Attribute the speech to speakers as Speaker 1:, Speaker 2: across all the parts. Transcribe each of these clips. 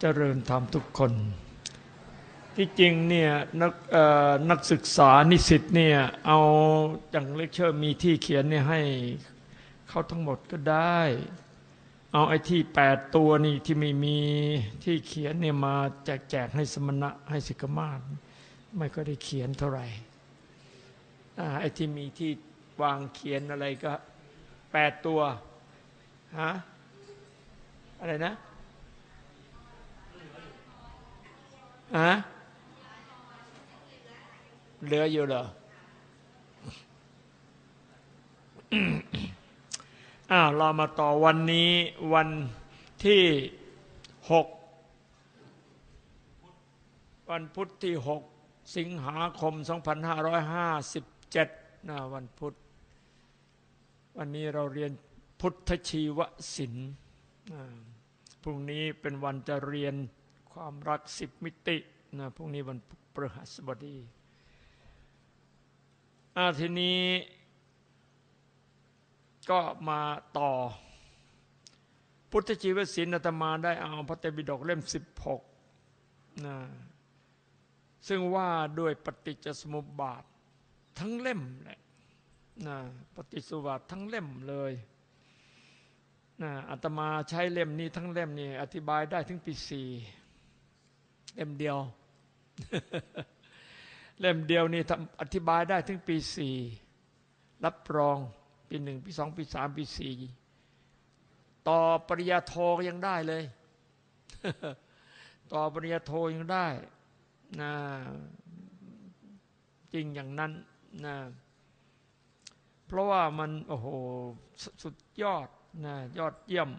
Speaker 1: เจริญธรรมทุกคน ที่จริงเนี่ยนักนักศึกษานิสิตเนี่ยเอาอย่างเลคเชอร์มีที่เขียนเนี่ยให้เขาทั้งหมดก็ได้ เอาไอ้ที่แปดตัวนี่ที่ไม่มีที่เขียนเนี่ยมาแจกแจกให้สมณะให้สิกามาศไม่ก็ได้เขียนเท่าไหร่ไอ้ที่มีที่วางเขียนอะไรก็แปดตัวฮะอะไรนะ ฮะเหลืออยู่เหรออ้าวเรามาต่อวันนี้วันที่หกวันพุธที่หกสิงหาคม 2557นะวันพุธ วันนี้เราเรียนพุทธชีวศิลป์พรุ่งนี้เป็นวันจะเรียน ความรักสิบมิตินะพรุ่งนี้วันพฤหัสบดีอาทีนี้ก็มาต่อ พุทธชีวศิลป์อาตมาได้เอาพระไตรปิฎกเล่ม 16นะซึ่งว่าด้วยปฏิจจสมุปบาททั้งเล่มแหละนะปฏิจจสมุปบาททั้งเล่มเลยนะอาตมาใช้เล่มนี้ทั้งเล่มนี่อธิบายได้ถึงปีสี่ เล่มเดียว เล่มเดียวนี่ทำอธิบายได้ถึงปีสี่รับรองปีหนึ่งปีสองปีสามปีสี่ต่อปริญญาโทก็ยังได้เลย ต่อปริญญาโทยังได้นะจริงอย่างนั้นนะเพราะว่ามันโอ้โหสสุดยอดนะยอดเยี่ยม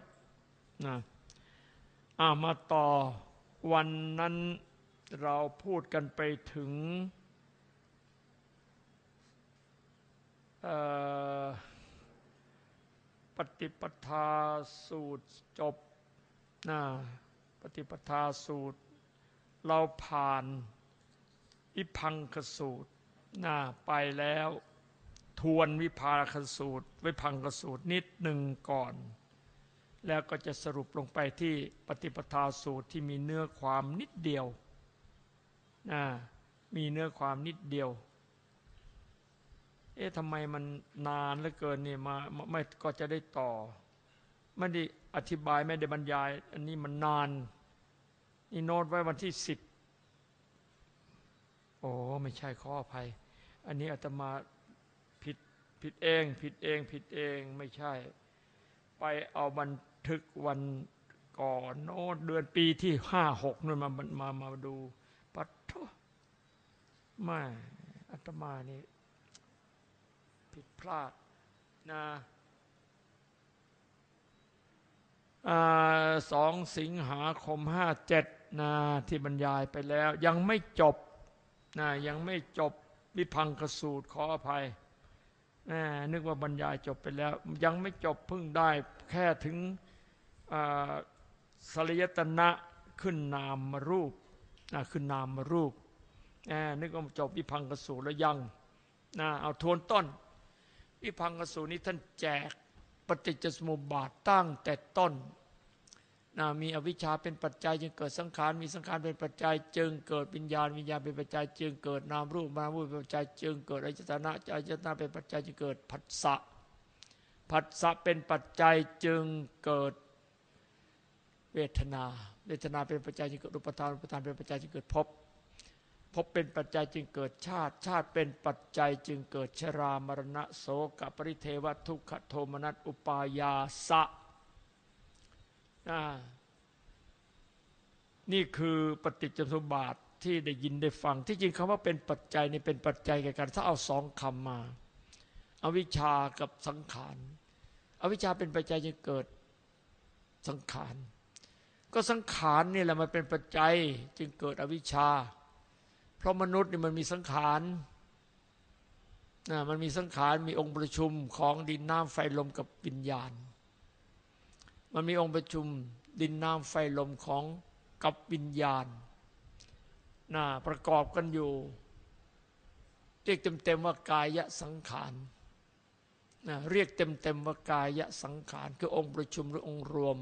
Speaker 1: นะอ่ามาต่อ วันนั้นเราพูดกันไปถึงปฏิปทาสูตรจบนะปฏิปทาสูตร เราผ่านวิพังคสูตรนะไปแล้ว ทวนวิภาคสูตร วิพังคสูตรนิดหนึ่งก่อน แล้วก็จะสรุปลงไปที่ปฏิปทาสูตรที่มีเนื้อความนิดเดียวนะมีเนื้อความนิดเดียว เอ๊ะทำไมมันนานเหลือเกินเนี่ยมาไม่ก็จะได้ต่อ ไม่ได้อธิบายไม่ได้บรรยาย อันนี้มันนาน นี่โน้ตไว้วันที่สิบโอ้ไม่ใช่ขออภัย อันนี้อาตมาผิดผิดเอง ผิดเอง ผิดเองไม่ใช่ ไปเอาบัน ทึกวันก่อนโน้ตเดือนปีที่ห้าหกนู่นมามามามาดู ปัดทุไม่อาตมานี่ ผิดพลาดนะอ่าสองสิงหาคมห้าเจ็ดนะที่บรรยายไปแล้ว ยังไม่จบนะยังไม่จบวิพังกสูตรขออภัยนะนึกว่าบรรยายจบไปแล้ว ยังไม่จบเพิ่งได้แค่ถึง สลยตนะขึ้นนามรูปขึ้นนามรูปนึกว่าจบวิพังกสูรแล้วยังนะเอาทวนต้น วิพังกสูรนี้ท่านแจกปฏิจจสมุปบาทตั้งแต่ต้นนะมีอวิชชาเป็นปัจจัยจึงเกิดสังขาร มีสังขารเป็นปัจจัย จึงเกิดวิญญาณ วิญญาณเป็นปัจจัย จึงเกิดนามรูปนามรูปเป็นปัจจัย จึงเกิดอายตนะอายตนะเป็นปัจจัยจึงเกิดผัสสะผัสสะเป็นปัจจัยจึงเกิด เวทนา เวทนาเป็นปัจจัยจึงเกิดรูปทานรูปทานเป็นปัจจัยจึงเกิดภพภพเป็นปัจจัยจึงเกิดชาติ ชาติเป็นปัจจัยจึงเกิดชรามรณะโสกปริเทวทุกขโทมนัสอุปายาสะนี่คือปฏิจจสมบาทที่ได้ยินได้ฟัง ที่จริงคำว่าเป็นปัจจัยนี่เป็นปัจจัยแก่กันถ้าเอาสองคำมาอาวิชชากับสังขารอวิชชาเป็นปัจจัยจึงเกิดสังขาร ก็สังขารนี่แหละมันเป็นปัจจัยจึงเกิดอวิชชา เพราะมนุษย์นี่มันมีสังขารนะมันมีสังขารมีองค์ประชุมของดินน้ำไฟลมกับวิญญาณ มันมีองค์ประชุมดินน้ำไฟลมของกับวิญญาณนะประกอบกันอยู่เรียกเต็มๆว่ากายสังขารนะเรียกเต็มๆว่ากายสังขารคือองค์ประชุมหรือองค์รวม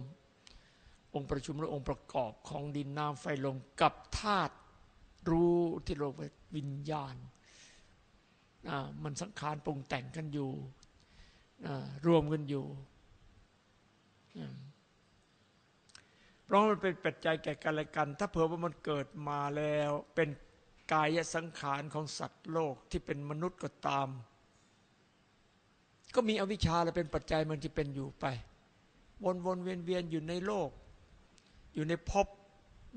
Speaker 1: องค์ประชุมและองค์ประกอบของดินน้ำไฟลมกับธาตุรู้ที่เราวิญญาณ มันสังขารปรุงแต่งกันอยู่ รวมกันอยู่ เพราะมันเป็นปัจจัยแก่กันและกัน ถ้าเผื่อว่ามันเกิดมาแล้วเป็นกายสังขารของสัตว์โลกที่เป็นมนุษย์ก็ตาม ก็มีอวิชชาและเป็นปัจจัยมันที่เป็นอยู่ไป วนวนเวียนเวียนอยู่ในโลก อยู่ในภพ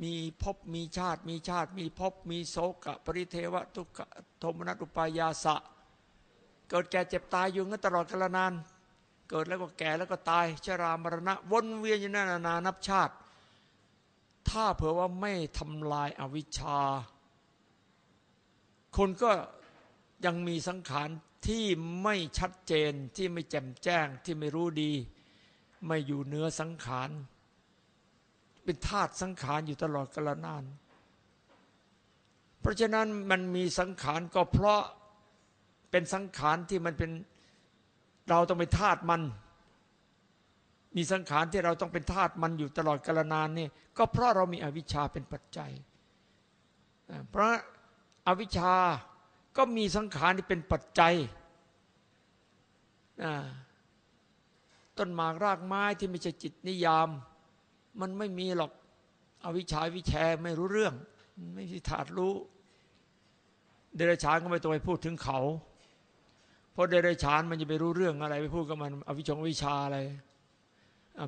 Speaker 1: มีภพมีชาติ มีชาติ มีภพมีโศกะ ปริเทวะทุกขโทมนัสอุปายาสะ เกิดแก่เจ็บตายอยู่งั้นตลอดกาลนาน เกิดแล้วก็แก่แล้วก็ตายชรามรณะวนเวียนอยู่นั่นนานับชาติ ถ้าเผื่อว่าไม่ทำลายอาวิชชา คนก็ยังมีสังขารที่ไม่ชัดเจนที่ไม่แจ่มแจ้งที่ไม่รู้ดี ไม่อยู่เนื้อสังขาร เป็นธาตุสังขารอยู่ตลอดกาลนาน เพราะฉะนั้นมันมีสังขารก็เพราะเป็นสังขารที่มันเป็นเราต้องเป็นธาตุมัน มีสังขารที่เราต้องเป็นธาตุมันอยู่ตลอดกาลนานนี่ก็เพราะเรามีอวิชชาเป็นปัจจัย เพราะอวิชชาก็มีสังขารที่เป็นปัจจัยต้นหมากรากไม้ที่ไม่ใช่จิตนิยาม มันไม่มีหรอกอวิชาวิแชไม่รู้เรื่อง ไม่ใช่ถาดรู้ เดรัจฉานก็ไม่ต้องไปพูดถึงเขา เพราะเดรัจฉานมันจะไปรู้เรื่องอะไรไปพูดกับมัน อวิชงวิชาอะไร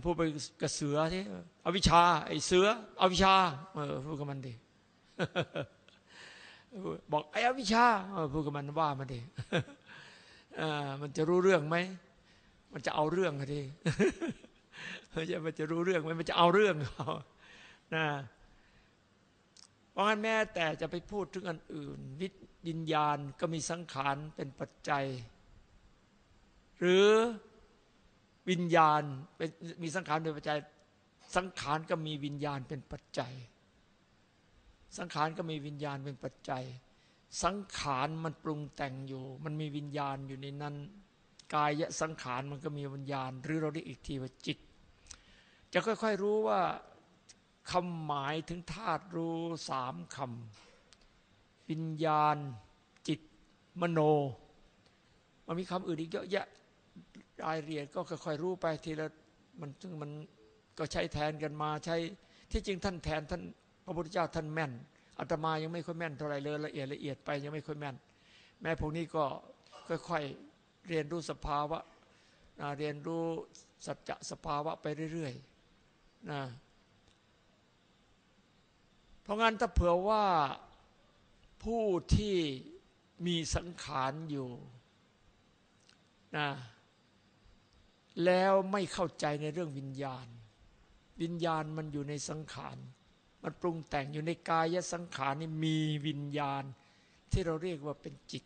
Speaker 1: พูดไปกับเสือที่อวิชา ไอ้เสือ อวิชาเออพูดกับมันดิบอกไอ้อวิชาพูดกับมันว่ามันดิมันจะรู้เรื่องไหม มันจะเอาเรื่องดิไม่ ใช่มันจะรู้เรื่องมันจะเอาเรื่องเขานะเพราะงั้นแม้แต่จะไปพูดถึงอันอื่นวิวิญญาณก็มีสังขารเป็นปัจจัย หรือวิญญาณเป็นมีสังขารเป็นปัจจัย สังขารก็มีวิญญาณเป็นปัจจัย สังขารก็มีวิญญาณเป็นปัจจัย สังขารมันปรุงแต่งอยู่ มันมีวิญญาณอยู่ในนั้น กายสังขารมันก็มีวิญญาณ หรือเราเรียกอีกทีว่าจิต จะค่อยๆรู้ว่าคำหมายถึงธาตุรู้สามคำวิญญาณ จิต มโน มันมีคำอื่นอีกเยอะแยะรายละเอียดก็ค่อยๆรู้ไปทีละมันซึ่งมันก็ใช้แทนกันมาใช้ที่จริงท่านแทนท่านพระพุทธเจ้าท่านแม่นอาตมายังไม่ค่อยแม่นเท่าไรเลยละเอียดละเอียดไปยังไม่ค่อยแม่น แม้พวกนี้ก็ค่อยๆเรียนรู้สภาวะเรียนรู้สัจจะสภาวะไปเรื่อยๆ นะเพราะงั้นถ้าเผื่อว่าผู้ที่มีสังขารอยู่นะแล้วไม่เข้าใจในเรื่องวิญญาณ วิญญาณมันอยู่ในสังขาร มันปรุงแต่งอยู่ในกายสังขารนี่มีวิญญาณ ที่เราเรียกว่าเป็นจิต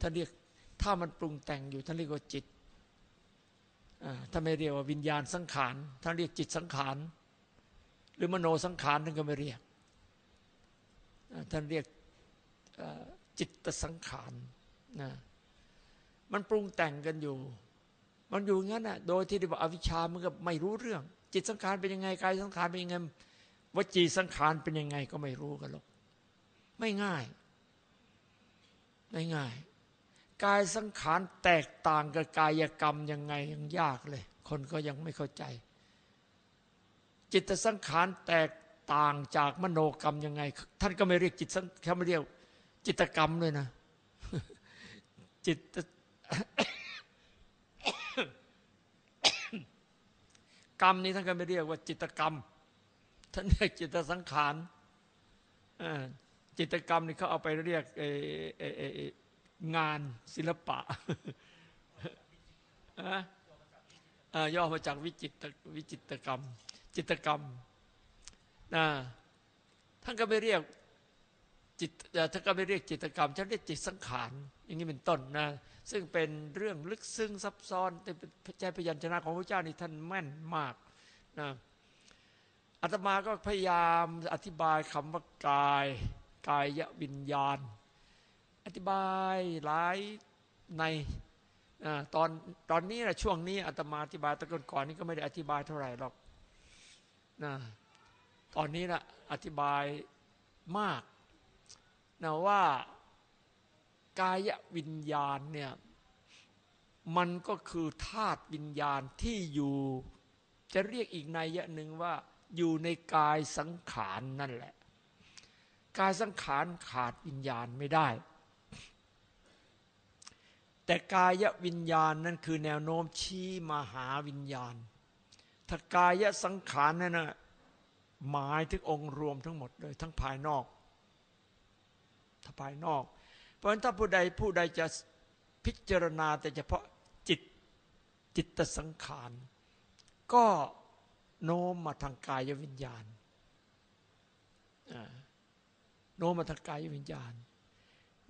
Speaker 1: ท่านเรียกถ้ามันปรุงแต่งอยู่ท่านเรียกว่าจิต ถ้าไม่เรียกว่าวิญญาณสังขารท่านเรียกจิตสังขาร หรือมโนสังขารท่านก็ไม่เรียกท่านเรียกจิตสังขารนะมันปรุงแต่งกันอยู่ มันอยู่งั้นน่ะโดยที่เรียกว่าอวิชามันก็ไม่รู้เรื่อง จิตสังขารเป็นยังไงกายสังขารเป็นยังไงวจีสังขารเป็นยังไงก็ไม่รู้กันหรอกไม่ง่าย ไม่ง่าย กายสังขารแตกต่างกับกายกรรมยังไงยังยากเลย คนก็ยังไม่เข้าใจ จิตสังขารแตกต่างจากมโนกรรมยังไง ท่านก็ไม่เรียกจิตสังเขาไม่เรียกจิตกรรมเลยนะ จิตกรรมนี้ท่านก็ไม่เรียกว่าจิตกรรม ท่านเรียกจิตสังขารจิตกรรมนี่เขาเอาไปเรียก งานศิลปะย่อมาจากวิจิตวิจิตกรรม จิตกรรมนะท่านก็ไม่เรียกจิตท่านก็ไม่เรียกจิตกรรมฉันเรียกจิตสังขาร อย่างนี้เป็นต้นนะซึ่งเป็นเรื่องลึกซึ้งซับซ้อนแต่ใจพยัญชนะของพระเจ้านี่ท่านแม่นมากนะอาตมาก็พยายามอธิบายคำว่ากาย กายวิญญาณ อธิบายหลายในตอนตอนนี้นะช่วงนี้อาตมาอธิบายตะก่อนก่อนนี้ก็ไม่ได้อธิบายเท่าไหร่หรอกนะตอนนี้นะอธิบายมากนะว่ากายวิญญาณเนี่ยมันก็คือธาตุวิญญาณที่อยู่ จะเรียกอีกในยะหนึ่งว่า อยู่ในกายสังขารนนั่นแหละ กายสังขารขาดวิญญาณไม่ได้ แต่กายวิญญาณนั่นคือแนวโน้มชี้มาหาวิญญาณถ้ากายสังขารนั่นนะหมายถึงองค์รวมทั้งหมดเลยทั้งภายนอกถ้าภายนอก เพราะฉะนั้นถ้าผู้ใดผู้ใดจะพิจารณาแต่เฉพาะจิตจิตสังขาร ก็โน้มมาทางกายวิญญาณโน้มมาทางกายวิญญาณ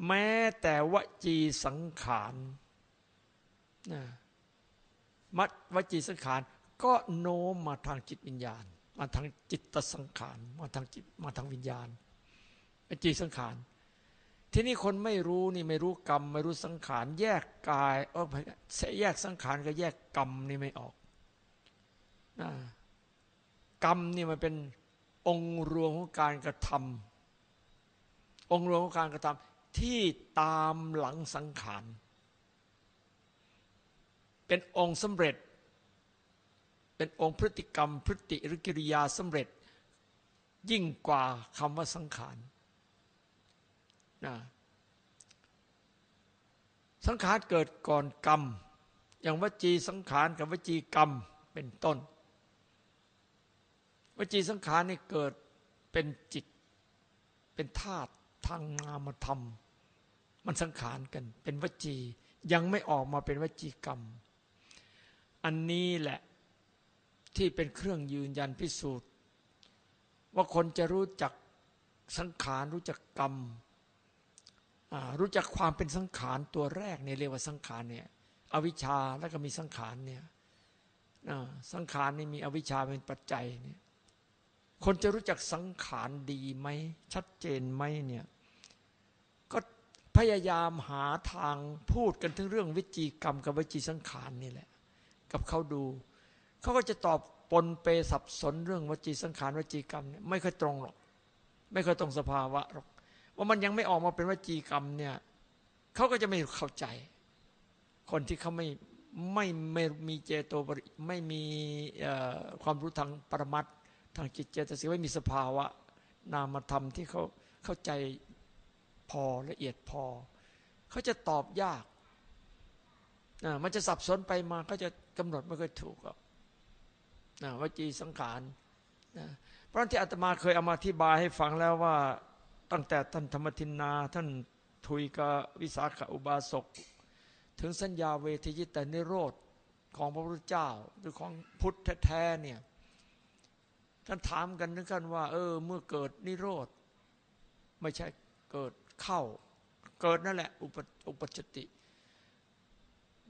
Speaker 1: แม้แต่วจีสังขารมัดวจีสังขารก็โน้มมาทางจิตวิญญาณ มาทางจิตสังขาร มาทางจิตมาทางวิญญาณวจีสังขารทีนี้คนไม่รู้นี่ไม่รู้กรรม ไม่รู้สังขาร แยกกายเออแยกสังขารก็แยกกรรมนี่ไม่ออกนะกรรมนี่มันเป็นองค์รวมของการกระทำองค์รวมของการกระทำ ที่ตามหลังสังขาร เป็นองค์สำเร็จ เป็นองค์พฤติกรรมพฤติหรือกิริยาสำเร็จ ยิ่งกว่าคำว่าสังขารนะสังขารเกิดก่อนกรรม อย่างวจีสังขารกับวจีกรรมเป็นต้น วจีสังขารนี่เกิดเป็นจิต เป็นธาตุทางนามธรรม มันสังขารกัน เป็นวจี ยังไม่ออกมาเป็นวจีกรรม อันนี้แหละที่เป็นเครื่องยืนยันพิสูจน์ ว่าคนจะรู้จักสังขารรู้จักกรรมรู้จักความเป็นสังขารตัวแรกเนี่ยเรียกว่าสังขารเนี่ยอวิชชาแล้วก็มีสังขารเนี่ยสังขารนี่มีอวิชชาเป็นปัจจัยเนี่ยคนจะรู้จักสังขารดีไหมชัดเจนไหมเนี่ย พยายามหาทางพูดกันถึงเรื่องวิจีกรรมกับวิจีสังขารนี่แหละ กับเขาดู เขาก็จะตอบปนเปสับสนเรื่องวจีสังขารวจีกรรมเนี่ยไม่ค่อยตรงหรอก ไม่ค่อยตรงสภาวะหรอก ว่ามันยังไม่ออกมาเป็นวจีกรรมเนี่ยเขาก็จะไม่เข้าใจ คนที่เขาไม่ไม่ไม่มีเจโตบริไม่มีความรู้ทางปรมัตทางจิตเจตสิกไม่มีสภาวะ นามธรรมที่เขาเข้าใจ พอละเอียดพอ เขาจะตอบยากนะมันจะสับสนไปมาเขาจะกำหนดไม่ค่อยถูกหรอกนะวจีสังขารนะเพราะที่อาตมาเคยเอามาอธิบายให้ฟังแล้วว่าตั้งแต่ท่านธรรมทินนาท่านทุยกวิสาขอุบาสก ถึงสัญญาเวทยิตนิโรธของพระพุทธเจ้า หรือของพุทธแท้เนี่ยท่านถามกันนึกกันว่า เออ เมื่อเกิดนิโรธ ไม่ใช่เกิด เข้า เกิดนั่นแหละ อุปอุปจติ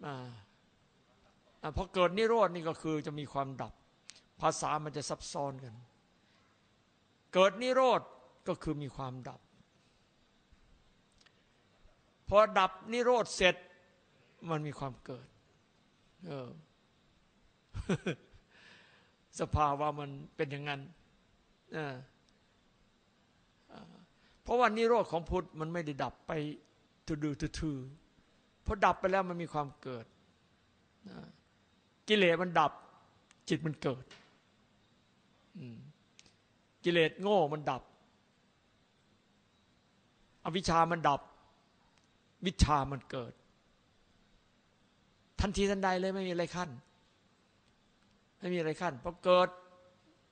Speaker 1: อ่าพอเกิดนิโรธนี่ก็คือจะมีความดับ ภาษามันจะซับซ้อนกัน เกิดนิโรธก็คือมีความดับ พอดับนิโรธเสร็จ มันมีความเกิด เออ สภาวะมันเป็นอย่างนั้น เพราะว่านิโรธของพุทธมันไม่ได้ดับไปทุดูทือพอดับไปแล้วมันมีความเกิดกิเลสมันดับ จิตมันเกิดกิเลสโง่มันดับ อวิชามันดับ วิชามันเกิด ทันทีทันใดเลยไม่มีอะไรขั้น ไม่มีอะไรขั้นพอเกิด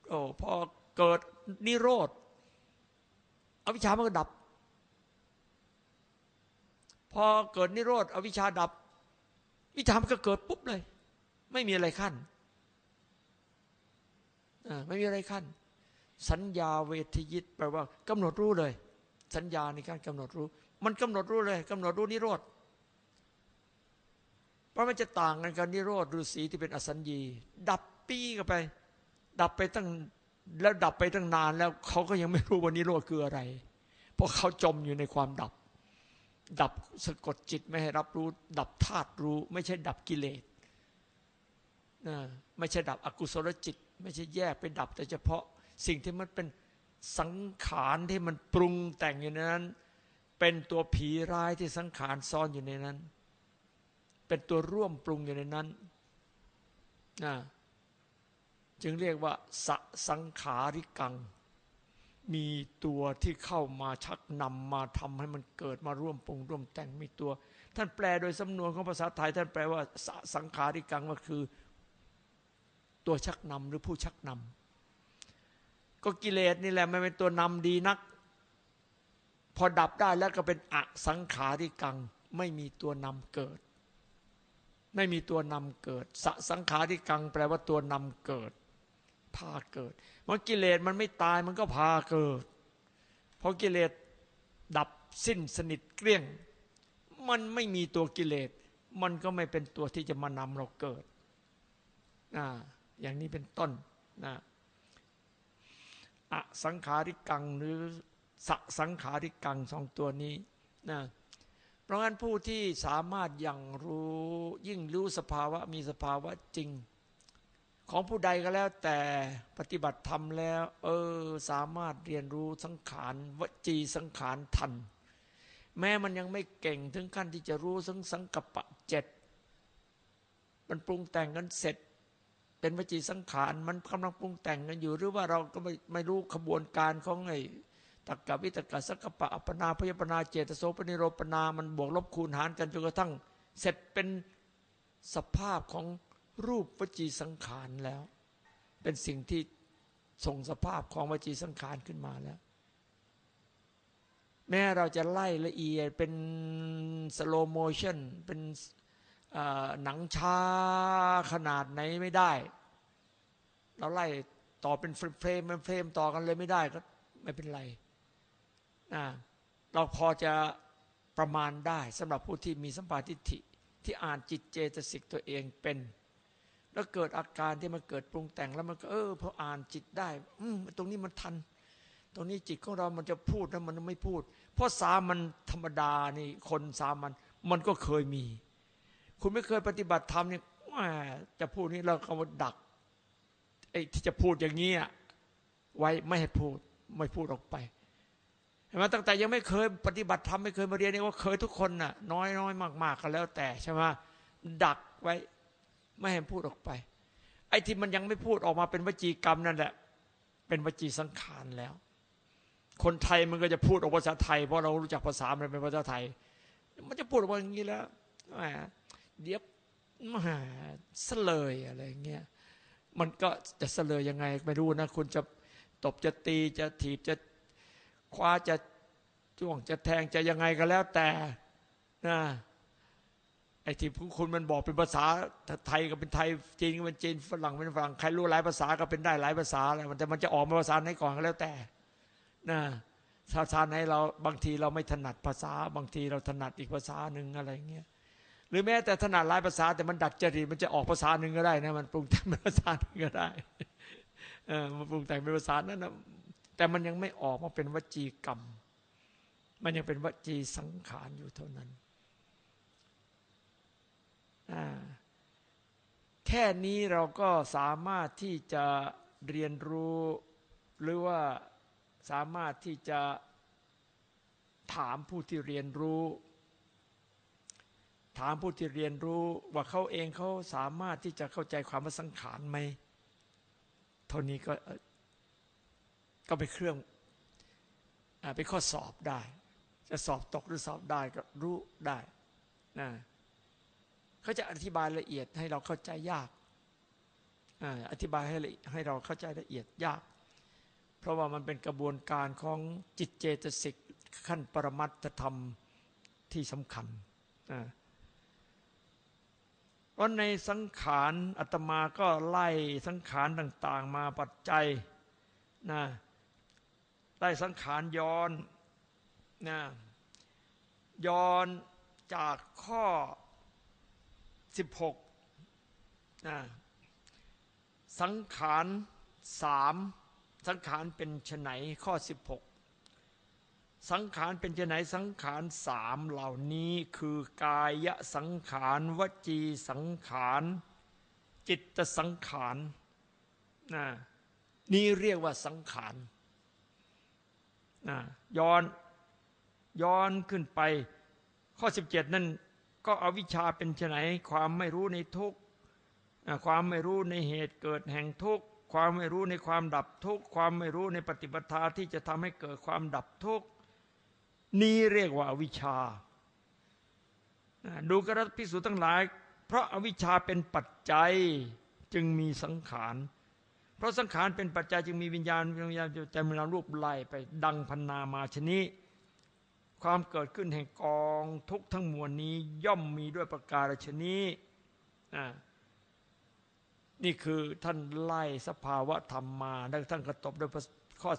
Speaker 1: โอ้พอเกิดนิโรธ อวิชามันก็ดับ พอเกิดนิโรธอวิชาดับ วิชามันก็เกิดปุ๊บเลย ไม่มีอะไรขั้นไม่มีอะไรขั้น สัญญาเวทยิตแปลว่ากำหนดรู้เลย สัญญาในการกำหนดรู้ มันกำหนดรู้เลยกำหนดรู้นิโรธเพราะมันจะต่างกันกับนิโรธฤาษีที่เป็นอสัญญี ดับปีกันไป ดับไปตั้ง แล้วดับไปตั้งนานแล้วเขาก็ยังไม่รู้ว่านิโรธคืออะไร เพราะเขาจมอยู่ในความดับ ดับสะกดจิตไม่ให้รับรู้ ดับธาตุรู้ ไม่ใช่ดับกิเลสนะไม่ใช่ดับอกุศลจิต ไม่ใช่แยกไปดับ แต่เฉพาะสิ่งที่มันเป็นสังขารที่มันปรุงแต่งอยู่ในนั้น เป็นตัวผีร้ายที่สังขารซ่อนอยู่ในนั้น เป็นตัวร่วมปรุงอยู่ในนั้นนะ จึงเรียกว่าสสังขาริกัง มีตัวที่เข้ามาชักนำมาทำให้มันเกิดมาร่วมปรุงร่วมแต่งมีตัว ท่านแปลโดยสำนวนของภาษาไทย ท่านแปลว่าสสังขาริกังก็คือ ตัวชักนำหรือผู้ชักนำก็กิเลสนี่แหละมันเป็นตัวนำดีนัก พอดับได้แล้วก็เป็นอสังขาริกัง ไม่มีตัวนำเกิด ไม่มีตัวนำเกิดสสังขาริกัง แปลว่าตัวนำเกิด พาเกิดมื่อกิเลสมันไม่ตายมันก็พาเกิดพอกิเลสดับสิ้นสนิทเกลี้ยง มันไม่มีตัวกิเลสมันก็ไม่เป็นตัวที่จะมานำเราเกิดนะอย่างนี้เป็นต้นนะอสังขาริกังหรือสสังขาริกังสองตัวนี้นะเพราะงั้นผู้ที่สามารถยังรู้ยิ่งรู้สภาวะมีสภาวะจริง ของผู้ใดก็แล้ว แต่ปฏิบัติธรรมแล้ว เออ สามารถเรียนรู้สังขารวจีสังขารทัน แม้มันยังไม่เก่งถึงขั้นที่จะรู้สังสังกัปปะเจ็ดมันปรุงแต่งกันเสร็จ เป็นวจีสังขารมันกำลังปรุงแต่งกันอยู่ หรือว่าเราก็ไม่ไม่รู้ขบวนการของไอ้ตักกะวิตกะสังกปะอัปนาพยปนาเจตโสปนิโรปนา มันบวกลบคูณหารกันจนกระทั่ง เสร็จเป็นสภาพของ รูปวจีสังขารแล้ว เป็นสิ่งที่ส่งสภาพของวจีสังขารขึ้นมาแล้ว แม้เราจะไล่ละเอียดเป็น slow motion เป็นหนังช้าขนาดไหนไม่ได้ เราไล่ต่อเป็น frame frame ต่อกันเลยไม่ได้ก็ไม่เป็นไรนะเราพอจะประมาณได้สำหรับผู้ที่มีสัมปาทิฏฐิที่อ่านจิตเจตสิกตัวเองเป็น แล้วเกิดอาการที่มันเกิดปรุงแต่งแล้วมันก็เออพออ่านจิตได้ อืตรงนี้มันทัน ตรงนี้จิตของเรามันจะพูดแล้วมันไม่พูด เพราะสามันธรรมดานี่คนสามันมันก็เคยมี คุณไม่เคยปฏิบัติธรรมเนี่ยจะพูดนี่เราก็ดักไอ้ที่จะพูดอย่างนี้ไว้ไม่ให้พูดไม่พูดออกไปเห็นไหมตั้งแต่ยังไม่เคยปฏิบัติธรรมไม่เคยมาเรียนนี่ว่าเคยทุกคนน่ะ น้อยน้อยมากๆก็แล้วแต่ใช่ไหมดักไว้ ไม่ให้พูดออกไป ไอ้ที่มันยังไม่พูดออกมาเป็นวจีกรรมนั่นแหละ เป็นวจีสังขารแล้ว คนไทยมันก็จะพูดออกภาษาไทย เพราะเรารู้จักภาษามันเป็นภาษาไทย มันจะพูดออกมาอย่างนี้แล้วแหมเดี๋ยวมหาเสลยอะไรเงี้ยมันก็จะเสลยยังไงไม่รู้นะ คุณจะตบจะตีจะถีบจะคว้าจะจ้วงจะแทงจะยังไงก็แล้วแต่นะ ไอ้ที่คุณมันบอกเป็นภาษาไทยก็เป็นไทยจีนก็เป็นจีนฝรั่งเป็นฝรั่งใครรู้หลายภาษาก็เป็นได้หลายภาษาแล้วแต่มันจะออกมาภาษาไหนก่อนก็แล้วแต่นะภาษาไหนเราบางทีเราไม่ถนัดภาษา บางทีเราถนัดอีกภาษาหนึ่งอะไรเงี้ยหรือแม้แต่ถนัดหลายภาษา แต่มันดัดจริตมันจะออกภาษาหนึ่งก็ได้นะมันปรุงแต่งเป็นภาษาหนึ่งก็ได้เออมันปรุงแต่งเป็นภาษานั้นนะแต่มันยังไม่ออกมาเป็นวจีกรรม มันยังเป็นวจีสังขารอยู่เท่านั้น แค่นี้เราก็สามารถที่จะเรียนรู้หรือว่าสามารถที่จะถามผู้ที่เรียนรู้ ถามผู้ที่เรียนรู้ว่าเขาเองเขาสามารถที่จะเข้าใจความว่าสังขารไหมเท่านี้ก็ก็เป็นเครื่องเป็นข้อสอบได้ จะสอบตกหรือสอบได้ก็รู้ได้นะ เขาจะอธิบายละเอียดให้เราเข้าใจยากอธิบายให้ให้เราเข้าใจละเอียดยาก เพราะว่ามันเป็นกระบวนการของจิตเจตสิกขั้นปรมัตธรรมที่สำคัญเพราะในสังขารอาตมาก็ไล่สังขารต่าง ๆ มาปัจจัยนะไล่สังขารย้อนนะย้อนจากข้อ สิบหกสังขารสามสังขารเป็นชไหนข้อสิบหกสังขารเป็นชไหนสังขารสามเหล่านี้คือกายสังขารวจีสังขารจิตสังขารนะนี่เรียกว่าสังขารนะย้อนย้อนขึ้นไปข้อ 17 นั่น ก็อวิชชาเป็นไนความไม่รู้ในทุกความไม่รู้ในเหตุเกิดแห่งทุกความไม่รู้ในความดับทุกความไม่รู้ในปฏิปทาที่จะทำให้เกิดความดับทุกนี่เรียกว่าอวิชชา ดูกระพิสูจน์ทั้งหลาย เพราะอาวิชชาเป็นปัจจัยจึงมีสังขาร เพราะสังขารเป็นปัจจัยจึงมีวิญญาณวิญญาณจะมีเรารูปไล่ไปดังพันนามาชนิ ความเกิดขึ้นแห่งกองทุกทั้งมวลนี้ย่อมมีด้วยประการชนินี่คือท่านไล่สภาวะธรรมมาแล้วท่านกระตบด้วยข้อ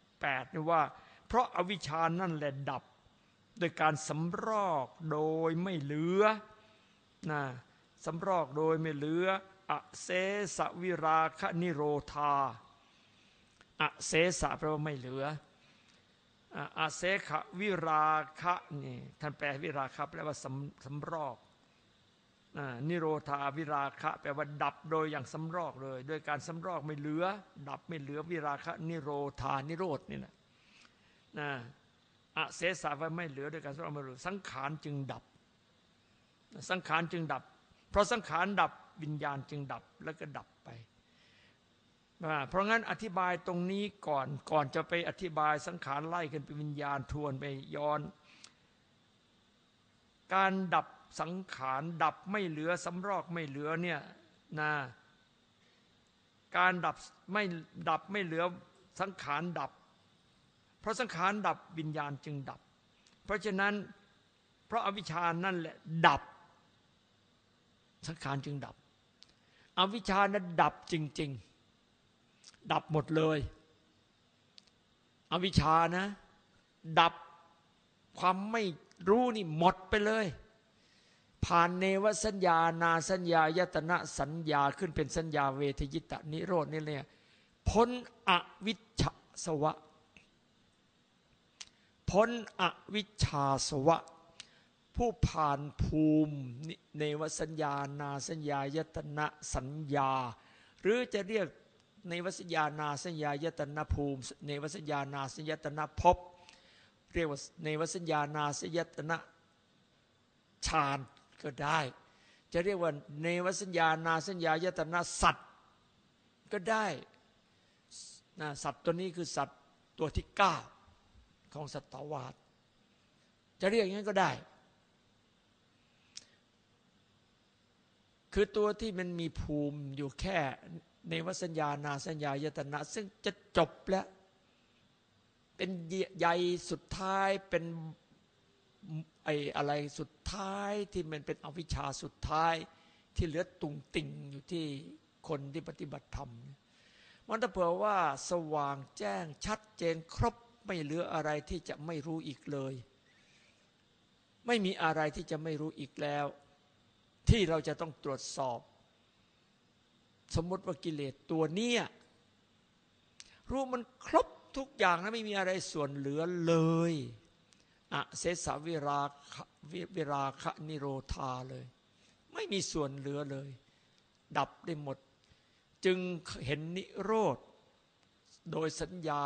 Speaker 1: 18นี่ว่า เพราะอาวิชานั่นแหละดับ โดยการสำรอกโดยไม่เหลือนะสำรอกโดยไม่เหลืออเสสวิราคนิโรธาอเสสะแปลว่าไม่เหลือ อาเสขวิราคะนี่ท่านแปลวิราคะแปลว่าสำสำรอกนิโรธาวิราคะ แปลว่าดับโดยอย่างสำรอกเลย โดยการสำรอกไม่เหลือ ดับไม่เหลือวิราคะ นิโรธานิโรธนี่นะนะอะเสสาไว้ไม่เหลือด้วยการสำรอกไม่เหลือสังขารจึงดับ สังขารจึงดับ เพราะสังขารดับวิญญาณจึงดับแล้วก็ดับไป เพราะงั้นอธิบายตรงนี้ก่อนก่อนจะไปอธิบายสังขารไล่กันเป็นวิญญาณทวนไปย้อน การดับสังขารดับไม่เหลือสำรอกไม่เหลือเนี่ยนะการดับไม่ดับไม่เหลือสังขารดับ เพราะสังขารดับวิญญาณจึงดับ เพราะฉะนั้นเพราะอวิชานั่นแหละดับ สังขารจึงดับ อวิชานั้นดับจริง ๆ ดับหมดเลย อวิชานะ ดับความไม่รู้นี่หมดไปเลย ผ่านเนวสัญญานาสัญญายตนะสัญญาขึ้นเป็นสัญญาเวทยิตะนิโรดนี่เนี่ยพ้นอวิชชาสวะ พ้นอวิชชาสวะ ผู้ผ่านภูมิเนวสัญญานาสัญญายตนะสัญญา หรือจะเรียก ในวสัญญานาสัญญายตนะภูมิในวสัญญานาสัญญาตนะภพเรียกว่าในวสัญญานาสัญญาตนะฌานก็ได้ จะเรียกว่าเนวสัญญานาสัญญายตนาสัตว์ก็ได้นะสัตว์ตัวนี้คือสัตว์ตัวที่เก้าของสัตวาสจะเรียกอย่างนั้นก็ได้ คือตัวที่มันมีภูมิอยู่แค่ ในวสัญญานาสัญญายตนะ ซึ่งจะจบแล้ว เป็นใหญ่สุดท้ายเป็นไอ้อะไรสุดท้ายที่มันเป็นอวิชชาสุดท้ายที่เหลือตุงติ่งอยู่ที่คนที่ปฏิบัติธรรม มันถ้าเผื่อว่าสว่างแจ้งชัดเจนครบไม่เหลืออะไรที่จะไม่รู้อีกเลย ไม่มีอะไรที่จะไม่รู้อีกแล้ว ที่เราจะต้องตรวจสอบ สมมติว่ากิเลสตัวเนี้ยรู้มันครบทุกอย่างนะไม่มีอะไรส่วนเหลือเลยอะเสสวิราวิราคะนิโรธาเลย ไม่มีส่วนเหลือเลย ดับได้หมด จึงเห็นนิโรธ โดยสัญญา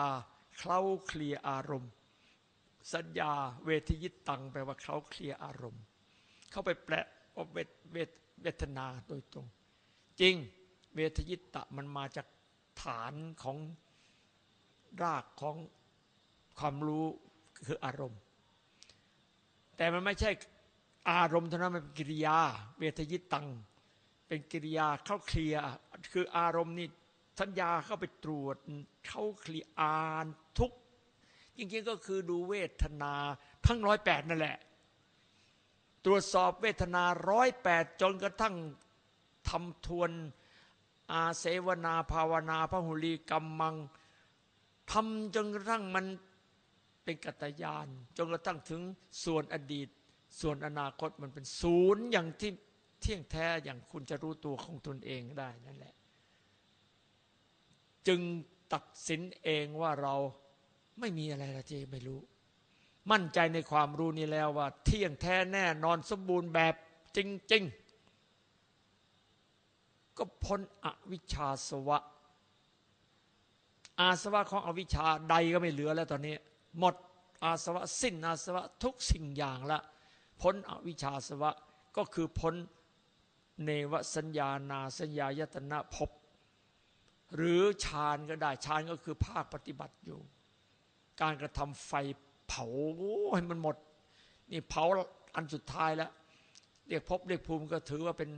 Speaker 1: เคล้าเคลียอารมณ์ สัญญาเวทยิตตังแปลว่าเคล้าเคลียอารมณ์ เข้าไปแปลว่าเวทเวทเวทนาโดยตรง จริง เวทยิตตะมันมาจากฐานของรากของความรู้คืออารมณ์ แต่มันไม่ใช่อารมณ์เท่านั้นมันเป็นกิริยา เวทยิตัง เป็นกิริยาเข้าเคลียคืออารมณ์นี่สัญญาเข้าไปตรวจเข้าเคลียอานทุกจริงๆก็คือดูเวทนาทั้งร้อยแปดนั่นแหละ ตรวจสอบเวทนาร้อยแปดจนกระทั่งทำทวน อาเสวนาภาวนาพระหุลีกรรมมังทำจนกระทั่งมันเป็นกัตยานจนกระทั่งถึงส่วนอดีต ส่วนอนาคตมันเป็นศูนย์อย่างที่เที่ยงแท้อย่างคุณจะรู้ตัวของตนเองได้นั่นแหละ จึงตัดสินเองว่าเราไม่มีอะไรละที่ไม่รู้ มั่นใจในความรู้นี้แล้วว่า เที่ยงแท้แน่นอนสมบูรณ์แบบจริง ๆ ก็พ้นอวิชชาสวะ อาสวะของอวิชชาใดก็ไม่เหลือแล้วตอนนี้ หมดอาสวะสิ้นอาสวะทุกสิ่งอย่างละ พ้นอวิชชาสวะก็คือพ้นเนวสัญญานาสัญญายตนะภพหรือฌานก็ได้ฌานก็คือภาคปฏิบัติอยู่ การกระทำไฟเผาให้มันหมด นี่เผาอันสุดท้ายแล้ว เรียกภพเรียกภูมิก็ถือว่าเป็น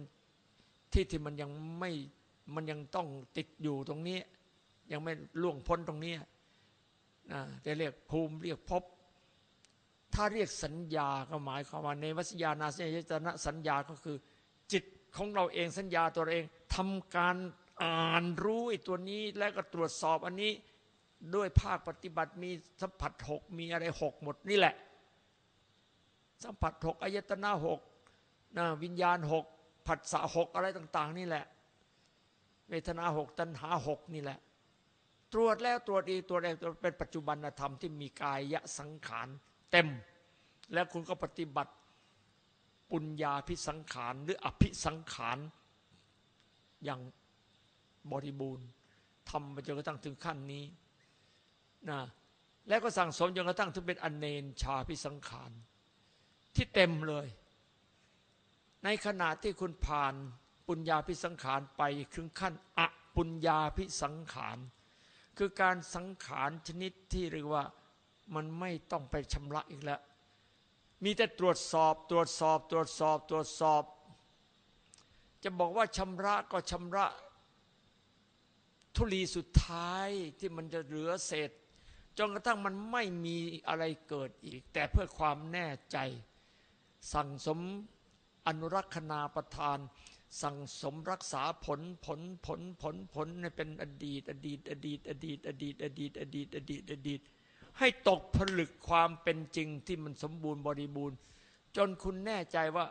Speaker 1: ที่ที่มันยังไม่มันยังต้องติดอยู่ตรงนี้ ยังไม่ล่วงพ้นตรงนี้นะจะเรียกภูมิเรียกภพถ้าเรียกสัญญาก็หมายความว่าในวัสยานาสัญญาณสัญญาก็คือ จิตของเราเองสัญญาตัวเองทำการอ่านรู้ไอ้ตัวนี้แล้วก็ตรวจสอบอันนี้ด้วยภาคปฏิบัติมีสัมผัสหกมีอะไรหกหมดนี่แหละ สัมผัสหกอายตนะหกนะวิญญาณหก ผัสสะหกอะไรต่าง ๆ นี่แหละ เวทนาหกตัณหาหกนี่แหละ ตรวจแล้วตรวจอีกตรวจอีกเป็นปัจจุบันธรรมที่มีกายะสังขารเต็ม แล้วคุณก็ปฏิบัติปุญญาพิสังขารหรืออภิสังขารอย่างบริบูรณ์ทำไปจนกระทั่งถึงขั้นนี้นะแล้วก็สั่งสมจนกระทั่งถึงเป็นอนเนนชาพิสังขารที่เต็มเลย ในขณะที่คุณผ่านปุญญาพิสังขารไปถึงขั้นอปุญญาพิสังขาร คือการสังขารชนิดที่เรียกว่ามันไม่ต้องไปชำระอีกแล้ว มีแต่ตรวจสอบตรวจสอบตรวจสอบตรวจสอบ จะบอกว่าชำระก็ชำระ ทุลีสุดท้ายที่มันจะเหลือเศษจนกระทั่งมันไม่มีอะไรเกิดอีก แต่เพื่อความแน่ใจ สั่งสม อนุรักษนาประทาน สั่งสมรักษาผลผลผลผลผลในเป็นอดีต อดีต อดีต อดีต อดีต อดีต อดีต อดีต อดีต ให้ตกผลึกความเป็นจริงที่มันสมบูรณ์บริบูรณ์ จนคุณแน่ใจว่า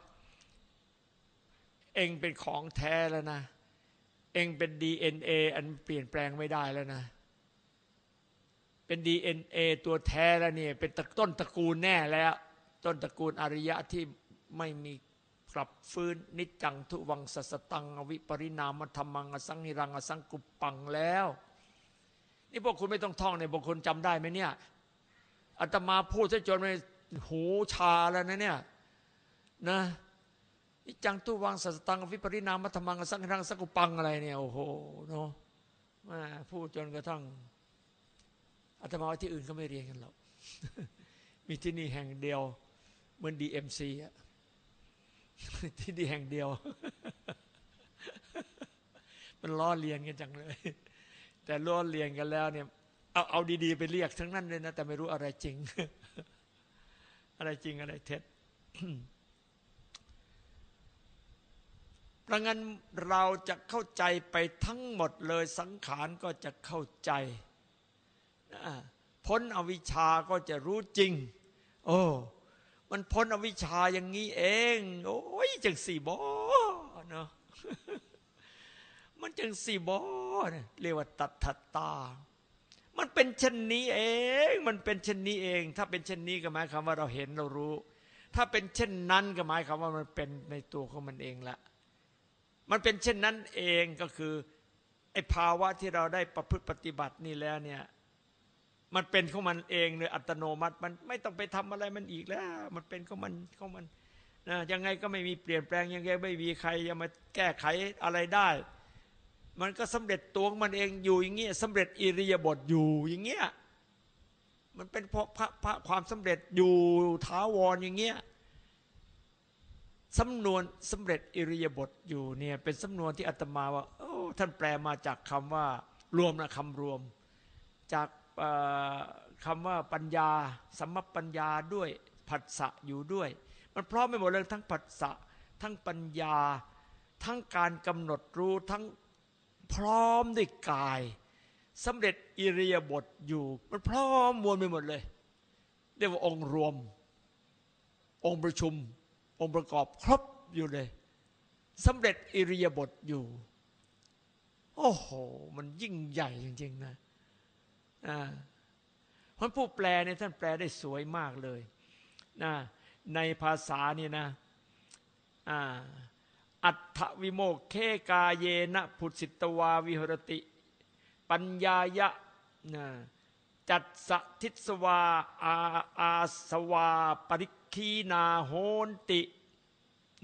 Speaker 1: เองเป็นของแท้แล้วนะ เองเป็น DNA อันเปลี่ยนแปลงไม่ได้แล้วนะเป็น DNA ตัวแท้แล้วเนี่ยเป็นต้นตระกูลแน่แล้ว ต้นตระกูลอริยะที่ไม่มี กลับฟื้นนิจจังทุวังสัสตังอวิปริณามธรรมังอสังหิรังอสังกุปปังแล้ว นี่พวกคุณไม่ต้องท่องเนี่ยพวกคุณจำได้ไหมเนี่ยอาตมาพูดซะจนไม่หูชาแล้วนะเนี่ยนะนิจังตุวังสัสตังวิปริณามธรรมังสังฆังสังกุปังอะไรเนี่ยโอ้โหเนาะมาพูดจนกระทั่งอาตมาที่อื่นก็ไม่เรียนกันหรอกมีที่นี่แห่งเดียวเหมือนดีเอ็มซีอะ ที่ดีแห่งเดียว มันล้อเลียนกันจังเลย แต่ล้อเลียนกันแล้วเนี่ย เอาเอาดีๆไปเรียกทั้งนั้นเลยนะ แต่ไม่รู้อะไรจริง อะไรจริงอะไรเท็จพราะงั้นเราจะเข้าใจไปทั้งหมดเลยสังขารก็จะเข้าใจพ้นอวิชาก็จะรู้จริง โอ้ มันพ้นอวิชาอย่างนี้เอง โอ้ยจังสี่บอเนาะมันจังสี่บอเนี่ยเรียกว่าตัดทัตตา มันเป็นเช่นนี้เอง มันเป็นเช่นนี้เอง ถ้าเป็นเช่นนี้ก็หมายความว่าเราเห็นเรารู้ ถ้าเป็นเช่นนั้นก็หมายความว่ามันเป็นในตัวของมันเองละ มันเป็นเช่นนั้นเองก็คือไอ้ภาวะที่เราได้ประพฤติปฏิบัตินี่แล้วเนี่ย มันเป็นของมันเองเลยอัตโนมัติ มันไม่ต้องไปทำอะไรมันอีกแล้ว มันเป็นของมันของมันนะยังไงก็ไม่มีเปลี่ยนแปลงยังไงไม่มีใครจะมาแก้ไขอะไรได้ มันก็สำเร็จตัวมันเองอยู่อย่างเงี้ยสำเร็จอิริยาบถอยู่อย่างเงี้ยมันเป็นเพราะพระความสำเร็จอยู่ท้าวรอย่างเงี้ยสำนวนสำเร็จอิริยาบถอยู่เนี่ยเป็นสำนวนที่อาตมาว่าโอ้ท่านแปลมาจากคำว่า รวมนะคำรวม จาก คำว่าปัญญาสัมมปัญญาด้วยผัสสะอยู่ด้วย มันพร้อมไปหมดเลยทั้งผัสสะทั้งปัญญา ทั้งการกำหนดรู้ทั้งพร้อมด้วยกายสำเร็จอิริยาบถอยู่ มันพร้อมมวลไปหมดเลยเรียกว่าองค์รวม องค์ประชุม องค์ประกอบครบอยู่เลยสำเร็จอิริยาบถอยู่ โอ้โห มันยิ่งใหญ่จริง ๆ นะ อ่าพราะผู้แปลเนี่ยท่านแปลได้สวยมากเลยนะในภาษาเนี่ยนะอัตถวิโมกเคกาเยนะพุทธิตวาวิหรติ ปัญญายะนะจัดสทิสวาอาอาสวาปริคีนาโหนติ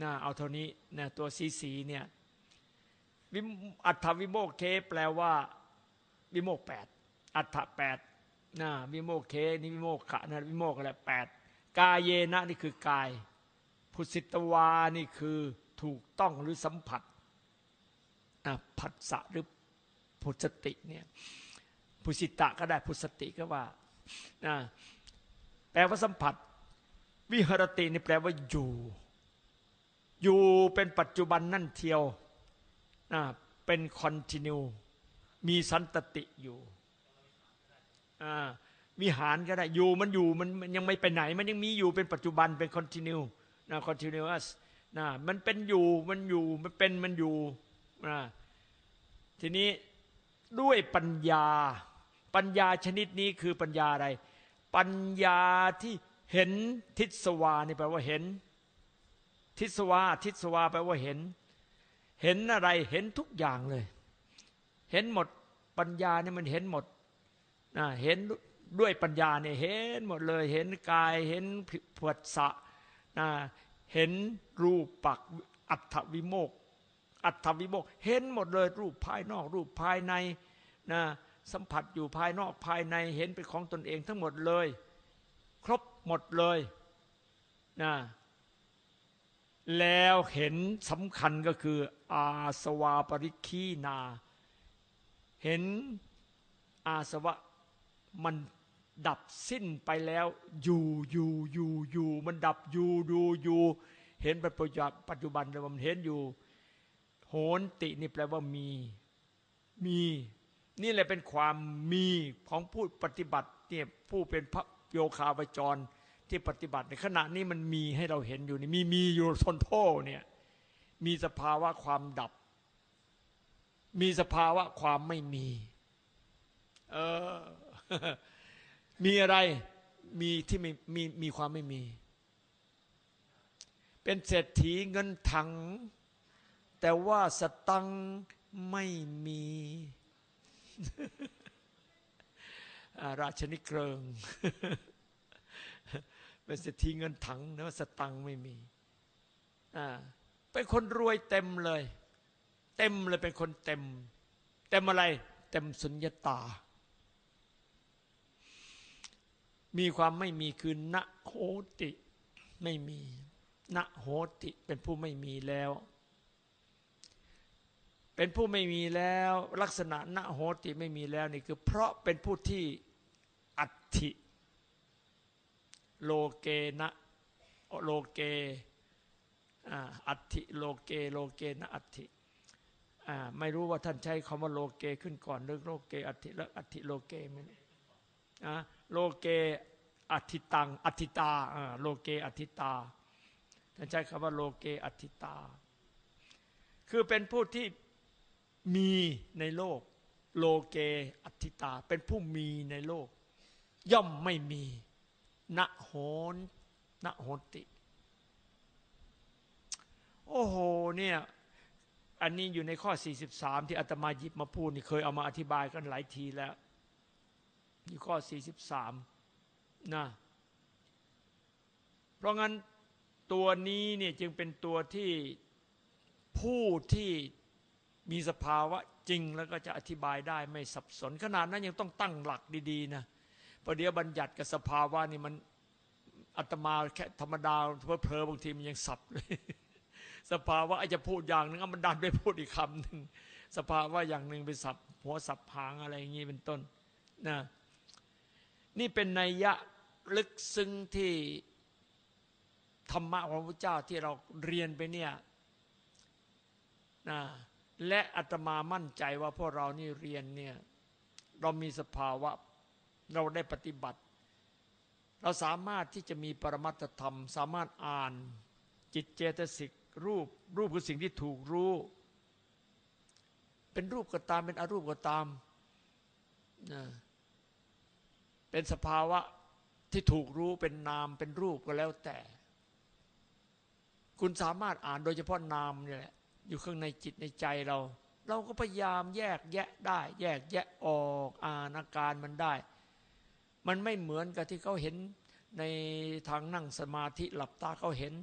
Speaker 1: นะเอาเท่านี้นะตัวสีสีเนี่ยอัฏฐวิโมกเคแปลว่า วิโมกแปด อัฏฐแปดนะวิโมกเคนี่วิโมกขะนะวิโมกอะไรแปดกายเยนะนี่คือกาย พุสิตวานี่คือถูกต้องหรือสัมผัสนะผัสสะหรือพุสติเนี่ยพุสิตะก็ได้พุสติก็ว่านะแปลว่าสัมผัส วิหรตินี่แปลว่าอยู่ อยู่เป็นปัจจุบันนั่นเทียวนะเป็นคอนติเนียมีสันตติอยู่ อ่าวิหารก็ได้อยู่มันอยู่มันยังไม่ไปไหน มันยังมีอยู่เป็นปัจจุบันเป็นคอนติเนียนะ continuous นะมันเป็นอยู่มันอยู่มันเป็นมันอยู่นะทีนี้ด้วยปัญญา ปัญญาชนิดนี้คือปัญญาอะไร ปัญญาที่เห็นทิศวานี่แปลว่าเห็น ทิศวาทิศวาแปลว่าเห็น เห็นอะไรเห็นทุกอย่างเลย เห็นหมดปัญญาเนี่ยมันเห็นหมด นะเห็นด้วยปัญญาเนี่ยเห็นหมดเลย เห็นกายเห็นผวดสะนะเห็นรูปปักอัตวิโมก อัตวิโมก เห็นหมดเลย รูปภายนอก รูปภายในนะสัมผัสอยู่ภายนอกภายในเห็นเป็นของตนเองทั้งหมดเลย ครบหมดเลยนะแล้วเห็นสำคัญก็คือ อาสวาปริคีนา เห็นอาสวะ มันดับสิ้นไปแล้วอยู่อยู่อยู่อยู่มันดับอยู่ดูอยู่ เห็นปัจจุบันเลยมันเห็นอยู่ โหนตินี่แปลว่ามีมี นี่แหละเป็นความมีของผู้ปฏิบัติเนี่ยผู้เป็นพระโยคาวจรที่ปฏิบัติในขณะนี้มันมีให้เราเห็นอยู่นี่มีมีอยู่ทนโทเนี่ยมีสภาวะความดับ มีสภาวะความไม่มี เออ มีอะไรมีที่มีมีมีความไม่มี เป็นเศรษฐีเงินถัง แต่ว่าสตังไม่มี ราชนิเกริง เป็นเศรษฐีเงินถังแต่ว่าสตังไม่มีเป็นคนรวยเต็มเลย เต็มเลยเป็นคนเต็ม เต็มอะไร เต็มสุญญตา มีความไม่มีคือณโหติไม่มีณโหติเป็นผู้ไม่มีแล้ว เป็นผู้ไม่มีแล้วลักษณะณโหติไม่มีแล้วนี่คือเพราะเป็นผู้ที่อัติโลเกนะโลเกอัติโลเกโลเกนะอัติไม่รู้ว่าท่านใช้คำว่าโลเกขึ้นก่อนหรือโลเกอัติแล้วอัติโลเกไหม โลเกอธิตังอธิตาโลเกอธิตาท่านใช้คำว่าโลเกอธิตา คือเป็นผู้ที่มีในโลก โลเกอธิตา เป็นผู้มีในโลก ย่อมไม่มีณโหนณโหติ โอ้โหเนี่ยอันนี้อยู่ในข้อ 43 ที่อาตมาหยิบมาพูดนี่เคยเอามาอธิบายกันหลายทีแล้ว อยู่ข้อ 43นะเพราะงั้นตัวนี้เนี่ยจึงเป็นตัวที่ผู้ที่มีสภาวะจริงแล้วก็จะอธิบายได้ไม่สับสน ขนาดนั้นยังต้องตั้งหลักดีๆนะประเดี๋ยวบัญญัติกับสภาวะนี่มันอัตมาแค่ธรรมดาเพลอบางทีมันยังสับเลยสภาวะอาจจะพูดอย่างนึงมันดันไปพูดอีกคำหนึ่งสภาวะอย่างหนึ่งไปสับหัวสับหางอะไรอย่างนี้เป็นต้นนะ นี่เป็นนัยยะลึกซึ้งที่ธรรมะของพระเจ้าที่เราเรียนไปเนี่ยนะและอาตมามั่นใจว่าพวกเรานี่เรียนเนี่ยเรามีสภาวะเราได้ปฏิบัติ เราสามารถที่จะมีปรมัตธรรม สามารถอ่านจิตเจตสิกรูป รูปคือสิ่งที่ถูกรู้ เป็นรูปก็ตามเป็นอรูปก็ตามนะ เป็นสภาวะที่ถูกรู้เป็นนามเป็นรูปก็แล้วแต่ คุณสามารถอ่านโดยเฉพาะนามเนี่แหละอยู่ข้างในจิตในใจเรา เราก็พยายามแยกแยะได้ แยกแยะออกอานาการมันได้ มันไม่เหมือนกับที่เขาเห็นในทางนั่งสมาธิหลับตาเขาเห็น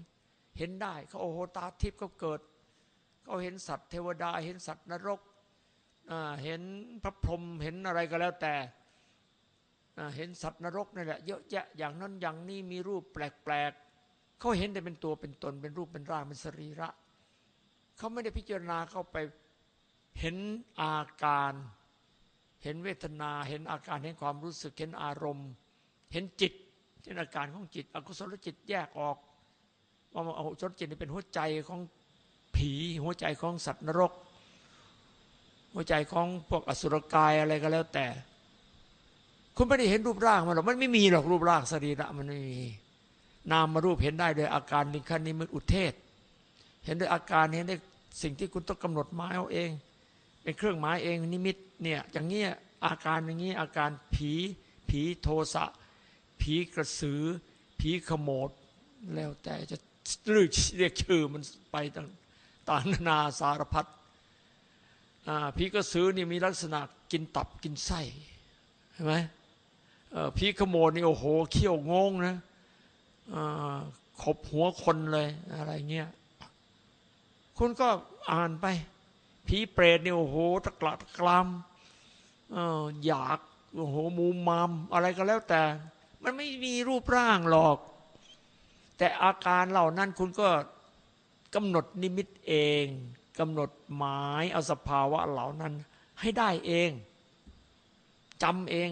Speaker 1: เห็นได้เขาโอโหตาทิพย์เขาเกิดเขาเห็นสัตว์เทวดา เห็นสัตว์นรกเห็นพระพรหมเห็นอะไรก็แล้วแต่ เห็นสัตว์นรกนี่แหละเยอะแยะอย่างนั้นอย่างนี้มีรูปแปลกๆเขาเห็นแต่เป็นตัวเป็นตนเป็นรูปเป็นร่างเป็นสรีระเขาไม่ได้พิจารณาเข้าไปเห็นอาการ เห็นเวทนาเห็นอาการเห็นความรู้สึกเห็นอารมณ์ เห็นจิตเห็นอาการของจิต อกุศลจิตแยกออกว่าอกุศลจิตนี่เป็นหัวใจของผีหัวใจของสัตว์นรก หัวใจของพวกอสุรกายอะไรก็แล้วแต่ คุณไม่ได้เห็นรูปร่างมันหรอกมันไม่มีหรอกรูปร่างสรีระมันไม่มี นามมารูปเห็นได้โดยอาการนิคันนิมิตอุเทศ เห็นด้วยอาการเห็นได้สิ่งที่คุณต้องกำหนดหมายเอาเอง เป็นเครื่องหมายเองนิมิตเนี่ยอย่างเงี้ยอาการอย่างนี้อาการผี ผีโทสะ ผีกระสือ ผีขโมดแล้วแต่จะเรียกชื่อมันไปต่างต่างนานาสารพัดผีกระสือนี่มีลักษณะกินตับกินไส้เห็นไหม ผีขโมดนี่โอ้โหเขี้ยวงงนะขบหัวคนเลยอะไรเงี้ยคุณก็อ่านไปผีเปรตนี่โอ้โหตะกละตะกรามอยากโอ้โหมูมามอะไรก็แล้วแต่ มันไม่มีรูปร่างหรอก แต่อาการเหล่านั้นคุณก็กำหนดนิมิตเองกำหนดหมายเอาสภาวะเหล่านั้นให้ได้เองจำเอง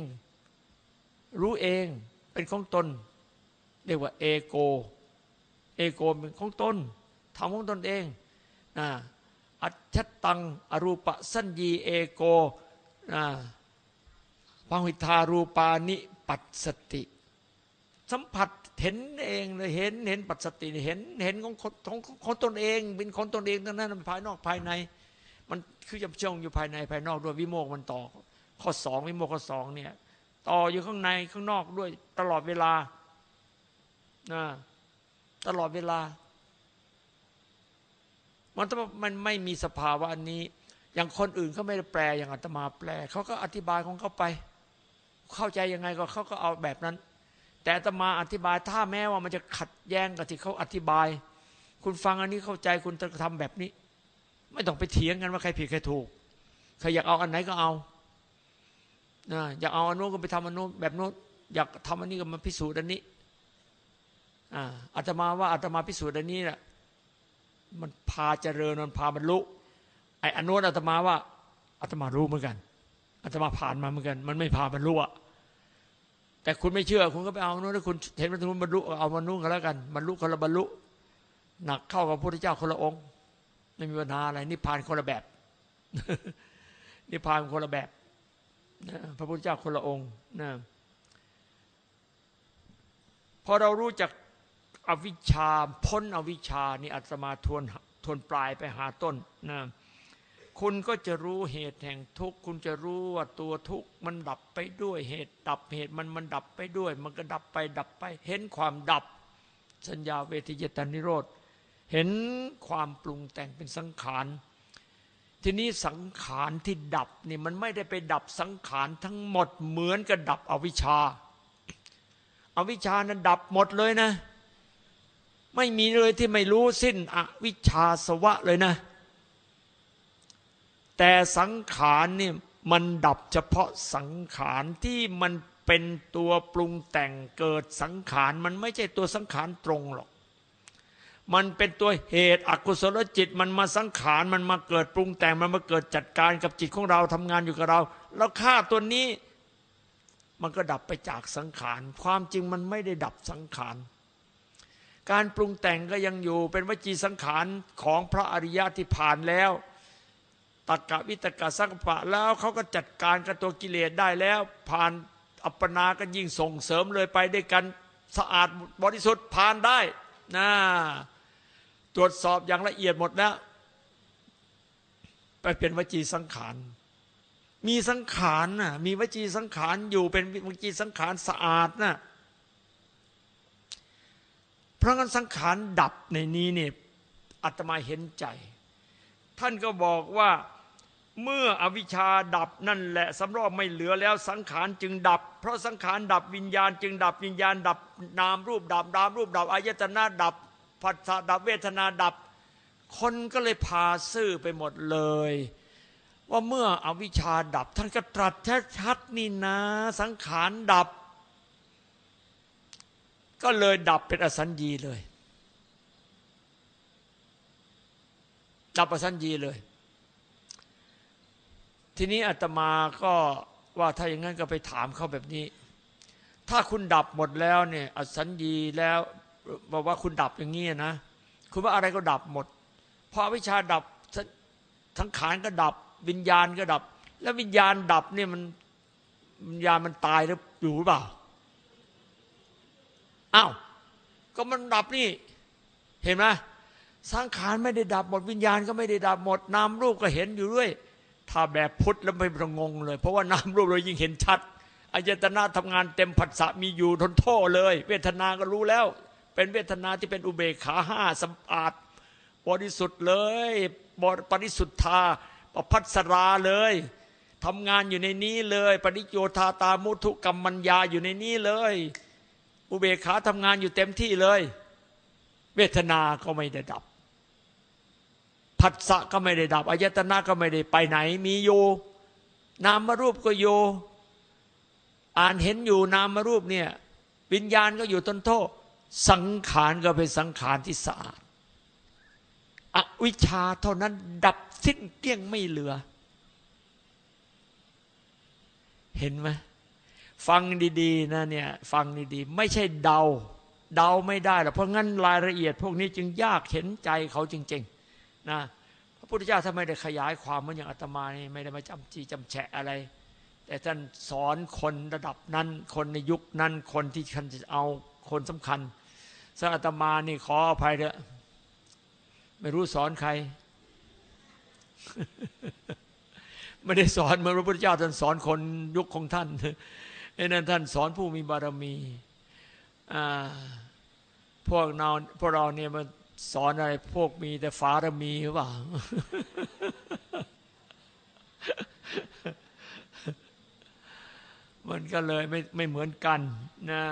Speaker 1: รู้เองเป็นของตน เรียกว่าเอโก เอโกเป็นของตนทำของตนเองอัจฉตัง อรูปะสัญญีเอโกนะพังวิทารูปานิปัสสติ สัมผัสเห็นเองเลยเห็นเห็นปัสสติเห็นเห็นของของของตนเองเป็นของตนเองทั้งนั้นภายนอกภายใน มันคือจะช่องอยู่ภายในภายนอกด้วยวิโมกมันต่อ ข้อสองวิโมกข้อสองเนี่ย ต่ออยู่ข้างในข้างนอกด้วยตลอดเวลานะตลอดเวลา มันมันไม่มีสภาวะอันนี้ อย่างคนอื่นเขาไม่ได้แปลอย่างอาตมาแปลเขาก็อธิบายของเขาไป เข้าใจยังไงก็เขาก็เอาแบบนั้น แต่อาตมาอธิบายถ้าแม้ว่ามันจะขัดแย้งกับที่เขาอธิบาย คุณฟังอันนี้เข้าใจคุณจะทำแบบนี้ ไม่ต้องไปเถียงกันว่าใครผิดใครถูกใครอยากเอาอันไหนก็เอา อยากเอาอันนู้นก็ไปทำอันนู้นแบบนู้นอยากทำอันนี้ก็มาพิสูจน์อันนี้อ่าอาตมาว่าอาตมาพิสูจน์อันนี้แหละมันพาเจริญมันพาบรรลุไอ้อนุอาตมาว่าอาตมารู้เหมือนกันอาตมาผ่านมาเหมือนกัน มันไม่พาบรรลุอะแต่คุณไม่เชื่อ คุณก็ไปเอาโน้นถ้าคุณเห็นมันบรรลุเอามันนุ่งกันแล้วกันบรรลุคนละบรรลุหนักเข้ากับพระพุทธเจ้าคนละองค์ ไม่มีปัญหาอะไรนิพพานคนละแบบ นิพพานคนละแบบ พระพุทธเจ้าคนละองค์นะพอเรารู้จักอวิชชาพ้นอวิชชานี่อาตมาทวนทวนปลายไปหาต้นนะคุณก็จะรู้เหตุแห่งทุกข์ คุณจะรู้ว่าตัวทุกข์มันดับไปด้วยเหตุดับเหตุมันมันดับไปด้วย มันก็ดับไปดับไป เห็นความดับ สัญญาเวทิยตานิโรธ เห็นความปรุงแต่งเป็นสังขาร ทีนี้สังขารที่ดับนี่มันไม่ได้ไปดับสังขารทั้งหมดเหมือนกับดับอวิชชาอาวิชชานั้นดับหมดเลยนะ ไม่มีเลยที่ไม่รู้สิ้นอวิชชาสวะเลยนะ แต่สังขารนี่มันดับเฉพาะสังขารที่มันเป็นตัวปรุงแต่งเกิดสังขาร มันไม่ใช่ตัวสังขารตรงหรอก มันเป็นตัวเหตุอกุศลจิต มันมาสังขารมันมาเกิดปรุงแต่งมันมาเกิดจัดการกับจิตของเราทำงานอยู่กับเรา แล้วฆ่าตัวนี้ มันก็ดับไปจากสังขาร ความจริงมันไม่ได้ดับสังขาร การปรุงแต่งก็ยังอยู่เป็นวจีสังขารของพระอริยะที่ผ่านแล้วตักกะวิตกะสังปะแล้วเขาก็จัดการกับตัวกิเลสได้แล้ว ผ่านอัปปนาก็ยิ่งส่งเสริมเลยไปด้วยกันสะอาดบริสุทธิ์ผ่านได้นะ ตรวจสอบอย่างละเอียดหมดแล้วไปเป็นวจีสังขาร มีสังขารน่ะ มีวจีสังขารอยู่เป็นวจีสังขารสะอาดน่ะ เพราะงั้นสังขารดับในนี้เนี่ยอาตมาเห็นใจ ท่านก็บอกว่าเมื่ออวิชชาดับนั่นแหละสำรอกไม่เหลือแล้วสังขารจึงดับ เพราะสังขารดับวิญญาณ จึงดับวิญญาณ ดับนามรูปดับนามรูปดับอายตนะดับ ผัสสะดับเวทนาดับ คนก็เลยพาซื่อไปหมดเลย ว่าเมื่ออวิชชาดับ ท่านก็ตรัสชัดๆนี่นะ สังขารดับ ก็เลยดับเป็นอสัญญีเลย ดับอสัญญีเลย ทีนี้อาตมาก็ว่าถ้าอย่างนั้นก็ไปถามเขาแบบนี้ถ้าคุณดับหมดแล้วเนี่ยอสัญญีแล้ว บอกว่าคุณดับอย่างนี้นะ คุณว่าอะไรก็ดับหมดพอวิชาดับทั้งขานก็ดับ วิญญาณก็ดับ แล้ววิญญาณดับเนี่ยมันวิญญาณมันตายแล้วอยู่หรือเปล่าอ้าวก็มันดับนี่ เห็นไหมสังขารไม่ได้ดับหมดวิญญาณก็ไม่ได้ดับหมดนามรูปก็เห็นอยู่ด้วย ถ้าแบบพุทธแล้วไม่ประงงเลย เพราะว่านามรูปเรายิ่งเห็นชัดอายตนะทำงานเต็มผัสสะมีอยู่ทนโทษเลย เวทนาก็รู้แล้ว เป็นเวทนาที่เป็นอุเบกขาห้าสัมอาดบริสุทธิ์เลยบริสุทธาประพัสราเลยทำงานอยู่ในนี้เลย ปริโยธาตามุทุกรรมมัญญาอยู่ในนี้เลย อุเบกขาทำงานอยู่เต็มที่เลย เวทนาก็ไม่ได้ดับผัสสะก็ไม่ได้ดับอายตนะก็ไม่ได้ไปไหน มีอยู่นามรูปก็อยู่อ่านเห็นอยู่นามรูปเนี่ย วิญญาณก็อยู่ต้นโทษ สังขารก็เป็นสังขารที่สะอาด อวิชชาเท่านั้นดับสิ้นเกลี้ยงไม่เหลือ เห็นไหมฟังดีๆนะเนี่ยฟังดีๆ ไม่ใช่เดา เดาไม่ได้หรอกเพราะงั้นรายละเอียด พวกนี้จึงยากเห็นใจเขาจริง ๆ นะพระพุทธเจ้าถ้าไม่ได้ขยายความเหมือนอย่างอาตมานี่ไม่ได้มาจำจีจำแฉะอะไร แต่ท่านสอนคนระดับนั้น คนในยุคนั้น คนที่ท่านจะเอาคนสำคัญ สอาตมานี่ขออภัยเถอะไม่รู้สอนใคร ไม่ได้สอนเหมือนพระพุทธเจ้าท่านสอนคนยุคของท่านไอ้นั่นท่านสอนผู้มีบารมีพวกเราพวกเราเนี่ยมันสอนอะไร พวกมีแต่ฟารมีหรือเปล่ามันก็เลยไม่ไม่เหมือนกันนะ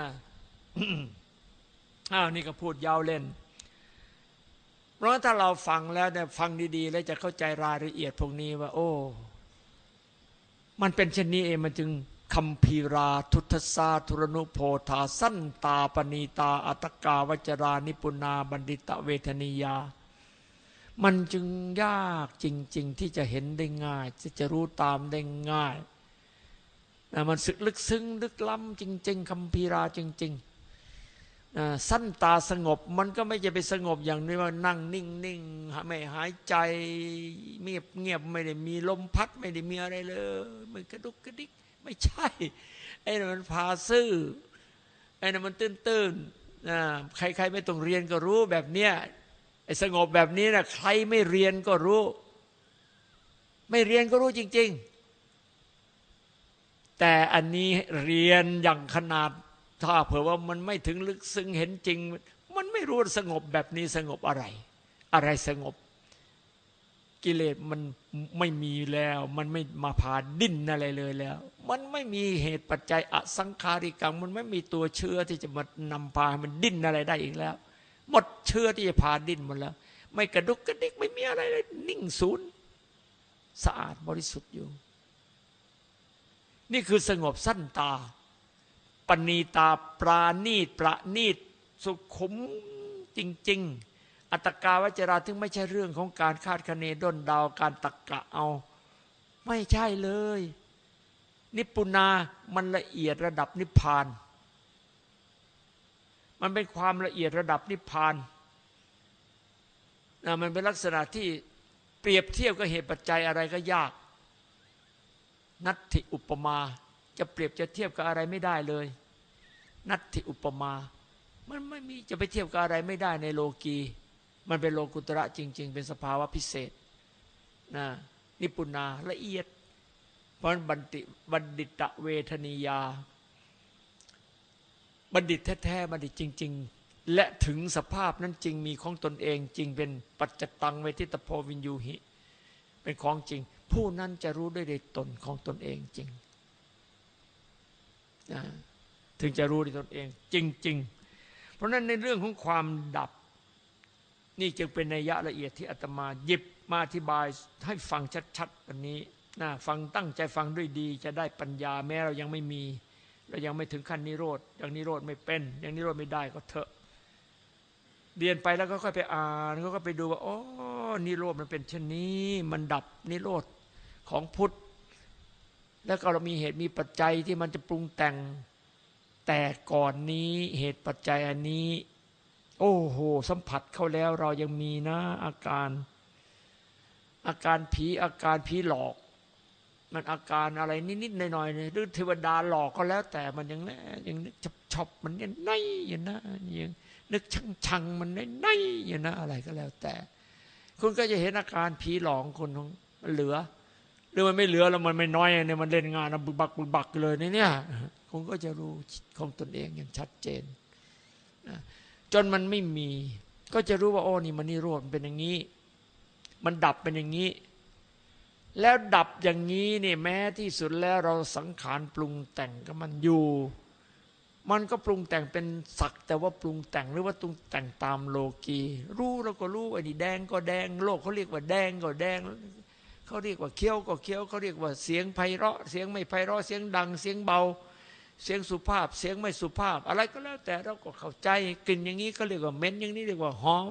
Speaker 1: อ้าวนี่ก็พูดยาวเล่น เพราะถ้าเราฟังแล้วเนี่ยฟังดีๆ แล้วจะเข้าใจรายละเอียดพวกนี้ว่า โอ้ มันเป็นเช่นนี้เองมันจึงคัมพีราทุตสาธุรนุโพธาสั้นตาปณีตา อัตกาวจรานิปุนาบัณฑิตะเวทนียา มันจึงยากจริง ๆ ที่จะเห็นได้ง่ายที่จะรู้ตามได้ง่ายนะมันสึกลึกซึ้งลึกล้ำจริง ๆคัมพีราจริง ๆ สั้นตาสงบมันก็ไม่จะไปสงบอย่างนี้ว่านั่งนิ่งนิ่งไม่หายใจเงียบเงียบไม่ได้มีลมพัดไม่ได้มีอะไรเลยมันกระดุกกระดิกไม่ใช่ไอ้นั่นมันพาซื่อไอ้นั่นมันตื้นตื้นใครๆไม่ต้องเรียนก็รู้แบบเนี้ยไอ้สงบแบบนี้นะใครไม่เรียนก็รู้ ไม่เรียนก็รู้จริง ๆ แต่อันนี้เรียนอย่างขนาด ถ้าเผื่อว่ามันไม่ถึงลึกซึ้งเห็นจริง มันไม่รู้สงบแบบนี้สงบอะไร อะไรสงบ กิเลสมันไม่มีแล้ว มันไม่มาพาดิ้นอะไรเลยแล้ว มันไม่มีเหตุปัจจัยอสังขาริกัง มันไม่มีตัวเชื้อที่จะมานำพามันดิ้นอะไรได้อีกแล้ว หมดเชื้อที่จะพาดิ้นหมดแล้ว ไม่กระดุกกระดิกไม่มีอะไรเลยนิ่งศูนย์สะอาดบริสุทธิ์อยู่ นี่คือสงบสั้นตา ปณีตาปราณีตประณีตสุขุมจริง ๆ อัตกาวจราถึงไม่ใช่เรื่องของการคาดคะเนด้นดาวการตักกะเอา ไม่ใช่เลย นิปุนามันละเอียดระดับนิพพาน มันเป็นความละเอียดระดับนิพพานนะมันเป็นลักษณะที่เปรียบเทียบกับเหตุปัจจัยอะไรก็ยาก นัตถิอุปมา จะเปรียบจะเทียบกับอะไรไม่ได้เลย นัตถิอุปมา มันไม่มีจะไปเทียบกับอะไรไม่ได้ในโลกีมันเป็นโลกุตระจริง ๆ เป็นสภาวะพิเศษนะนิปุนาละเอียด เพราะบัณฑิบัณฑิตเวทนียา บัณฑิตแท้ๆบัณฑิตจริง ๆ และถึงสภาพนั้นจริงมีของตนเองจริงเป็นปัจจตังเวทิตโพวินยูหิ เป็นของจริง ผู้นั้นจะรู้ด้วยในตนของตนเองจริง ถึงจะรู้ด้วยตนเอง จริง ๆ เพราะฉะนั้นในเรื่องของความดับ นี่จึงเป็นนัยยะละเอียดที่อาตมาหยิบมาอธิบายให้ฟังชัดๆวันนี้นะฟังตั้งใจฟังด้วยดี จะได้ปัญญาแม้เรายังไม่มีเรายังไม่ถึงขั้นนิโรธยังนิโรธไม่เป็นยังนิโรธไม่ได้ก็เถอะเรียนไปแล้วก็ค่อยไปอ่านก็ก็ไปดูว่าอ๋อนิโรธมันเป็นเช่นนี้ มันดับนิโรธของพุทธ แล้วก็เรามีเหตุมีปัจจัยที่มันจะปรุงแต่ง แต่ก่อนนี้เหตุปัจจัยอันนี้ โอ้โห สัมผัสเข้าแล้วเรายังมีนะอาการ อาการผีอาการผีหลอก มันอาการอะไรนิดๆหน่อยๆหรือเทวดาหลอกก็แล้ว แต่มันยังแน่ยังนึกชอบมันยังไนอยู่นะยังนึกชังชังมันไนไนอยู่นะอะไรก็แล้วแต่ คุณก็จะเห็นอาการผีหลอกคนของเหลือ หรือมันไม่เหลือแล้วมันไม่น้อยเนี่ยมันเล่นงานบุบักบุบักเลยเนี่ยคุณก็จะรู้ของตนเองอย่างชัดเจนจนมันไม่มี ก็จะรู้ว่าโอ้นี่มันนิโรธเป็นอย่างนี้ มันดับเป็นอย่างนี้ แล้วดับอย่างนี้เนี่ยแม้ที่สุดแล้วเราสังขารปรุงแต่งก็มันอยู่ มันก็ปรุงแต่งเป็นสักแต่ว่าปรุงแต่งหรือว่าปรุงแต่งตามโลกีรู้เราก็รู้ไอ้นี่แดงก็แดง โลกเขาเรียกว่าแดงก็แดง เขาเรียกว่าเคี้ยวก็เคี้ยวเขาเรียกว่าเสียงไพเราะ เสียงไม่ไพเราะเสียงดัง เสียงเบา เสียงสุภาพ เสียงไม่สุภาพ อะไรก็แล้วแต่เราก็เข้าใจกลิ่นอย่างนี้ก็เรียกว่าเหม็นอย่างนี้เรียกว่าหอม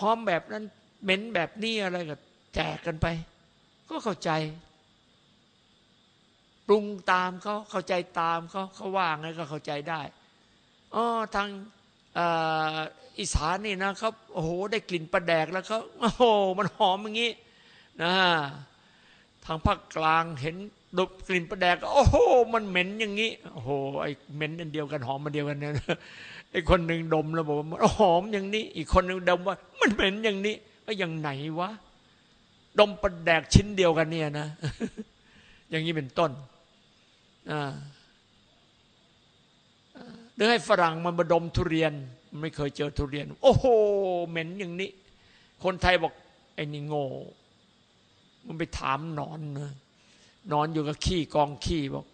Speaker 1: หอมแบบนั้นเหม็นแบบนี้อะไรก็แจกกันไป ก็เข้าใจ ปรุงตามเขาเข้าใจตามเขาเขาว่าไงก็เข้าใจได้อ๋อทางอีสานนี่นะครับโอ้โหได้กลิ่นประแดกแล้วเขาโอ้โหมันหอมอย่างนี้ นะทางภาคกลางเห็นดบกลิ่นประแดกโอ้โหมันเหม็นอย่างนี้โอ้โหไอ้เหม็นอันเดียวกันหอมมันเดียวกันเนี่ยไอ้คนหนึ่งดมแล้วบอกว่าหอมอย่างนี้ อีกคนหนึ่งดมว่า มันเหม็นอย่างนี้ก็อย่างไหนวะดมประแดกชิ้นเดียวกันเนี่ยนะ อย่างนี้เป็นต้นอ่าหรือให้ฝรั่งมันมาดมทุเรียน ไม่เคยเจอทุเรียน โอ้โหเหม็นอย่างนี้ คนไทยบอกไอ้นี่โง่ มันไปถามนอนนะนอนอยู่กับขี้กองขี้บอก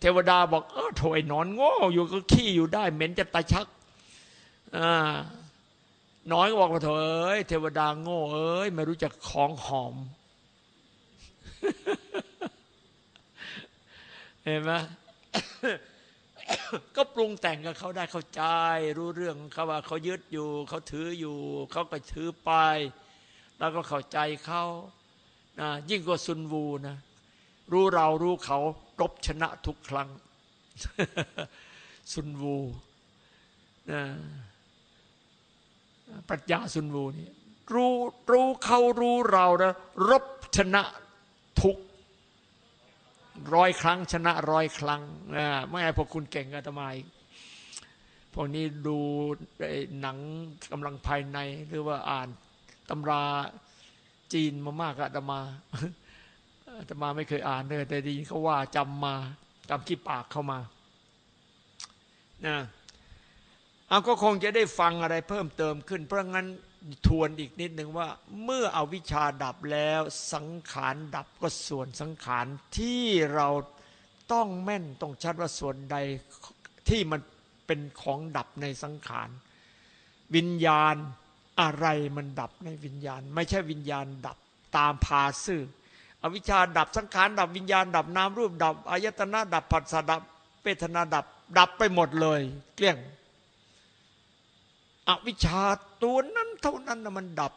Speaker 1: เทวดาบอก เออโถยนอนโง่อยู่กับขี้อยู่ได้ เหม็นจะตายชักอ่าน้อยก็บอกว่าเถอยเทวดาโง่เอ้ยไม่รู้จักของหอมเห็นไหมก็ปรุงแต่งกับเขาได้เข้าใจ รู้เรื่องเขาว่าเขายึดอยู่ เขาถืออยู่ เขาก็ถือไป แล้วก็เข้าใจเขา นะยิ่งกว่าซุนวูนะรู้เรารู้เขารบชนะทุกครั้ง ซุนวูนะปรัชญาซุนวูนี่รู้รู้เขารู้เรานะรบชนะทุกร้อยครั้ง ชนะร้อยครั้งนะไม่ไงพวกคุณเก่งกันทำไมพวกนี้ดูหนังกำลังภายในหรือว่าอ่านตำรา จีนมามากอะตมาอาตมาไม่เคยอ่านเลยแต่ดีเขาว่าจำมาจำขี้ปากเข้ามานะเอาก็คงจะได้ฟังอะไรเพิ่มเติมขึ้น เพราะงั้นทวนอีกนิดหนึ่งว่า เมื่อเอาวิชาดับแล้วสังขารดับก็ส่วนสังขารที่เราต้องแม่นต้องชัดว่าส่วนใดที่มันเป็นของดับในสังขาร วิญญาณ อะไรมันดับในวิญญาณ ไม่ใช่วิญญาณดับตามพาซื่ออวิชชาดับสังขารดับวิญญาณ ดับนามรูปดับอายตนะดับผัสสะดับเปทนาดับ ดับไปหมดเลย เกลี้ยง อวิชชาตัวนั้นเท่านั้นนะมันดับ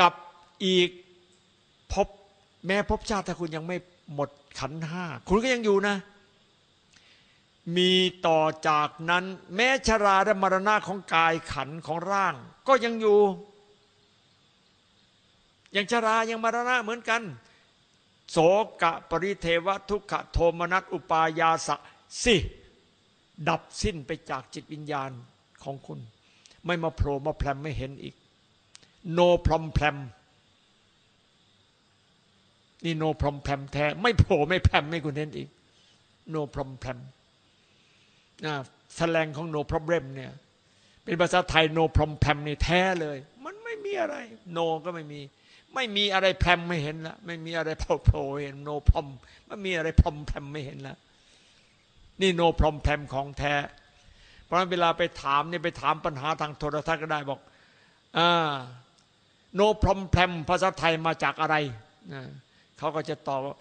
Speaker 1: กับอีกพบแม้พบชาติถ้าคุณยังไม่หมดขันห้าคุณก็ยังอยู่นะ มีต่อจากนั้น แม้ชราและมรณะของกายขันของร่าง ก็ยังอยู่ ยังชรายังมรณะเหมือนกัน โสกะปริเทวทุกขโทมนัสอุปายาสะสิ ดับสิ้นไปจากจิตวิญญาณของคุณ ไม่มาโผล่มาแพรมไม่เห็นอีก โนพรมแพรมนี่โนพรมแพรมแท้ ไม่โผล่ไม่แพรมไม่คุณเห็นอีก โนพรมแพรม แสลงของโนพรมเรมเนี่ย เป็นภาษาไทยโนพรมแพรมนี่แท้เลย มันไม่มีอะไรโนก็ไม่มี ไม่มีอะไรแพรมไม่เห็นละไม่มีอะไรโผล่เห็นโนพรมไม่มีอะไรพรมแพรมไม่เห็นละนี่โนพรมแพรมของแท้ เพราะฉะนั้นเวลาไปถามเนี่ยไปถามปัญหาทางโทรทัศน์ก็ได้บอกอ่าโนพรมแพรมภาษาไทยมาจากอะไรเขาก็จะตอบว่า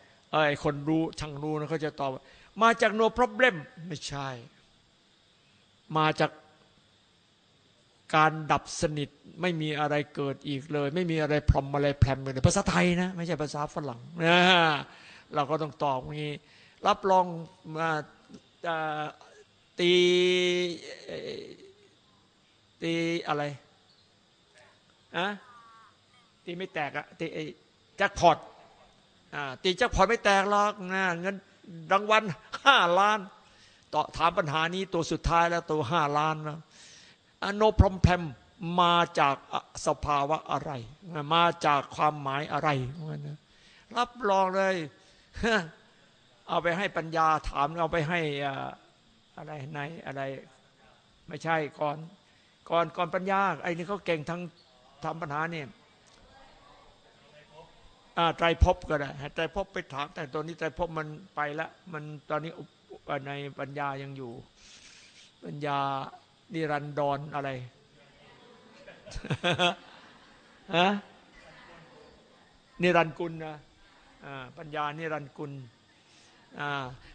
Speaker 1: ไอ้คนรู้ช่างรู้นะเขาจะตอบว่ามาจาก no problem ไม่ใช่ มาจากการดับสนิทไม่มีอะไรเกิดอีกเลย ไม่มีอะไรพรหมอะไรแพรมเลยภาษาไทยนะ ไม่ใช่ภาษาฝรั่งนะเราก็ต้องตอบอย่างนี้ รับรองมาตีตีอะไรอะตีไม่แตกอะตีไอ้แจ็คพอตอ่าตีแจ็คพอตไม่แตกหรอกนะเงินรางวัลห้าล้าน ตถามปัญหานี้ตัวสุดท้ายแล้วตัวห้าล้านแล้วโนพรมแพรมมาจากสภาวะอะไร มาจากความหมายอะไรนะรับรองเลย เอาไปให้ปัญญาถามเอาไปให้อ่าอะไรในอะไร ไม่ใช่ก่อนก่อนก่อนปัญญา ไอ้นี่เขาเก่งทั้งทำปัญหาเนี่ยไตรภพก็ได้ให้ไตรภพไปถามแต่ตัวนี้ไตรภพมันไปแล้วมันตอนนี้อุป ในปัญญายังอยู่ ปัญญานิรันดรออะไรฮะนิรันกุลนะปัญญานิรันกุล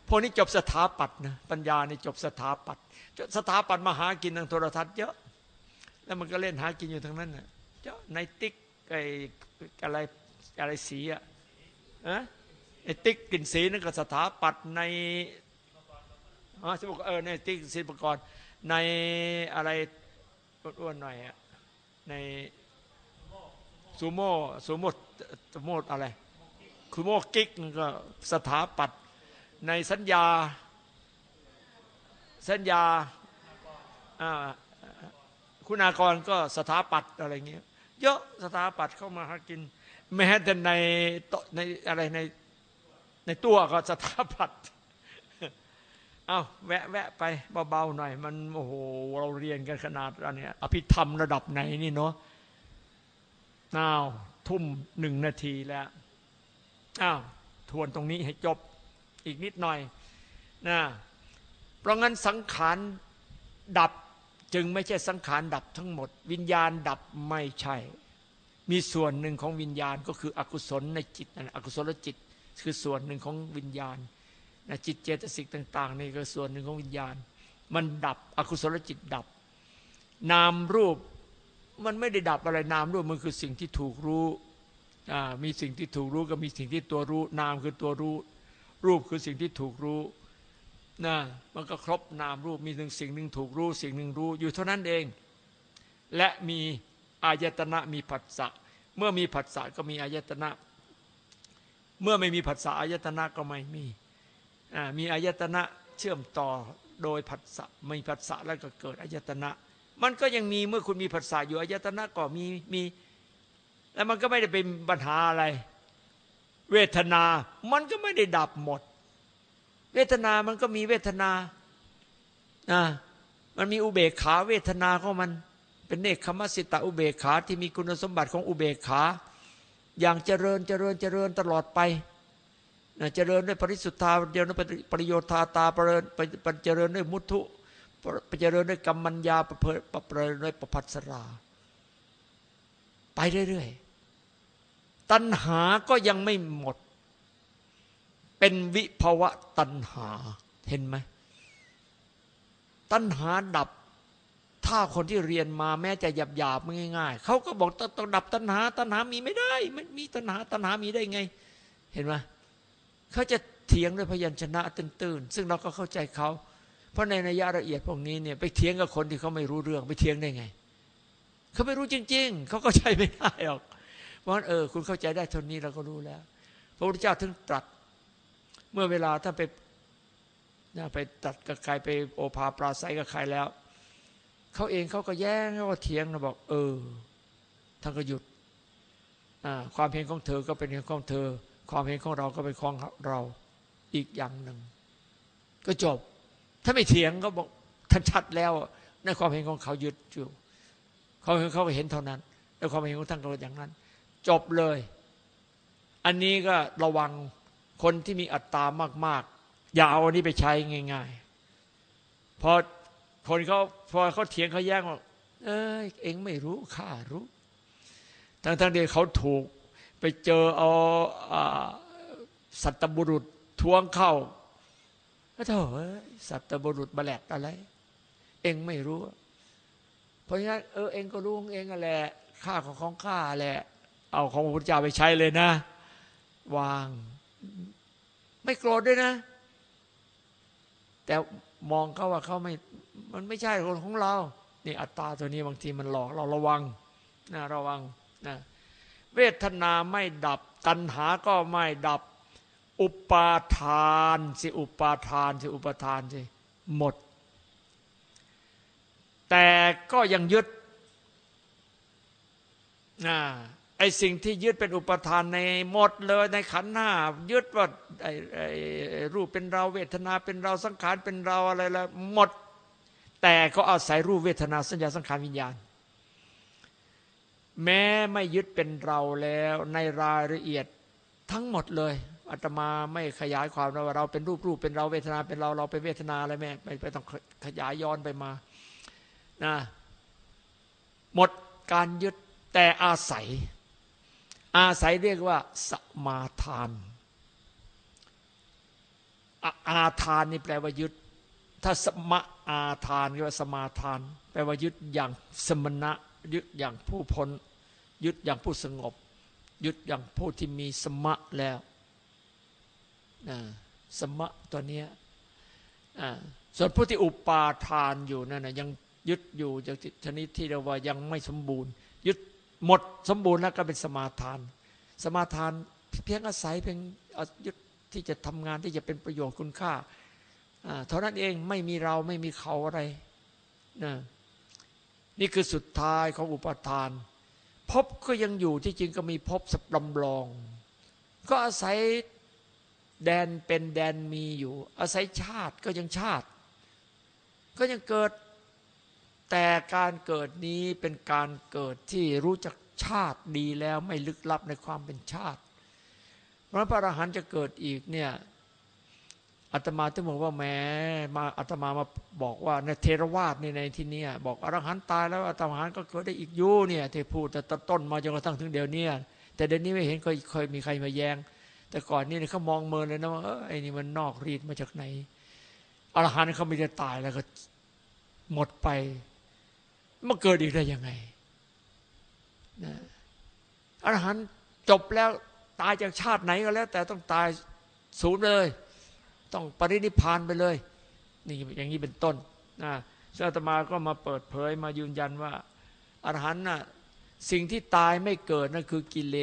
Speaker 1: พวกนี้จบสถาปัตนะปัญญานี่จบสถาปัตสถาปัตมาหากินทางโทรทัศน์เยอะ แล้วมันก็เล่นหากินอยู่ทางนั้นนะเจ้าในติ๊กไออะไรอะไรสีอะไอติ๊กกลิ่นสีนั่นก็สถาปัตใน อ๋อศิลปกเออในติ๊กศิลปกรในอะไรอ้วนๆหน่อยอะในซูโม่ซูโม่ซูโม่อะไรคูโม่กิกก็สถาปัตย์ในสัญญา สัญญาคุณากรก็สถาปัตย์อะไรเงี้ยเยอะสถาปัตย์เข้ามาหากิน แม้แต่ในในอะไรในในตัวก็สถาปัตย์ เอาแวะแวะไปเบาๆหน่อย มันโอ้โหเราเรียนกันขนาดอันเนี้ยอภิธรรมระดับไหนนี่เนาะอ้าวทุ่มหนึ่งนาทีแล้วอ้าวทวนตรงนี้ให้จบอีกนิดหน่อยนะเพราะงั้นสังขารดับจึงไม่ใช่สังขารดับทั้งหมด วิญญาณดับไม่ใช่ มีส่วนหนึ่งของวิญญาณก็คืออกุศลในจิตนั่นอกุศลจิต คือส่วนหนึ่งของวิญญาณ นะจิตเจตสิกต่าง ๆ นี่ก็ส่วนหนึ่งของวิญญาณ มันดับอกุศลจิตดับ นามรูปมันไม่ได้ดับอะไรนามรูปมันคือสิ่งที่ถูกรู้มีสิ่งที่ถูกรู้ก็มีสิ่งที่ตัวรู้ นามคือตัวรู้ รูปคือสิ่งที่ถูกรู้นะมันก็ครบนามรูปมีหนึ่งสิ่งหนึ่งถูกรู้ สิ่งหนึ่งรู้ อยู่เท่านั้นเอง และมีอายตนะมีผัสสะเมื่อมีผัสสะก็มีอายตนะ เมื่อไม่มีผัสสะอายตนะก็ไม่มี มีอายตนะเชื่อมต่อโดยผัสสะมีผัสสะแล้วก็เกิดอายตนะ มันก็ยังมีเมื่อคุณมีผัสสะอยู่อายตนะก็มีมีแล้วมันก็ไม่ได้เป็นปัญหาอะไร เวทนา มันก็ไม่ได้ดับหมด เวทนามันก็มีเวทนานะมันมีอุเบกขาเวทนาของมัน เป็นเนคขมัสสิตาอุเบกขาที่มีคุณสมบัติของอุเบกขา อย่างเจริญเจริญเจริญตลอดไป เจริญด้วยปริสุทธาเจริญด้วยปริโยธาตาเจริญเจริญด้วยมุทุเจริญด้วยกรรมัญญาประเจริญด้วยประพัสรา ไปเรื่อยๆ ตัณหาก็ยังไม่หมด เป็นวิภวะตัณหาเห็นไหมตัณหาดับ ถ้าคนที่เรียนมาแม้จะหยาบหยาบง่าย ๆเขาก็บอกต้องดับตัณหา ตัณหามีไม่ได้ มันมีตัณหาตัณหามีได้ไง เห็นไหม เขาจะเถียงด้วยพยัญชนะตื้นๆ ซึ่งเราก็เข้าใจเขา เพราะในนัยละเอียดพวกนี้เนี่ยไปเถียงกับคนที่เขาไม่รู้เรื่องไปเถียงได้ไง เขาไม่รู้จริง ๆ เขาก็ใช้ไม่ได้หรอก เพราะเออ คุณเข้าใจได้เท่านี้เราก็รู้แล้ว พระพุทธเจ้าถึงตรัส เมื่อเวลาท่านไปไปตัดกับใครไปโอภาปราศัยกับใครแล้ว เขาเองเขาก็แย้งเขาก็เถียงนะบอก เออท่านก็หยุดความเห็นของเธอก็เป็นเห็นของเธอ ความเห็นของเราก็เป็นของเราอีกอย่างหนึ่ง ก็จบ ถ้าไม่เถียงก็บอกท่านชัดแล้วในความเห็นของเขายึดอยู่เขาเห็นเขาเห็นเท่านั้นในความเห็นของท่านก็อย่างนั้น จบเลย อันนี้ก็ระวังคนที่มีอัตตามาก ๆ อย่าเอาอันนี้ไปใช้ง่าย ๆ พอคนเขาพอเขาเถียงเขาแย้งว่าเอ้ยเองไม่รู้ข้ารู้ทั้งๆที่เขาถูก ไปเจอเอาสัตบุรุษทวงเข้าก็เถอะสัตบุรุษบาแลกอะไร เองไม่รู้ เพราะงั้นเออเองก็รู้ของเองแหละข้าของของข้าแหละ เอาของพระพุทธเจ้าไปใช้เลยนะ วาง ไม่โกรธด้วยนะ แต่มองเขาว่าเขาไม่ มันไม่ใช่คนของเรา นี่อัตตาตัวนี้บางทีมันหลอกเราระวังนะระวังนะ เวทนาไม่ดับ ตัณหาก็ไม่ดับ อุปาทานสิอุปาทานสิอุปาทานสิหมด แต่ก็ยังยึดนะไอสิ่งที่ยึดเป็นอุปทานในหมดเลยในขันหน้า ยึดว่าไอไอรูปเป็นเราเวทนาเป็นเราสังขารเป็นเราอะไรล้วหมด แต่ก็อาศัยรูปเวทนาสัญญาสังขารวิญญาณ แม้ไม่ยึดเป็นเราแล้วในรายละเอียดทั้งหมดเลยอาตมาไม่ขยายความว่าเราเป็นรูปรูปเป็นเราเวทนาเป็นเราเราเป็นเวทนาอะไรแม่ไม่ไปต้องขยายย้อนไปมานะหมดการยึดแต่อาศัย อาศัยเรียกว่าสมาทานอาทานนี่แปลว่ายึด ถ้าสมะอาทานเรียกว่าสมาทาน แปลว่ายึดอย่างสมณะยึดอย่างผู้พ้น ยึดอย่างผู้สงบ ยึดอย่างผู้ที่มีสมะแล้วสมะตัวเนี้ยส่วนผู้ที่อุปาทานอยู่นั่นนะยังยึดอยู่จากชนิดที่เราว่ายังไม่สมบูรณ์ ยึดหมดสมบูรณ์แล้วก็เป็นสมาทาน สมาทานเพียงอาศัยเพียงยึดที่จะทำงานที่จะเป็นประโยชน์คุณค่าเท่านั้นเองไม่มีเราไม่มีเขาอะไรนะนี่คือสุดท้ายของอุปทาน พบก็ยังอยู่ที่จริงก็มีพบสับลำลอง ก็อาศัยแดนเป็นแดนมีอยู่ อาศัยชาติก็ยังชาติ ก็ยังเกิด แต่การเกิดนี้เป็นการเกิดที่รู้จักชาติดีแล้วไม่ลึกลับในความเป็นชาติเพราะพระอรหันต์จะเกิดอีกเนี่ย อาตมาที่บอกว่าแม้มาอาตมามาบอกว่าในเทรวาสในในที่นี้บอกอรหันต์ตายแล้วอาตมาก็เกิดได้อีกยู่เนี่ยที่พูดแต่ต้นมาจนกระทั่งถึงเดี๋ยวนี้แต่เดี๋ยวนี้ไม่เห็นเคยเคยมีใครมาแยง้ง แต่ก่อนนี่เขามองเมินเลยนะว่าไอ้นี่มันนอกรีดมาจากไหนอรหันต์เขาไม่ได้ตายแล้วก็หมดไปมาเกิดอีกได้ยังไงนะอรหันต์จบแล้วตายจากชาติไหนก็แล้ว แต่ต้องตายศูนย์เลย ต้องปรินิพานไปเลย นี่อย่างนี้เป็นต้นนะซึ่งอาตมาก็มาเปิดเผยมายืนยันว่าอรหันต์น่ะสิ่งที่ตายไม่เกิดนั่นคือกิเล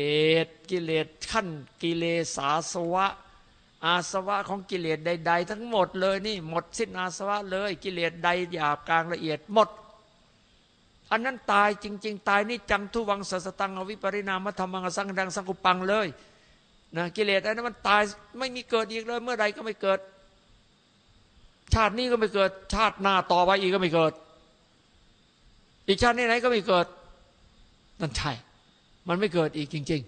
Speaker 1: ส กิเลสขั้นกิเลสาสวะ อาสวะของกิเลสใด ๆ ทั้งหมดเลยนี่หมดสิ้นอาสวะเลย กิเลสใดหยาบกลางละเอียดหมด อันนั้นตายจริง ๆ ตายนี่จังทุวังสัสตังอวิปริณามธรรมังสังดังสังกุปังเลย นะกิเลสอันนั้นมันตายไม่มีเกิดอีกเลย เมื่อใดก็ไม่เกิด ชาตินี้ก็ไม่เกิด ชาติหน้าต่อไปอีกก็ไม่เกิด อีกชาติไหนก็ไม่เกิด นั่นใช่ มันไม่เกิดอีกจริง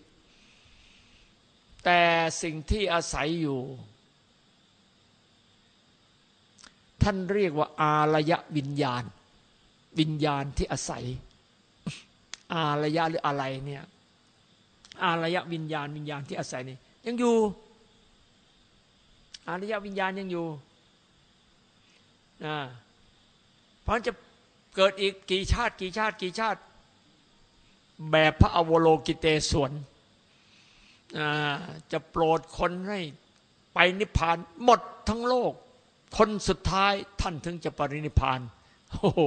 Speaker 1: ๆ แต่สิ่งที่อาศัยอยู่ ท่านเรียกว่า อารยะวิญญาณ วิญญาณที่อาศัย อารยะหรืออะไรเนี่ย อารยวิญญาณวิญญาณที่อาศัยนี่ยังอยู่ อารยวิญญาณยังอยู่นะเพราะจะเกิดอีกกี่ชาติ กี่ชาติ กี่ชาติ แบบพระอวโลกิเตศวนจะโปรดคนให้ไปนิพพานหมดทั้งโลก คนสุดท้ายท่านถึงจะปรินิพพานโอ้โห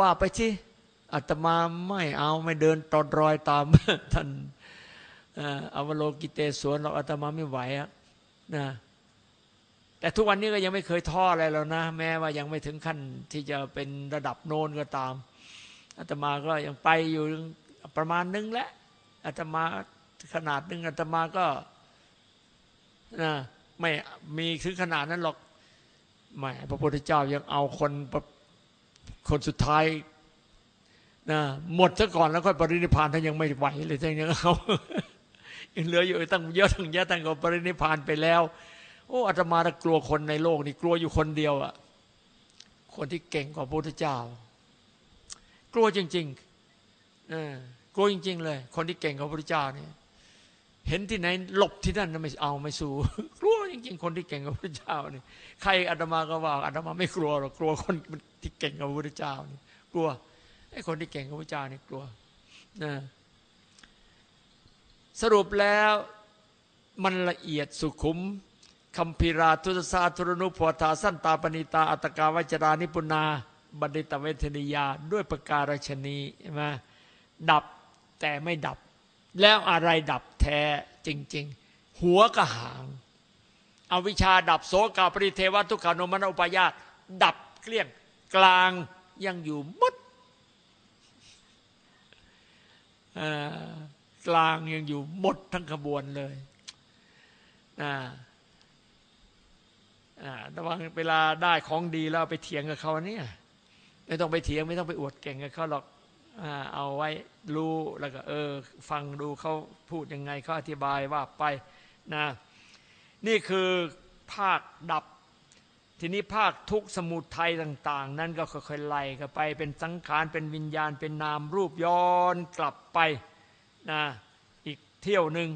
Speaker 1: ว่าไปที่ อาตมาไม่เอาไม่เดินตอดรอยตามท่านอวโลกิเตศวนเราอาตมาไม่ไหวอะนะแต่ทุกวันนี้ก็ยังไม่เคยท้ออะไรแล้วนะ แม้ว่ายังไม่ถึงขั้นที่จะเป็นระดับโน้นก็ตามอาตมาก็ยังไปอยู่ประมาณนึงแหละอาตมาขนาดนึงอาตมาก็นะไม่มีถึงขนาดนั้นหรอกไม่พระพุทธเจ้ายังเอาคนคนสุดท้าย นะหมดซะก่อนแล้วค่อยปรินิพานท่านยังไม่ไหวเลยท่านยังเอายังเหลืออยู่ตั้งเยอะตั้งเยอะตั้งก็ปรินิพานไปแล้ว โอ้อาตมาตะกลัวคนในโลกนี่กลัวอยู่คนเดียวอะคนที่เก่งกว่าพระพุทธเจ้า กลัวจริงๆเออกลัวจริง ๆ เลย คนที่เก่งกว่าพระพุทธเจ้าเนี่ยเห็นที่ไหนหลบที่นั่นไม่เอาไม่สู้กลัวจริง ๆ คนที่เก่งกว่าพระพุทธเจ้านี่ใครอาตมาก็ว่าอาตมาไม่กลัวหรอกกลัวคนที่เก่งกว่าพระพุทธเจ้านี่กลัว อ้คนที่เก่งกว่าพระเจ้านี่กลัวนะสรุปแล้วมันละเอียดสุขุมคัมพิราทุตสาทุรนุพวทาสั้นตาปณิตา อัตกาวัจรานิปุนา บัณฑิตเวทนิยาด้วยประการชนีใช่ไหมดับแต่ไม่ดับ แล้วอะไรดับแท้จริง ๆ หัวกระหางอาวิชาดับโสกาปริเทวทุกขานุมนอุปายาตดับเกลี้ยงกลางยังอยู่มดเอ่อ กลางยังอยู่หมดทั้งขบวนเลยอ่าอ่าระวังเวลาได้ของดีแล้วไปเถียงกับเขาเนี่ย ไม่ต้องไปเถียงไม่ต้องไปอวดเก่งกับเขาหรอกอเอาไว้รู้แล้วก็เออ ฟังดูเขาพูดยังไงเขาอธิบายว่าไปนะนี่คือภาคดับ ทีนี้ภาคทุกสมุทัยต่าง ๆ นั้นก็ค่อยๆไล่กันไป เป็นสังขารเป็นวิญญาณเป็นนามรูปย้อนกลับไปนะอีกเที่ยวหนึ่ง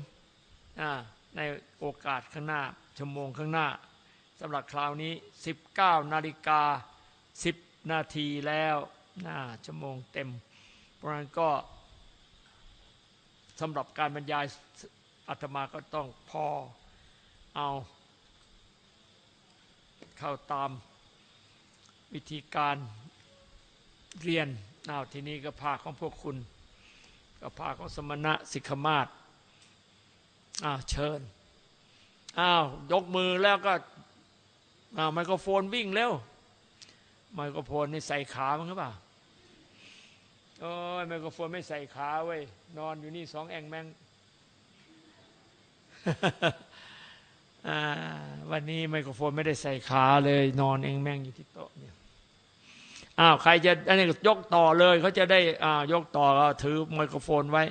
Speaker 1: นะในโอกาสข้างหน้าชั่วโมงข้างหน้าสำหรับคราวนี้ 19นาฬิกา 10 นาทีแล้วนะชั่วโมงเต็ม เพราะฉะนั้นก็สำหรับการบรรยายอาตมาก็ต้องพอเอา เข้าตามวิธีการเรียนเอาทีนี้ก็ภาคของพวกคุณ ก็ภาคของสมณะสิกขมาศอ้าวเชิญอ้าวยกมือแล้วก็อ้าวไมโครโฟนวิ่งเร็วไมโครโฟนนี่ใส่ขามั้งหรือเปล่าโอ้ยไมโครโฟนไม่ใส่ขาเว้ยนอนอยู่นี่สองแองแมง วันนี้ไมโครโฟนไม่ได้ใส่ขาเลยนอนเองแม่งอยู่ที่โต๊ะเนี่ยอ้าวใครจะอันนี้ยกต่อเลยเขาจะได้อ่ายกต่อก็ถือไมโครโฟนไว้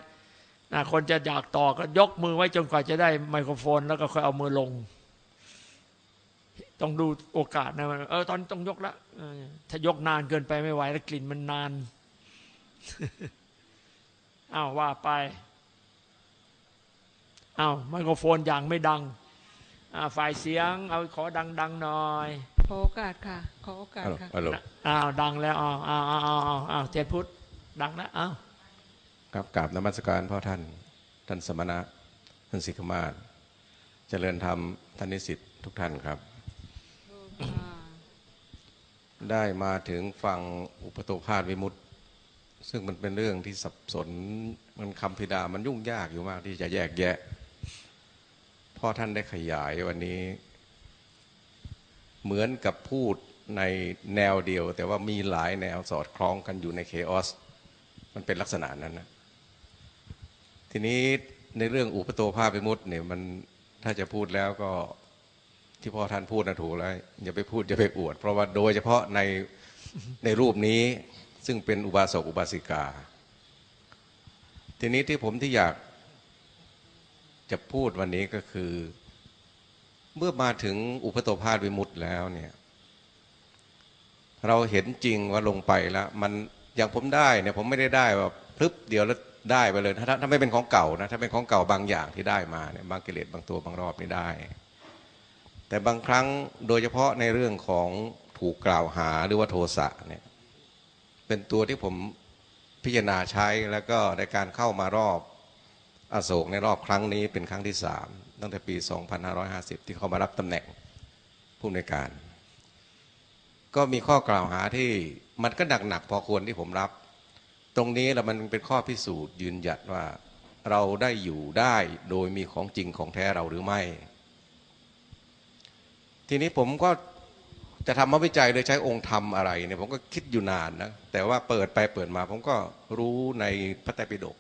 Speaker 1: นะคนจะอยากต่อก็ยกมือไว้จนกว่าจะได้ไมโครโฟน แล้วก็ค่อยเอามือลง ต้องดูโอกาสนะเออตอนนต้องยกละถ้ายกนานเกินไปไม่ไหวแล้วกลิ่นมันนานอ้าวว่าไปอ้าวไมโครโฟนอย่างไม่ดัง ฝ่ายเสียงเอาขอดังๆหน่อย
Speaker 2: ขอโอกาสค่ะ ขอโอกาสค่ะ
Speaker 3: ฮัลโหล
Speaker 1: อ้าวดังแล้วอ้าวอ้าวอ้าวอ้าวอ้าวอ้าวเจนพุทธดังแล้วอ้าว
Speaker 3: ครับกราบนมัสการพ่อท่านท่านสมณะท่านสิกขมาศเจริญธรรมท่านนิสิตทุกท่านครับ ได้มาถึงฟังอุปโตภาสวิมุตติ ซึ่งมันเป็นเรื่องที่สับสนมันคำพิดามันยุ่งยากอยู่มากที่จะแยกแยะ พ่อท่านได้ขยายวันนี้ เหมือนกับพูดในแนวเดียว แต่ว่ามีหลายแนวสอดคล้องกันอยู่ในเคออสมันเป็นลักษณะนั้นนะทีนี้ในเรื่องอุปโตภาพวิมุตติเนี่ยมันถ้าจะพูดแล้วก็ที่พ่อท่านพูดนะถูกแล้วอย่าไปพูดอย่าไปอวด เพราะว่าโดยเฉพาะในในรูปนี้ซึ่งเป็นอุบาสกอุบาสิกา ทีนี้ที่ผมที่อยาก จะพูดวันนี้ก็คือ เมื่อมาถึงอุปโตภาพวิมุตติแล้วเนี่ยเราเห็นจริงว่าลงไปแล้ว มันอย่างผมได้เนี่ยผมไม่ได้ได้แบบพลึบเดียวแล้วได้ไปเลยถ้าถ้าไม่เป็นของเก่านะถ้าเป็นของเก่าบางอย่างที่ได้มาเนี่ยบางกิเลสบางตัวบางรอบนี่ได้ แต่บางครั้งโดยเฉพาะในเรื่องของถูกกล่าวหาหรือว่าโทสะเนี่ยเป็นตัวที่ผมพิจารณาใช้แล้วก็ในการเข้ามารอบ อโศกในรอบครั้งนี้เป็นครั้งที่สามตั้งแต่ปี 2550 ที่เขามารับตำแหน่งผู้อำนวยการ ก็มีข้อกล่าวหาที่มันก็หนักๆพอควรที่ผมรับ ตรงนี้แหละมันเป็นข้อพิสูจน์ยืนหยัดว่าเราได้อยู่ได้โดยมีของจริงของแท้เราหรือไม่ ทีนี้ผมก็จะทำมาวิจัยโดยใช้องค์ธรรมอะไรเนี่ยผมก็คิดอยู่นานนะแต่ว่าเปิดไปเปิดมาผมก็รู้ในพระไตรปิฎก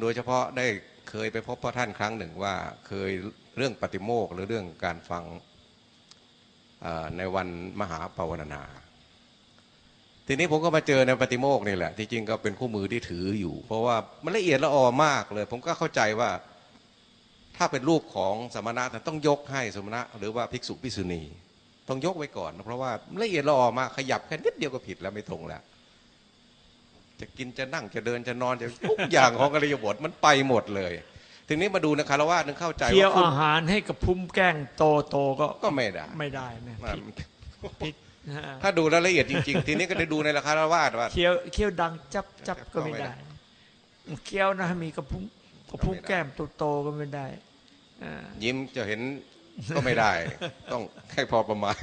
Speaker 3: โดยเฉพาะได้เคยไปพบพระท่านครั้งหนึ่งว่าเคยเรื่องปฏิโมกหรือเรื่องการฟังในวันมหาปวารณาทีนี้ผมก็มาเจอในปฏิโมกนี่แหละ ที่จริงก็เป็นคู่มือที่ถืออยู่ เพราะว่ามันละเอียดละออมากเลย ผมก็เข้าใจว่าถ้าเป็นรูปของสมณะต้องยกให้สมณะ หรือว่าภิกษุภิกษุณี ต้องยกไว้ก่อน เพราะว่าละเอียดละออมากขยับแค่นิดเดียวก็ผิดแล้วไม่ตรงแล้ว จะกินจะนั่งจะเดินจะนอนจะทุกอย่างของอริยบทมันไปหมดเลย ทีนี้มาดูนะคารวะนึงเข้าใจ
Speaker 1: เคี้ยว
Speaker 3: ว่าคุณ
Speaker 1: อาหารให้กับพุ้มแกล้งโตโตก็
Speaker 3: ก็ไม่ได้
Speaker 1: ไม่ได้นะ
Speaker 3: มัน
Speaker 1: ผิดผิดนะฮะ
Speaker 3: ถ้าดูรายละเอียดจริง ๆ ทีนี้ก็ได้ดูในราคารวาสว่า
Speaker 1: เคี้ยวเคี้ยวดังจับจับก็ไม่
Speaker 3: ก็ไม่ได้
Speaker 1: ได้เคี้ยวนะมีกระพุ้งกระพุ้งแก้มโตโตก็ไม่ได้อ่า
Speaker 3: ยิ้มจะเห็นก็ไม่ได้ ต้องให้พอประมาณ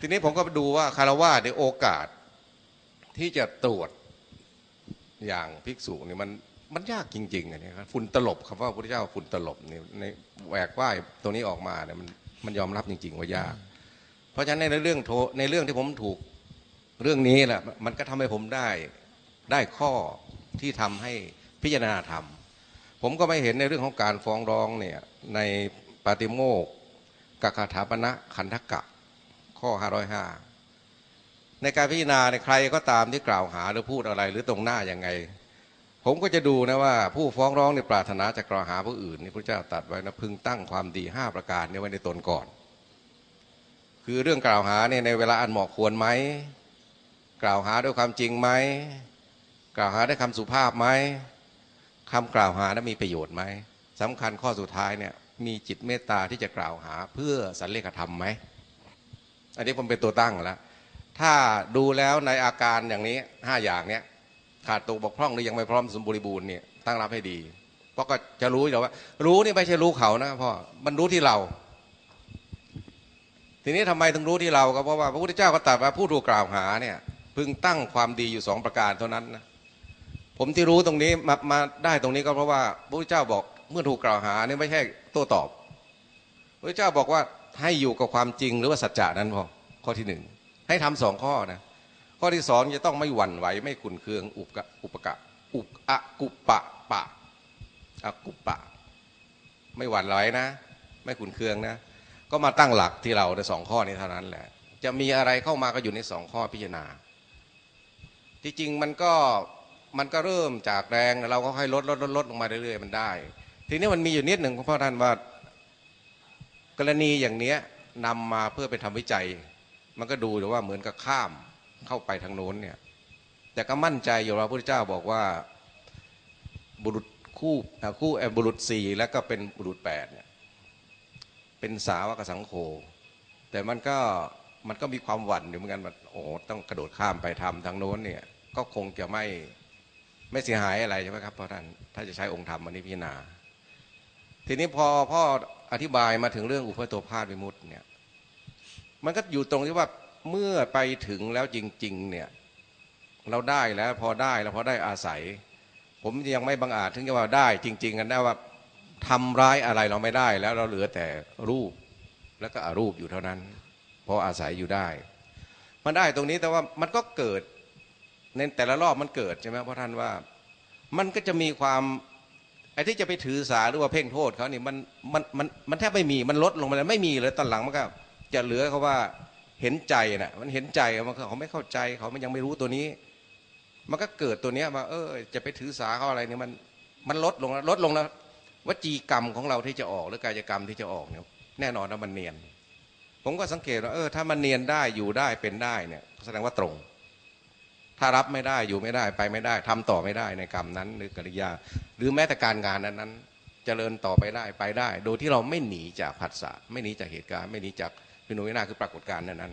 Speaker 3: ทีนี้ผมก็ไปดูว่าคารวะในโอกาส ที่จะตรวจอย่างภิกษุนี่มันมันยากจริงๆอันนี้ครับฝุ่นตลบคำว่าพระพุทธเจ้าฝุ่นตลบนี่ในแหวกว่ายตรงนี้ออกมาเนี่ยมันมันยอมรับจริง ๆ ว่ายาก เพราะฉะนั้นในเรื่องโทในเรื่องที่ผมถูกเรื่องนี้แหละมันก็ทำให้ผมได้ได้ข้อที่ทำให้พิจารณาธรรม ผมก็ไม่เห็นในเรื่องของการฟ้องร้องเนี่ยในปาติโมกข์กคาถาปณะคันธกะข้อ 505 ในการพิจารณาในใครก็ตามที่กล่าวหาหรือพูดอะไรหรือตรงหน้ายังไง ผมก็จะดูนะว่า ผู้ฟ้องร้องในปรารถนาจะกล่าวหาผู้อื่นนี่พระเจ้าตรัดไว้นะพึงตั้งความดี5ประการนี้ไว้ในตนก่อน คือเรื่องกล่าวหาเนี่ยในเวลาอันเหมาะควรไหมกล่าวหาด้วยความจริงไหมกล่าวหาด้วยคำสุภาพไหมคำกล่าวหานั้นมีประโยชน์ไหมสำคัญข้อสุดท้ายเนี่ยมีจิตเมตตาที่จะกล่าวหาเพื่อสันเลขธรรมไหมอันนี้ผมเป็นตัวตั้งแล้ว ถ้าดูแล้วในอาการอย่างนี้ห้าอย่างเนี้ยขาดตกบกพร่องหรือยังไม่พร้อมสมบูรณ์เนี่ยตั้งรับให้ดี เพราะก็จะรู้อยู่ว่า รู้นี่ไม่ใช่รู้เขานะพ่อมันรู้ที่เรา ทีนี้ทำไมถึงรู้ที่เราก็เพราะว่าพระพุทธเจ้าก็ตรัสว่าผู้ถูกกล่าวหาเนี่ยพึงตั้งความดีอยู่สองประการเท่านั้นนะผมที่รู้ตรงนี้มามาได้ตรงนี้ก็เพราะว่าพระพุทธเจ้าบอกเมื่อถูกกล่าวหาเนี่ยไม่ใช่โต้ตอบพระพุทธเจ้าบอกว่าให้อยู่กับความจริงหรือว่าสัจจะนั้นพอข้อที่หนึ่ง ให้ทำสองข้อนะข้อที่สองจะต้องไม่หวั่นไหวไม่ขุนเคืองอุปกะอุปกะอุปอะกุปะปะอะกุปะ ไม่หวั่นไหวนะ ไม่ขุนเคืองนะ ก็มาตั้งหลักที่เราในสองข้อนี้เท่านั้นแหละ จะมีอะไรเข้ามาก็อยู่ในสองข้อพิจารณา ที่จริงมันก็มันก็เริ่มจากแรงเราก็ค่อยลดลดลดลดลงมาเรื่อยๆมันได้ ทีนี้มันมีอยู่นิดหนึ่งพ่อท่านว่ากรณีอย่างเนี้ยนำมาเพื่อไปทำวิจัย มันก็ดูแต่ว่าเหมือนกับข้ามเข้าไปทางโน้นเนี่ย แต่ก็มั่นใจอยู่ว่าพระพุทธเจ้าบอกว่าบุรุษคู่คู่เอ่อบุรุษสี่แล้วก็เป็นบุรุษแปดเนี่ยเป็นสาวกสังโฆแต่มันก็มันก็มีความหวั่นอยู่เหมือนกันว่าโอ้ต้องกระโดดข้ามไปทำทางโน้นเนี่ย ก็คงจะไม่ไม่เสียหายอะไรใช่ไหมครับพ่อท่านถ้าจะใช้องค์ธรรมอันนี้พิจารณาทีนี้พอพ่ออธิบายมาถึงเรื่องอุปโตภาสวิมุตติเนี่ย มันก็อยู่ตรงที่ว่าเมื่อไปถึงแล้วจริง ๆ เนี่ย เราได้แล้วพอได้แล้วพอได้อาศัย ผมยังไม่บังอาจถึงจะว่าได้ จริง ๆ กันได้ว่าทำร้ายอะไรเราไม่ได้แล้วเราเหลือแต่รูปแล้วก็อรูปอยู่เท่านั้น พออาศัยอยู่ได้ มันได้ตรงนี้แต่ว่ามันก็เกิดในแต่ละรอบมันเกิดใช่ไหมเพราะท่านว่า มันก็จะมีความไอ้ที่จะไปถือสาหรือว่าเพ่งโทษเขานี่มันมันมันมันแทบไม่มีมันลดลงมาเลยไม่มีเลยตอนหลังมันก็ จะเหลือเขาว่าเห็นใจน่ะมันเห็นใจมันเขาไม่เข้าใจเขามันยังไม่รู้ตัวนี้ มันก็เกิดตัวเนี้ยว่าเออ จะไปถือสาเขาอะไรเนี่ยมันมันลดลงแล้วลดลงแล้ววจีกรรมของเราที่จะออกหรือกายกรรมที่จะออกเนี่ยแน่นอนว่ามันเนียน ผมก็สังเกตว่าเออถ้ามันเนียนได้อยู่ได้เป็นได้เนี่ยแสดงว่าตรง ถ้ารับไม่ได้อยู่ไม่ได้ไปไม่ได้ทำต่อไม่ได้ในกรรมนั้น หรือกริยา หรือแม้แต่การงานนั้นนั้นเจริญต่อไปได้ไปได้ โดยที่เราไม่หนีจากผัสสะไม่หนีจากเหตุการณ์ไม่หนีจาก พิโนวินาคือปรากฏการณ์นั้นนั้น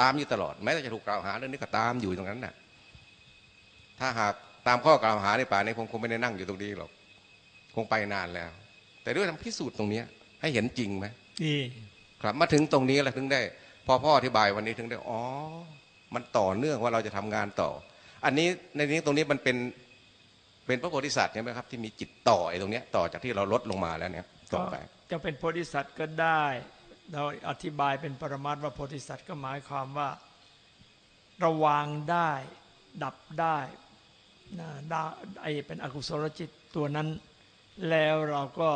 Speaker 3: ตามอยู่ตลอดแม้แต่จะถูกกล่าวหาเรื่องนี้ก็ตามอยู่ตรงนั้นน่ะถ้าหากตามข้อกล่าวหาในป่านี้ผมคงไม่ได้นั่งอยู่ตรงนี้หรอกคงไปนานแล้ว แต่ด้วยทำพิสูจน์ตรงเนี้ยให้เห็นจริงไหม
Speaker 1: นี่
Speaker 3: ครับมาถึงตรงนี้แล้วถึงได้พอพ่ออธิบายวันนี้ถึงได้อ๋อมันต่อเนื่องว่าเราจะทำงานต่อ อันนี้ในนี้ตรงนี้มันเป็นเป็นพระโพธิสัตว์ใช่ไหมครับที่มีจิตต่อไอ้ตรงเนี้ยต่อจากที่เราลดลงมาแล้วเนี่ยต่อไป
Speaker 1: จะเป็นโพธิสัตว์ก็ได้ เราอธิบายเป็นปรมัตถ์ว่าโพธิสัตว์ก็หมายความว่า ระวางได้ ดับได้นะได้ไอเป็นอกุศลจิตตัวนั้น แล้วเราก็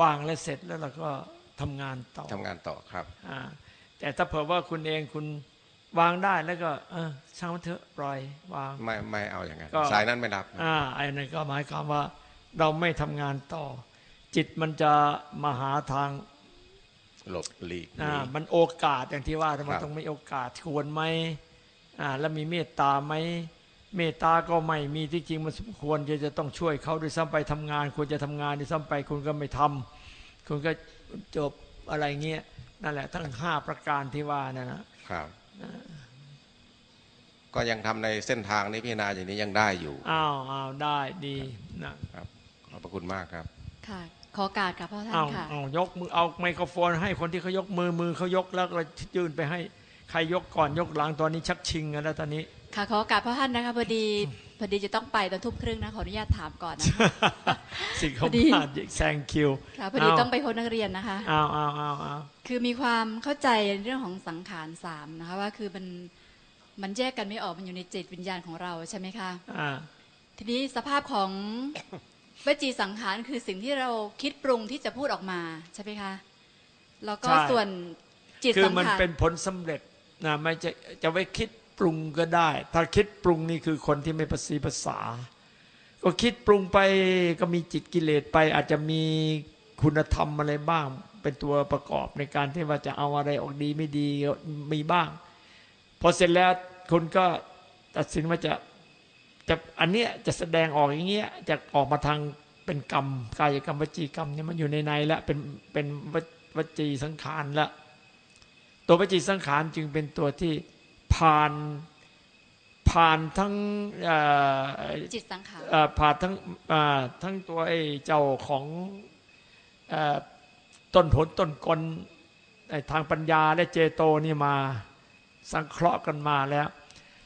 Speaker 1: วางและเสร็จแล้วเราก็ทำงานต่อ
Speaker 3: ทำงานต่อครับ
Speaker 1: อ่าแต่ถ้าเผื่อว่าคุณเองคุณวางได้แล้วก็เออช่างมันเถอะปล่อยวาง
Speaker 3: ไม่ไม่เอาอย่างนั้น
Speaker 1: ก็
Speaker 3: สายนั้นไม่รับ
Speaker 1: อ่าไอ้นั่นก็หมายความว่า เราไม่ทำงานต่อ จิตมันจะมาหาทาง
Speaker 3: หลบหลีกห
Speaker 1: อ่า
Speaker 3: นี
Speaker 1: มันโอกาสอย่างที่ว่ามั
Speaker 3: คนรับ
Speaker 1: ต้องมีโอกาสควรไหมอ่าแล้วมีเมตตาไหมเมตตาก็ไม่มีที่จริงมันสมควรจะจะต้องช่วยเขาด้วยซ้ำไปทำงานควรจะทำงานด้วยซ้ำไปคุณก็ไม่ทำคุณก็จบอะไรเงี้ยนั่นแหละทั้งห้าประการที่ว่านั่นนะครับ
Speaker 3: ก็ยังทำในเส้นทางนี้พิจารณาอย่างนี้ยังได้อยู่
Speaker 1: อ้าวอ้าวได้ดีนะ
Speaker 3: ครับขอบพระคุณมากครับ
Speaker 2: ค่ะ ขอโอกาสค่ะพ่อท่าน
Speaker 1: อ้าว
Speaker 2: ค่ะ
Speaker 1: อ้าวยกมือเอาไมโครโฟน ให้คนที่เขายกมือมือเขายกแล้วก็ยื่นไปให้ใครยกก่อนยกหลังตอนนี้ชักชิงกันแล้วตอนนี้
Speaker 2: ค่ะขอโอกาสพ่อท่านนะคะพอดีพอดีจะต้องไปตอนทุ่มครึ่งนะขออนุญาตถามก่อนนะคะ
Speaker 1: สิ่งเขา
Speaker 2: พอดี
Speaker 1: พลาดแซงคิว
Speaker 2: ค่ะพอดี
Speaker 1: เา
Speaker 2: ต้องไปพบนักเรียนนะคะ
Speaker 1: อ้าวอ้าวอ้าวอ้าว
Speaker 2: คือมีความเข้าใจเรื่องของสังขารสามนะคะว่าคือมันมันแยกกันไม่ออกมันอยู่ในจิตวิญญาณของเราใช่ไหมคะ
Speaker 1: อ่า
Speaker 2: ทีนี้สภาพของ วจีสังขารคือสิ่งที่เราคิดปรุงที่จะพูดออกมาใช่ไหมคะแล้วก็ส่วนจิต
Speaker 1: คือ
Speaker 2: สัง
Speaker 1: มัน
Speaker 2: ขาร
Speaker 1: เป็นผลสำเร็จนะไม่จะจะไว้คิดปรุงก็ได้ ถ้าคิดปรุงนี่คือคนที่ไม่ประสีภาษา ก็คิดปรุงไปก็มีจิตกิเลสไป อาจจะมีคุณธรรมอะไรบ้าง เป็นตัวประกอบในการที่ว่าจะเอาอะไรออกดีไม่ดีมีบ้าง พอเสร็จแล้วคนก็ตัดสินว่าจะ จะอันเนี้ยจะแสดงออกอย่างเงี้ยจะออกมาทางเป็นกรรมกายกรรมวจีกรรมเนี่ยมันอยู่ในในแล้วเป็นเป็นววจีสังขารแล้วตัววจีสังขารจึงเป็นตัวที่ผ่านผ่านทั้งเอ่อ
Speaker 2: จิตสังขาร
Speaker 1: เอ่อผ่านทั้งอ่าทั้งตัวไอ้เจ้าของเอ่อต้นผลต้นกลไอ้ทางปัญญาและเจโตนี่มาสังเคราะห์กันมาแล้ว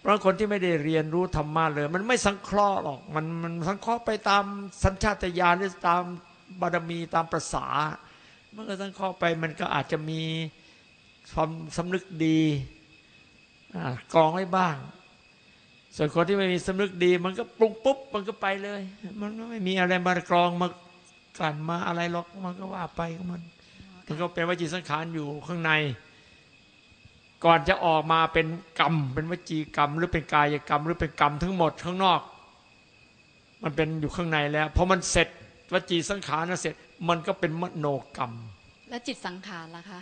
Speaker 1: เพราะคนที่ไม่ได้เรียนรู้ธรรมะเลย มันไม่สังเคราะห์หรอกมันมันสังเคราะห์ไปตามสัญชาตญาณหรือตามบารมีตามประษามันก็สังเคราะห์ไปมันก็อาจจะมีความสำนึกดีอกรองไว้บ้าง ส่วนคนที่ไม่มีสำนึกดี มันก็ปรุงปุ๊บ มันก็ไปเลย มันไม่มีอะไรมากรองมากลั่นมาอะไรหรอกมันก็ว่าไปของมันมันก็เป็นวจีสังขารอยู่ข้างใน ก่อนจะออกมาเป็นกรรม เป็นวจีกรรม หรือเป็นกายกรรม หรือเป็นกรรมทั้งหมดข้างนอก มันเป็นอยู่ข้างในแล้วพอมันเสร็จวจีสังขารนะเสร็จ มันก็เป็นมโนกรรม
Speaker 2: แล้วจิตสังขารล่ะคะ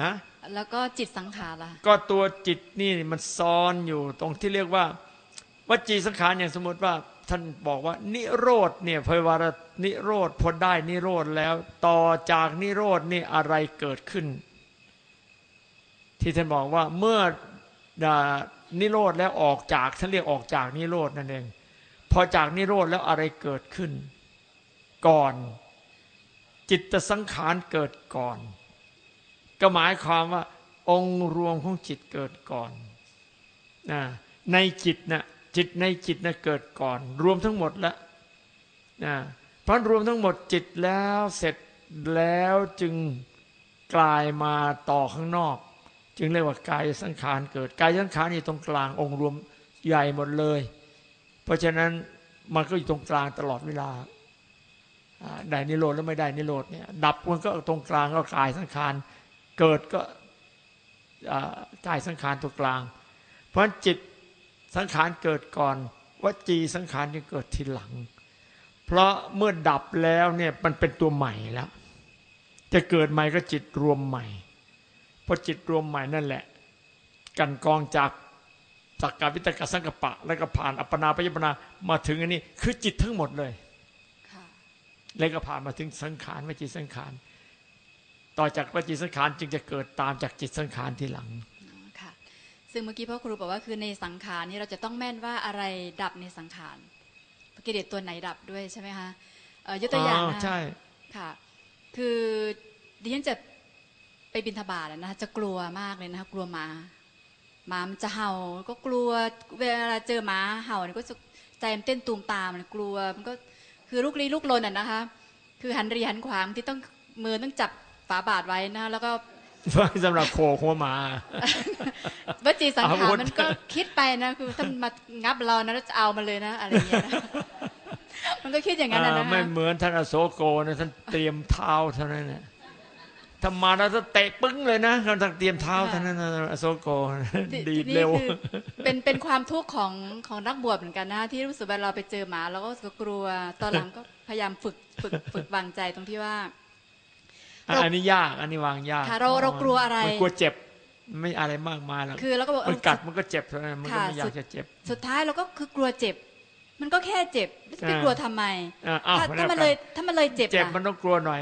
Speaker 1: ฮะ
Speaker 2: แล้วก็จิตสังขารล่ะ
Speaker 1: ก็ตัวจิตนี่มันซ้อนอยู่ตรงที่เรียกว่าวจีสังขารอย่างสมมติว่าท่านบอกว่า นิโรธเนี่ยเพยวาระนิโรธพอได้นิโรธแล้ว ต่อจากนิโรธนี่อะไรเกิดขึ้น ที่ท่านบอกว่าเมื่อนิโรธแล้วออกจากท่านเรียกออกจากนิโรธนั่นเองพอจากนิโรธแล้วอะไรเกิดขึ้น ก่อน จิตสังขารเกิดก่อน ก็หมายความว่า องค์รวมของจิตเกิดก่อนนะในจิตนะจิตในจิตนะเกิดก่อน รวมทั้งหมดแล้วนะเพราะรวมทั้งหมดจิตแล้วเสร็จแล้วจึงกลายมาต่อข้างนอก จึงเรียกว่ากายสังขารเกิดกายสังขารอยู่ตรงกลางองค์รวมใหญ่หมดเลย เพราะฉะนั้นมันก็อยู่ตรงกลางตลอดเวลาได้นิโรธแล้วไม่ได้นิโรธเนี่ยดับมันก็ตรงกลางก็กายสังขารเกิดก็กายสังขารตัวกลาง เพราะจิตสังขารเกิดก่อนวจีสังขารจะเกิดทีหลัง เพราะเมื่อดับแล้วเนี่ยมันเป็นตัวใหม่แล้ว จะเกิดใหม่ก็จิตรวมใหม่ พอจิตรวมใหม่นั่นแหละ กันกองจากสักการวิตกสังกปะ แล้วก็ผ่านอัปปนาปยปนามาถึงอันนี้ คือจิตทั้งหมดเลย
Speaker 2: ค่ะ
Speaker 1: แล้วก็ผ่านมาถึงสังขารวจีสังขาร ต่อจากวจีสังขารจึงจะเกิดตามจากจิตสังขารทีหลัง
Speaker 2: อ๋อค่ะซึ่งเมื่อกี้พ่อครูบอกว่าคือในสังขารนี่เราจะต้องแม่นว่าอะไรดับในสังขารกิเลสตัวไหนดับด้วยใช่ไหมคะเอ่อยกตัวอย่าง
Speaker 1: อ๋อ
Speaker 2: นะ
Speaker 1: ใช่
Speaker 2: ค่ะ คือดิฉันจะ ไปบินทบาทอะนะคะจะกลัวมากเลยนะคะกลัวหมาหมามันจะเห่าก็กลัวเวลาเจอหมาเห่าเนี่ยก็จะใจมันเต้นตูมตามมันกลัวมันก็คือลุกลี้ลุกลนอะนะคะ คือหันรีหันขวางที่ต้องมือต้องจับฝาบาทไว้นะแล้วก็
Speaker 1: สำหรับโคหัวหมา
Speaker 2: วจีสัง
Speaker 1: อา
Speaker 2: ขาร
Speaker 1: วุธ
Speaker 2: มันก็คิดไปนะคือถ้ามันมางับเรานะแล้วจะเอามันเลยนะอะไรอย่างเงี้ยนะมันก็คิดอย่างนั้นนะ
Speaker 1: อ่า
Speaker 2: นะ
Speaker 1: ไม่
Speaker 2: คะ
Speaker 1: เหมือนท่านอโศโกนะท่านเตรียมเท้าเท่านั้นนะ ถ้ามาแล้วจะเตะปึ้งเลยนะกำลังเตรียมเท้า
Speaker 2: ค่ะ
Speaker 1: ท่านนั้นน่ะอโศกโก
Speaker 2: ที่
Speaker 1: ดีด
Speaker 2: ที่นี่
Speaker 1: เร็ว
Speaker 2: คือเป็นเป็นความทุกข์ของของนักบวชเหมือนกันนะที่รู้สึกว่าเราไปเจอหมาเราก็รู้สึกกลัว ตอนหลังก็พยายามฝึกฝึกฝึกวางใจตรงที่ว่า
Speaker 1: อะอันนี้ยากอันนี้วางยาก
Speaker 2: ค่ะเราเรากลัวอะไร
Speaker 1: มันกลัวเจ็บไม่อะไรมากมายหรอก
Speaker 2: คือเราก็บอกเอ
Speaker 1: มัน
Speaker 2: อ
Speaker 1: กัดมันก็เจ็บเท่านั้นมันก็
Speaker 2: ค่ะ
Speaker 1: ไม่อยา
Speaker 2: สุ
Speaker 1: ก
Speaker 2: ด
Speaker 1: จะเจ็บ
Speaker 2: สุดท้ายเราก็คือกลัวเจ็บ มันก็แค่เจ็บแล้วจะไป
Speaker 1: อ่าก
Speaker 2: ลัวทำไม
Speaker 1: อะอ้าว
Speaker 2: ถ้า
Speaker 1: แล้
Speaker 2: ถ้าวมัน
Speaker 1: กัน
Speaker 2: เลยถ้ามันเลยเจ็บ
Speaker 1: เจ็บ
Speaker 2: ล่ะ
Speaker 1: มันต้องกลัวหน่อย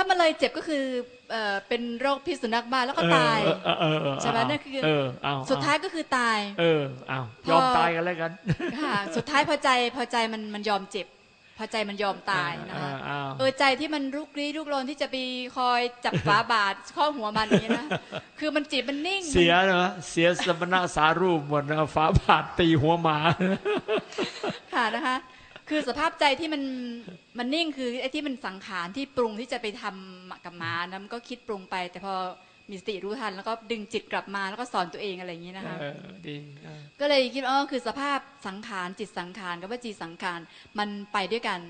Speaker 2: ถ้ามันเลยเจ็บก็คือเอ่อเป็นโรคพิษสุนัขบ้าแล้วก็ตาย
Speaker 1: เออเออเออเออ
Speaker 2: ใช่ไหม
Speaker 1: เอา
Speaker 2: นั่นคือ
Speaker 1: เออเอา
Speaker 2: สุดท้ายก็คือตาย
Speaker 1: เออเอา
Speaker 2: พอ
Speaker 1: ยอมตายกันแล้วกัน
Speaker 2: ค่ะสุดท้ายพอใจพอใจมันมันยอมเจ็บ พอใจมันยอมตายนะคะ
Speaker 1: เออเอา
Speaker 2: เออใจที่มันรุกรี้รุกรนที่จะไปคอยจับฝาบาทข้อหัวมันอย่างนี้นะคือมันจิตมันนิ่ง
Speaker 1: เสียเนอะเสียสมณะสารูปหมดนะฟ้าบาดตีหัวหมา
Speaker 2: ค่ะนะคะ คือสภาพใจที่มันมันนิ่งคือไอ้ที่มันสังขารที่ปรุงที่จะไปทำกับหมานะมันก็คิดปรุงไป แต่พอมีสติรู้ทัน แล้วก็ดึงจิตกลับมาแล้วก็สอนตัวเองอะไรอย่างนี้นะคะ
Speaker 1: เออดีเออ
Speaker 2: ก็เลยคิดว่าอ๋อคือสภาพสังขารจิตสังขารกับว่าจีสังขารมันไปด้วยกัน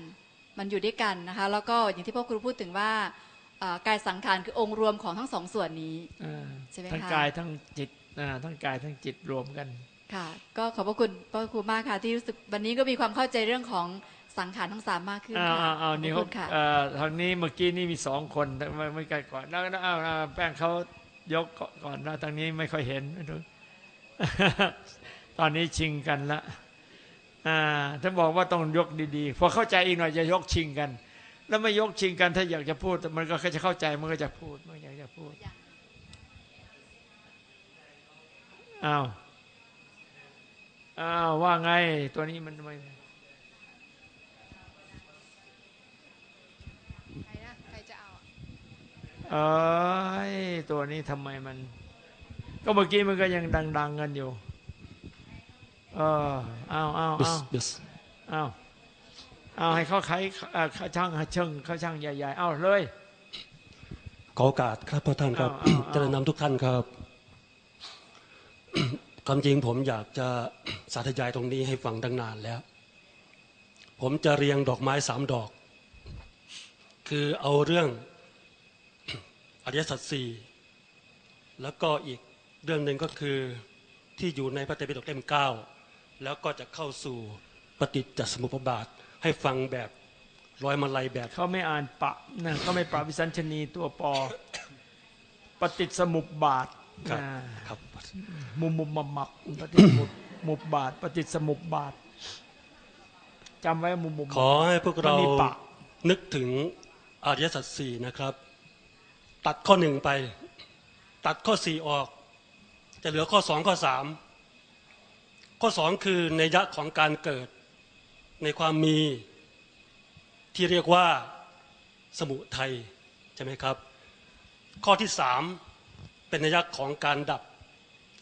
Speaker 2: มันอยู่ด้วยกันนะคะ แล้วก็อย่างที่พ่อครูพูดถึงว่าเอ่อกายสังขารคือองค์รวมของทั้งสองส่วนนี้
Speaker 1: เออ
Speaker 2: ใช่ไหม
Speaker 1: ทั้ง
Speaker 2: คะ
Speaker 1: กายทั้งจิตอ่าทั้งกายทั้งจิตรวมกัน
Speaker 2: ค่ะ ก็ขอบพระคุณพ่อครูมากค่ะ ที่รู้สึกวันนี้ก็มีความเข้าใจเรื่องของสังขารทั้งสามมากขึ้น
Speaker 1: อ้าว
Speaker 2: ค่ะ
Speaker 1: อ้าวอ้าวนี่
Speaker 2: ข
Speaker 1: เขา
Speaker 2: อบคุณค่ะ
Speaker 1: เอ่อทางนี้เมื่อกี้นี่มีสองคนแต่ไม่ไม่ไกลก่อนแล้วแล้วอ้าวอ้าวแป้งเขายกก่อนนะทางนี้ไม่ค่อยเห็นไม่รู้ตอนนี้ชิงกันละอ่าถ้าบอกว่าต้องยกดีๆพอเข้าใจอีกหน่อยจะยกชิงกัน แล้วไม่ยกชิงกันถ้าอยากจะพูด มันก็จะเข้าใจมันก็จะพูดมันอยากจะพูดอ้าว อ้าวว่าไง ตัวนี้มันทำไม
Speaker 4: ใครนะใครจะเอาอะ
Speaker 1: เอ้ยตัวนี้ทำไมมัน ก็เมื่อกี้มันก็ยังดัง ๆ กันอยู่ เออเอาเอา
Speaker 5: บิ
Speaker 1: เอา
Speaker 5: สบิส
Speaker 1: เอาเอาให้เขาไขเอ่อเขาช่างให้ช่างเขาช่างใหญ่ๆ เอาเลย
Speaker 5: ขอโอกาสครับพ่อท่านครับ
Speaker 1: อ้าวอ้าว
Speaker 5: เจริญนำทุกท่านครับ ความจริงผมอยากจะสาธยายตรงนี้ให้ฟังตั้งนานแล้ว ผมจะเรียงดอกไม้สามดอก คือเอาเรื่องอริยสัจสี่แล้วก็อีกเรื่องหนึ่งก็คือที่อยู่ในพระไตปิฎกเล่มเก้าแล้วก็จะเข้าสู่ปฏิจจสมุปบาทให้ฟังแบบร้อยมาลัยแบบ
Speaker 1: เขาไม่อ่านปะนะเขาไม่ปราวิสัญชนีตัวปอปฏิสมุปบาท
Speaker 5: ครับ
Speaker 1: อ่า
Speaker 5: ครับ
Speaker 1: มุมมุมมับมับปฏิสมุปมุบบาท ปฏิสมุปบาทจำไว้มุมมุม
Speaker 5: ขอให้พวกเรา
Speaker 1: มันมีปะ
Speaker 5: นึกถึงอริยสัจสี่นะครับ ตัดข้อหนึ่งไป ตัดข้อสี่ออก จะเหลือข้อสองข้อสามข้อสองคือในยะของการเกิด ในความมี ที่เรียกว่าสมุทัยใช่ไหมครับ ข้อที่สาม เป็นนัยยะของการดับ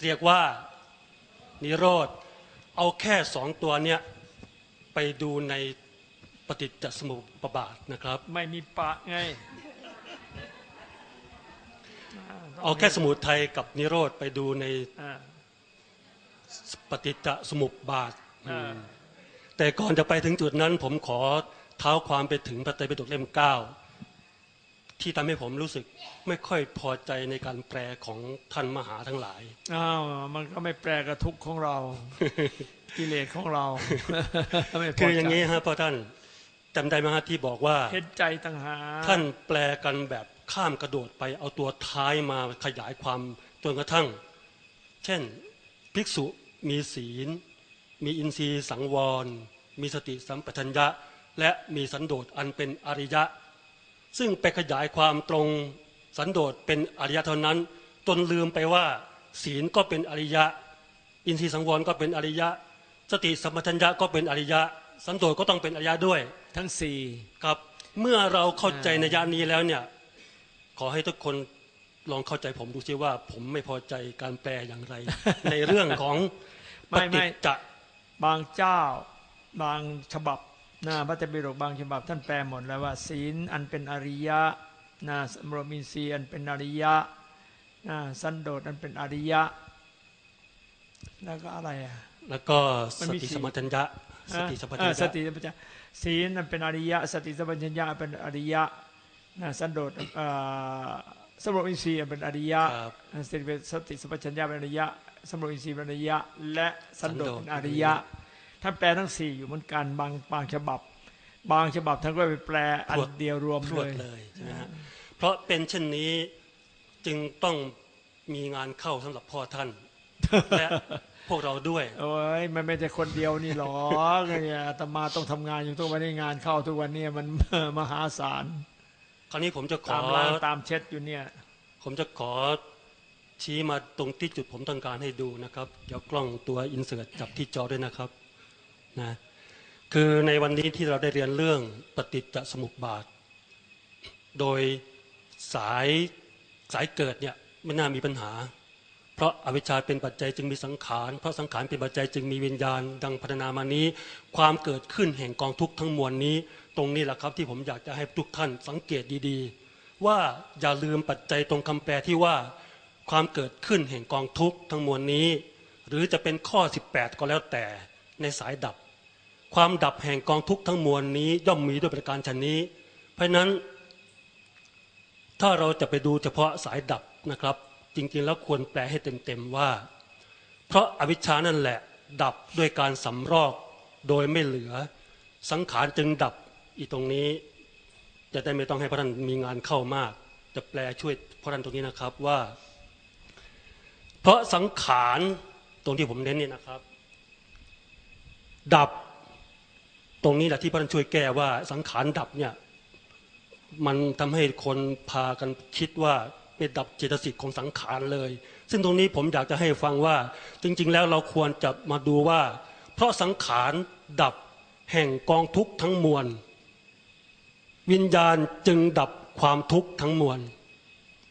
Speaker 5: เรียกว่านิโรธ เอาแค่สองตัวเนี้ยไปดูในปฏิจจสมุปบาทนะครับ
Speaker 1: ไม่มีปะไง
Speaker 5: เอาแค่สมุทัยกับนิโรธไปดูใน
Speaker 1: อ่า
Speaker 5: ปฏิจจสมุปบาท
Speaker 1: อ่า
Speaker 5: แต่ก่อนจะไปถึงจุดนั้น ผมขอเท้าความไปถึงพระไตรปิฎกเล่มเก้า ที่ทำให้ผมรู้สึกไม่ค่อยพอใจในการแปลของท่านมหาทั้งหลาย
Speaker 1: อ้าว มันก็ไม่แปลกระทุกข์ของเรา กิเลสของเราไม่พ
Speaker 5: คืออย่าง
Speaker 1: นี้
Speaker 5: นี้ฮะพ่อท่านจำได้ไหมฮะที่บอกว่า
Speaker 1: เห็นใจต่างหาก
Speaker 5: ท่านแปลกันแบบข้ามกระโดดไปเอาตัวท้ายมาขยายความจนกระทั่ง เช่น ภิกษุมีศีล มีอินทรีย์สังวร มีสติสัมปชัญญะ และมีสันโดษอันเป็นอริยะ ซึ่งไปขยายความตรงสันโดษเป็นอริยะเท่านั้นจนลืมไปว่า ศีลก็เป็นอริยะ อินทรีย์สังวรก็เป็นอริยะ สติสัมปชัญญะก็เป็นอริยะ สันโดษก็ต้องเป็นอริยะด้วย
Speaker 1: ทั้งสี่
Speaker 5: ครับเมื่อเราเข้าใจในยานนี้แล้วเนี่ยขอให้ทุกคนลองเข้าใจผมดูซิว่า ผมไม่พอใจการแปลอย่างไร ในเรื่องของป
Speaker 1: ไม่
Speaker 5: ฏิ
Speaker 1: ไม่
Speaker 5: จจะ
Speaker 1: บางเจ้า บางฉบับ นะพระเตปิฎกบางฉบับท่านแปลหมดแล้วว่า ศีลอันเป็นอริยะนะสมรมินทรีย์อันเป็นอริยะนะสันโดษอันเป็นอริยะ แล้วก็อะไรอะ
Speaker 5: แล้วก็
Speaker 1: มัน
Speaker 5: ส
Speaker 1: มี
Speaker 5: ติ
Speaker 1: สี่
Speaker 5: สมปชัญญะสติสัมป
Speaker 1: เอ
Speaker 5: ชัญ
Speaker 1: อส
Speaker 5: ญะ
Speaker 1: ติสัมปชัญญะศีลอันเป็นอริยะ สติสัมปชัญญะเป็นอริยะนะสันโดษเอ่อสำรวมอินทรีย์เป็นอริยะ
Speaker 5: ครับ
Speaker 1: สติเป็นสติสัมปชัญญะเป็นอริยะสำรวมอินทรีย์เป็นอริยะ และสันโดษ
Speaker 5: สันโดษ
Speaker 1: เป็นอริยะ ท่านแปลทั้งสี่อยู่เหมือนกันบางบางฉบับ บางฉบับท่านก็ไปแปลอันเดียวรวม
Speaker 5: พร
Speaker 1: เล
Speaker 5: วด
Speaker 1: ย
Speaker 5: เลยใช่ไหมฮะเพราะเป็นเช่นนี้จึงต้องมีงานเข้าสำหรับพ่อท่านและพวกเราด้วย
Speaker 1: โอ้ยมันไม่ใช่คนเดียวนี่หรอกเนี่ยอาตมาต้องทำงานอยู่ทุกวันนี้งานเข้าทุกวันนี้มันมหาศาล
Speaker 5: คราวนี้ผมจะข
Speaker 1: ตา
Speaker 5: อ
Speaker 1: มล้างตามเช็ดอยู่เนี่ย
Speaker 5: ผมจะขอชี้มาตรงที่จุดผมต้องการให้ดูนะครับ เดี๋ยวกล้องตัวอินเสิร์ตจับที่จอด้วยนะครับ นะคือในวันนี้ที่เราได้เรียนเรื่องปฏิจจสมุปบาท โดยสายสายเกิดเนี่ยไม่น่ามีปัญหา เพราะอวิชชาเป็นปัจจัยจึงมีสังขาร เพราะสังขารเป็นปัจจัยจึงมีวิญญาณ ดังพัฒนามานี้ ความเกิดขึ้นแห่งกองทุกข์ทั้งมวลนี้ ตรงนี้แหละครับที่ผมอยากจะให้ทุกท่านสังเกตดีๆ ว่าอย่าลืมปัจจัยตรงคำแปลที่ว่า ความเกิดขึ้นแห่งกองทุกข์ทั้งมวลนี้ หรือจะเป็นข้อ 18 ก็แล้วแต่ในสายดับ ความดับแห่งกองทุกข์ทั้งมวลนี้ย่อมมีด้วยประการชนนี้ เพราะฉะนั้น ถ้าเราจะไปดูเฉพาะสายดับนะครับ จริงๆแล้วควรแปลให้เต็มๆว่า เพราะอวิชชานั่นแหละ ดับด้วยการสำรอกโดยไม่เหลือ สังขารจึงดับอีตรงนี้ จะได้ไม่ต้องให้พระท่านมีงานเข้ามาก จะแปลช่วยพระท่านตรงนี้นะครับว่า เพราะสังขารตรงที่ผมเน้นเนี่ยนะครับ ดับ ตรงนี้แหละที่พระท่านช่วยแก้ว่าสังขารดับเนี่ยมันทำให้คนพากันคิดว่าเป็นดับเจตสิกของสังขารเลย ซึ่งตรงนี้ผมอยากจะให้ฟังว่า จริง ๆ แล้วเราควรจะมาดูว่า เพราะสังขารดับแห่งกองทุกข์ทั้งมวล วิญญาณจึงดับความทุกข์ทั้งมวล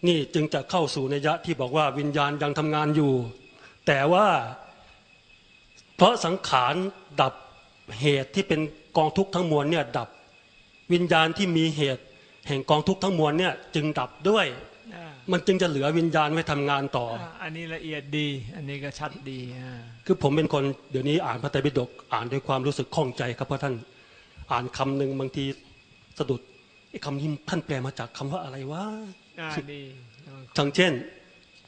Speaker 5: นี่จึงจะเข้าสู่ในยะที่บอกว่าวิญญาณยังทำงานอยู่ แต่ว่า เพราะสังขารดับ เหตุที่เป็นกองทุกข์ทั้งมวลเนี่ยดับ วิญญาณที่มีเหตุ แห่งกองทุกข์ทั้งมวลเนี่ยจึงดับด้วย
Speaker 1: อ่า
Speaker 5: มันจึงจะเหลือวิญญาณไว้ทำงานต่อ
Speaker 1: อ่าอันนี้ละเอียดดี อันนี้ก็ชัดดีอ่า
Speaker 5: คือผมเป็นคนเดี๋ยวนี้อ่านพระไตรปิฎกอ่านด้วยความรู้สึกข้องใจครับเพราะท่านอ่านคำหนึ่งบางทีสะดุดไอ้คำนี้ท่านแปลมาจากคำว่าอะไรวะ
Speaker 1: อ่าดี
Speaker 5: ทั้งเช่น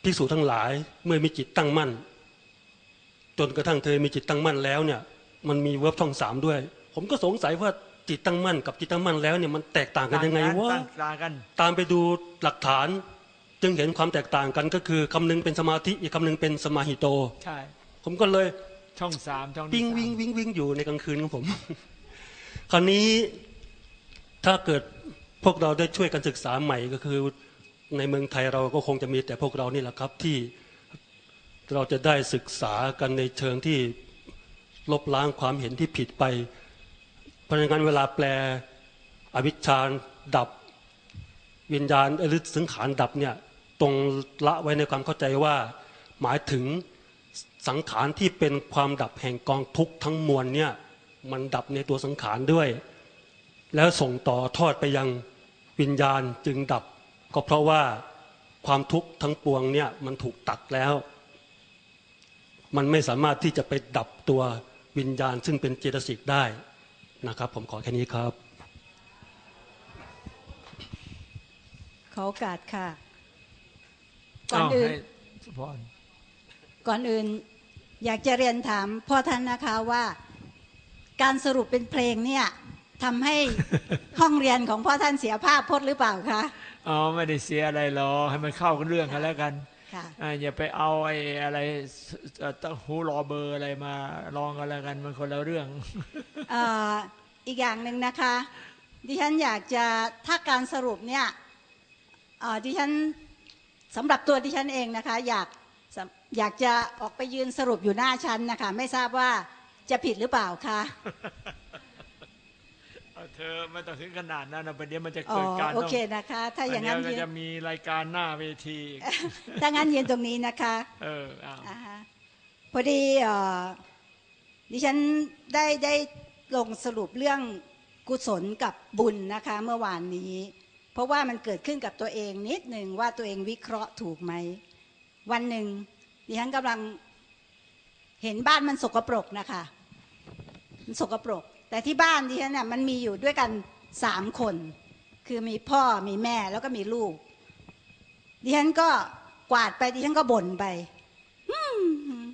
Speaker 5: ภิกษุทั้งหลายเมื่อมีจิตตั้งมั่น จนกระทั่งเธอมีจิตตั้งมั่นแล้วเนี่ย มันมีเวิร์บช่องสามด้วย ผมก็สงสัยว่าจิตตั้งมั่นกับจิตตั้งมั่นแล้วเนี่ยมันแตกต่างกันยังไงวะ
Speaker 1: ต่างกัน
Speaker 5: ตามไปดูหลักฐาน จึงเห็นความแตกต่างกันก็คือคำหนึงเป็นสมาธิอีกคำหนึงเป็นสมาหิโต
Speaker 1: ใช่
Speaker 5: ผมก็เลย
Speaker 1: ช่องสามช่องที่
Speaker 5: วิ่ง
Speaker 1: สาม
Speaker 5: วิ่งวิ่งวิ่งอยู่ในกลางคืนของผม คราวนี้ถ้าเกิดพวกเราได้ช่วยกันศึกษาใหม่ก็คือ ในเมืองไทยเราก็คงจะมีแต่พวกเรานี่แหละครับที่เราจะได้ศึกษากันในเชิงที่ ลบล้างความเห็นที่ผิดไป เพราะงั้นเวลาแปลอวิชชาดับวิญญาณหรือสังขารดับเนี่ยตรงละไว้ในความเข้าใจว่า หมายถึงสังขารที่เป็นความดับแห่งกองทุกข์ทั้งมวลเนี่ยมันดับในตัวสังขารด้วย แล้วส่งต่อทอดไปยังวิญญาณจึงดับ ก็เพราะว่าความทุกข์ทั้งปวงเนี่ยมันถูกตัดแล้ว มันไม่สามารถที่จะไปดับตัว วิญญาณซึ่งเป็นเจตสิกได้นะครับ ผมขอแค่นี้ครับ
Speaker 4: ขอโอกาสค่ะ ก่อนา
Speaker 1: ว
Speaker 4: อื่น
Speaker 1: ให้สุพร
Speaker 4: ก่อนอื่น อยากจะเรียนถามพ่อท่านนะคะว่าการสรุปเป็นเพลงเนี่ยทำให้ห้องเรียนของพ่อท่านเสียภาพพจน์หรือเปล่าคะ
Speaker 1: อ๋อ ไม่ได้เสียอะไรหรอกให้มันเข้ากันเรื่องกันแล้วกัน
Speaker 4: ค่ะ
Speaker 1: อ่าอย่าไปเอาไอ้อะไรสเอ่อตั้งหูรอเบอร์อะไรมาลองกันแล้วกันมันคนละเรื่อง
Speaker 4: เอ่ออีกอย่างหนึ่งนะคะ ดิฉันอยากจะถ้าการสรุปเนี่ยเอ่อดิฉันสำหรับตัวดิฉันเองนะคะ อยากสำอยากจะออกไปยืนสรุปอยู่หน้าชั้นนะคะ ไม่ทราบว่าจะผิดหรือเปล่าคะ
Speaker 1: เอาเธอไม่ต้องถึงขนาดนั้นนะประเดี๋ยวมันจะ
Speaker 4: อ๋อ
Speaker 1: เกิดการ
Speaker 4: โอ
Speaker 1: ต้อง
Speaker 4: เคนะคะ ถ้าอย่างนั้น
Speaker 1: ประ
Speaker 4: ยื
Speaker 1: เดี๋วก็
Speaker 4: น
Speaker 1: จะมีรายการหน้าเวทีอีก
Speaker 4: ถ้างั้นยืนตรงนี้นะคะ
Speaker 1: เอออ้าว
Speaker 4: อ่าฮะพอดีเอ่อดิฉันได้ได้ลงสรุปเรื่องกุศลกับบุญนะคะ เมื่อวานนี้ เพราะว่ามันเกิดขึ้นกับตัวเองนิดหนึ่งว่าตัวเองวิเคราะห์ถูกไหม วันหนึ่งดิฉันกำลังเห็นบ้านมันสกปรกนะคะ มันสกปรก แต่ที่บ้านดิฉันน่ะมันมีอยู่ด้วยกันสามคน คือมีพ่อมีแม่แล้วก็มีลูก ดิฉันก็กวาดไปดิฉันก็บ่นไปอืมอืม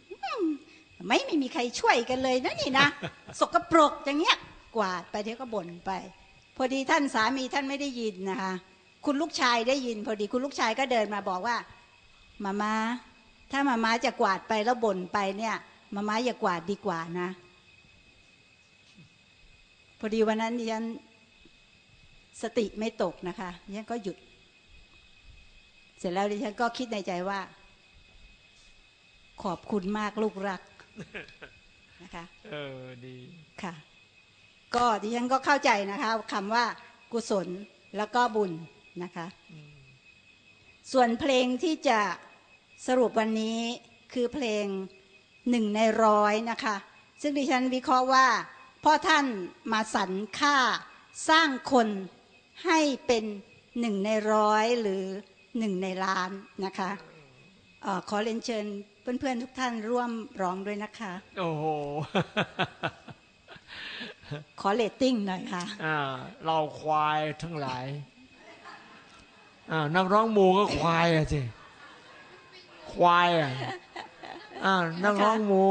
Speaker 4: ไม่ไม่มีใครช่วยกันเลยนะนี่นะสกปรกอย่างเงี้ย กวาดไปเดี๋ยวก็บ่นไป พอดีท่านสามีท่านไม่ได้ยินนะคะคุณลูกชายได้ยิน พอดีคุณลูกชายก็เดินมาบอกว่ามามาถ้ามามาจะกวาดไปแล้วบ่นไปเนี่ยมามาอย่ากวาดดีกว่านะพ อดีวันนั้นดิฉันสติไม่ตกนะคะดิฉันก็หยุด เสร็จแล้วดิฉันก็คิดในใจว่า ขอบคุณมากลูกรักนะคะ
Speaker 1: เออดี
Speaker 4: ค่ะ ก็ดิฉันก็เข้าใจนะคะคำว่ากุศลแล้วก็บุญนะคะ ส่วนเพลงที่จะสรุปวันนี้คือเพลงหนึ่งในร้อยนะคะ ซึ่งดิฉันวิเคราะห์ว่า พ่อท่านมาสรรค่าสร้างคนให้เป็นหนึ่งในร้อยหรือหนึ่งในล้านนะคะเออขอเรียนเชิญเพื่อนๆทุกท่านร่วมร้องด้วยนะคะ
Speaker 1: โอ้โห
Speaker 4: ขอเรตติ้งหน่อยค่ะ
Speaker 1: อ่าเราควายทั้งหลายอ่านักร้องหมูก็ควายอะสิควายอะ อ่านักร้องหมู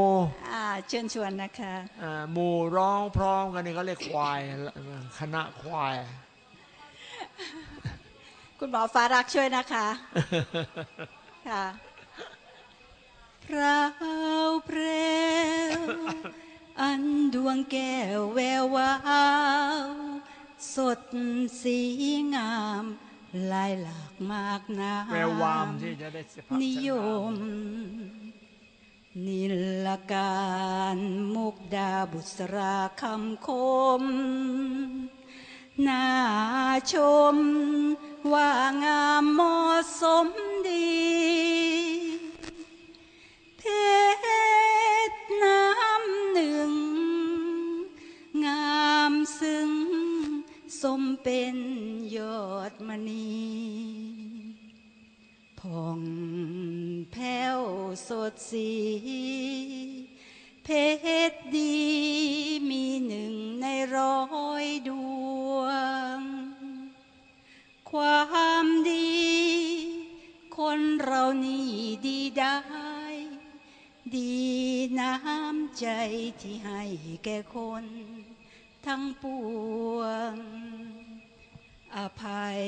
Speaker 4: อ่าเชิญชวนนะคะ
Speaker 1: อ่าหมูร้องพร้อมกันนี่ก็เรียกควายคณะควาย
Speaker 4: คุณหมอฟ้ารักช่วยนะคะค่ะพราวเพรวอันดวงแก้วแวววาวสดสีงามลายหลากมากน้
Speaker 1: แวววามที่จะได้สิบำ
Speaker 4: นิยม นิลการมุกดาบุษราคำคม น่าชม ว่างามเหมาะสมดี เพชรน้ำหนึ่ง งามซึ้ง สมเป็นยอดมณี ผ่องแผ้วสดสี เพชรดีมีหนึ่งในร้อยดวง ความดี คนเรานี่ดีได้ ดีน้ำใจที่ให้แก่คนทั้งปวง อภัย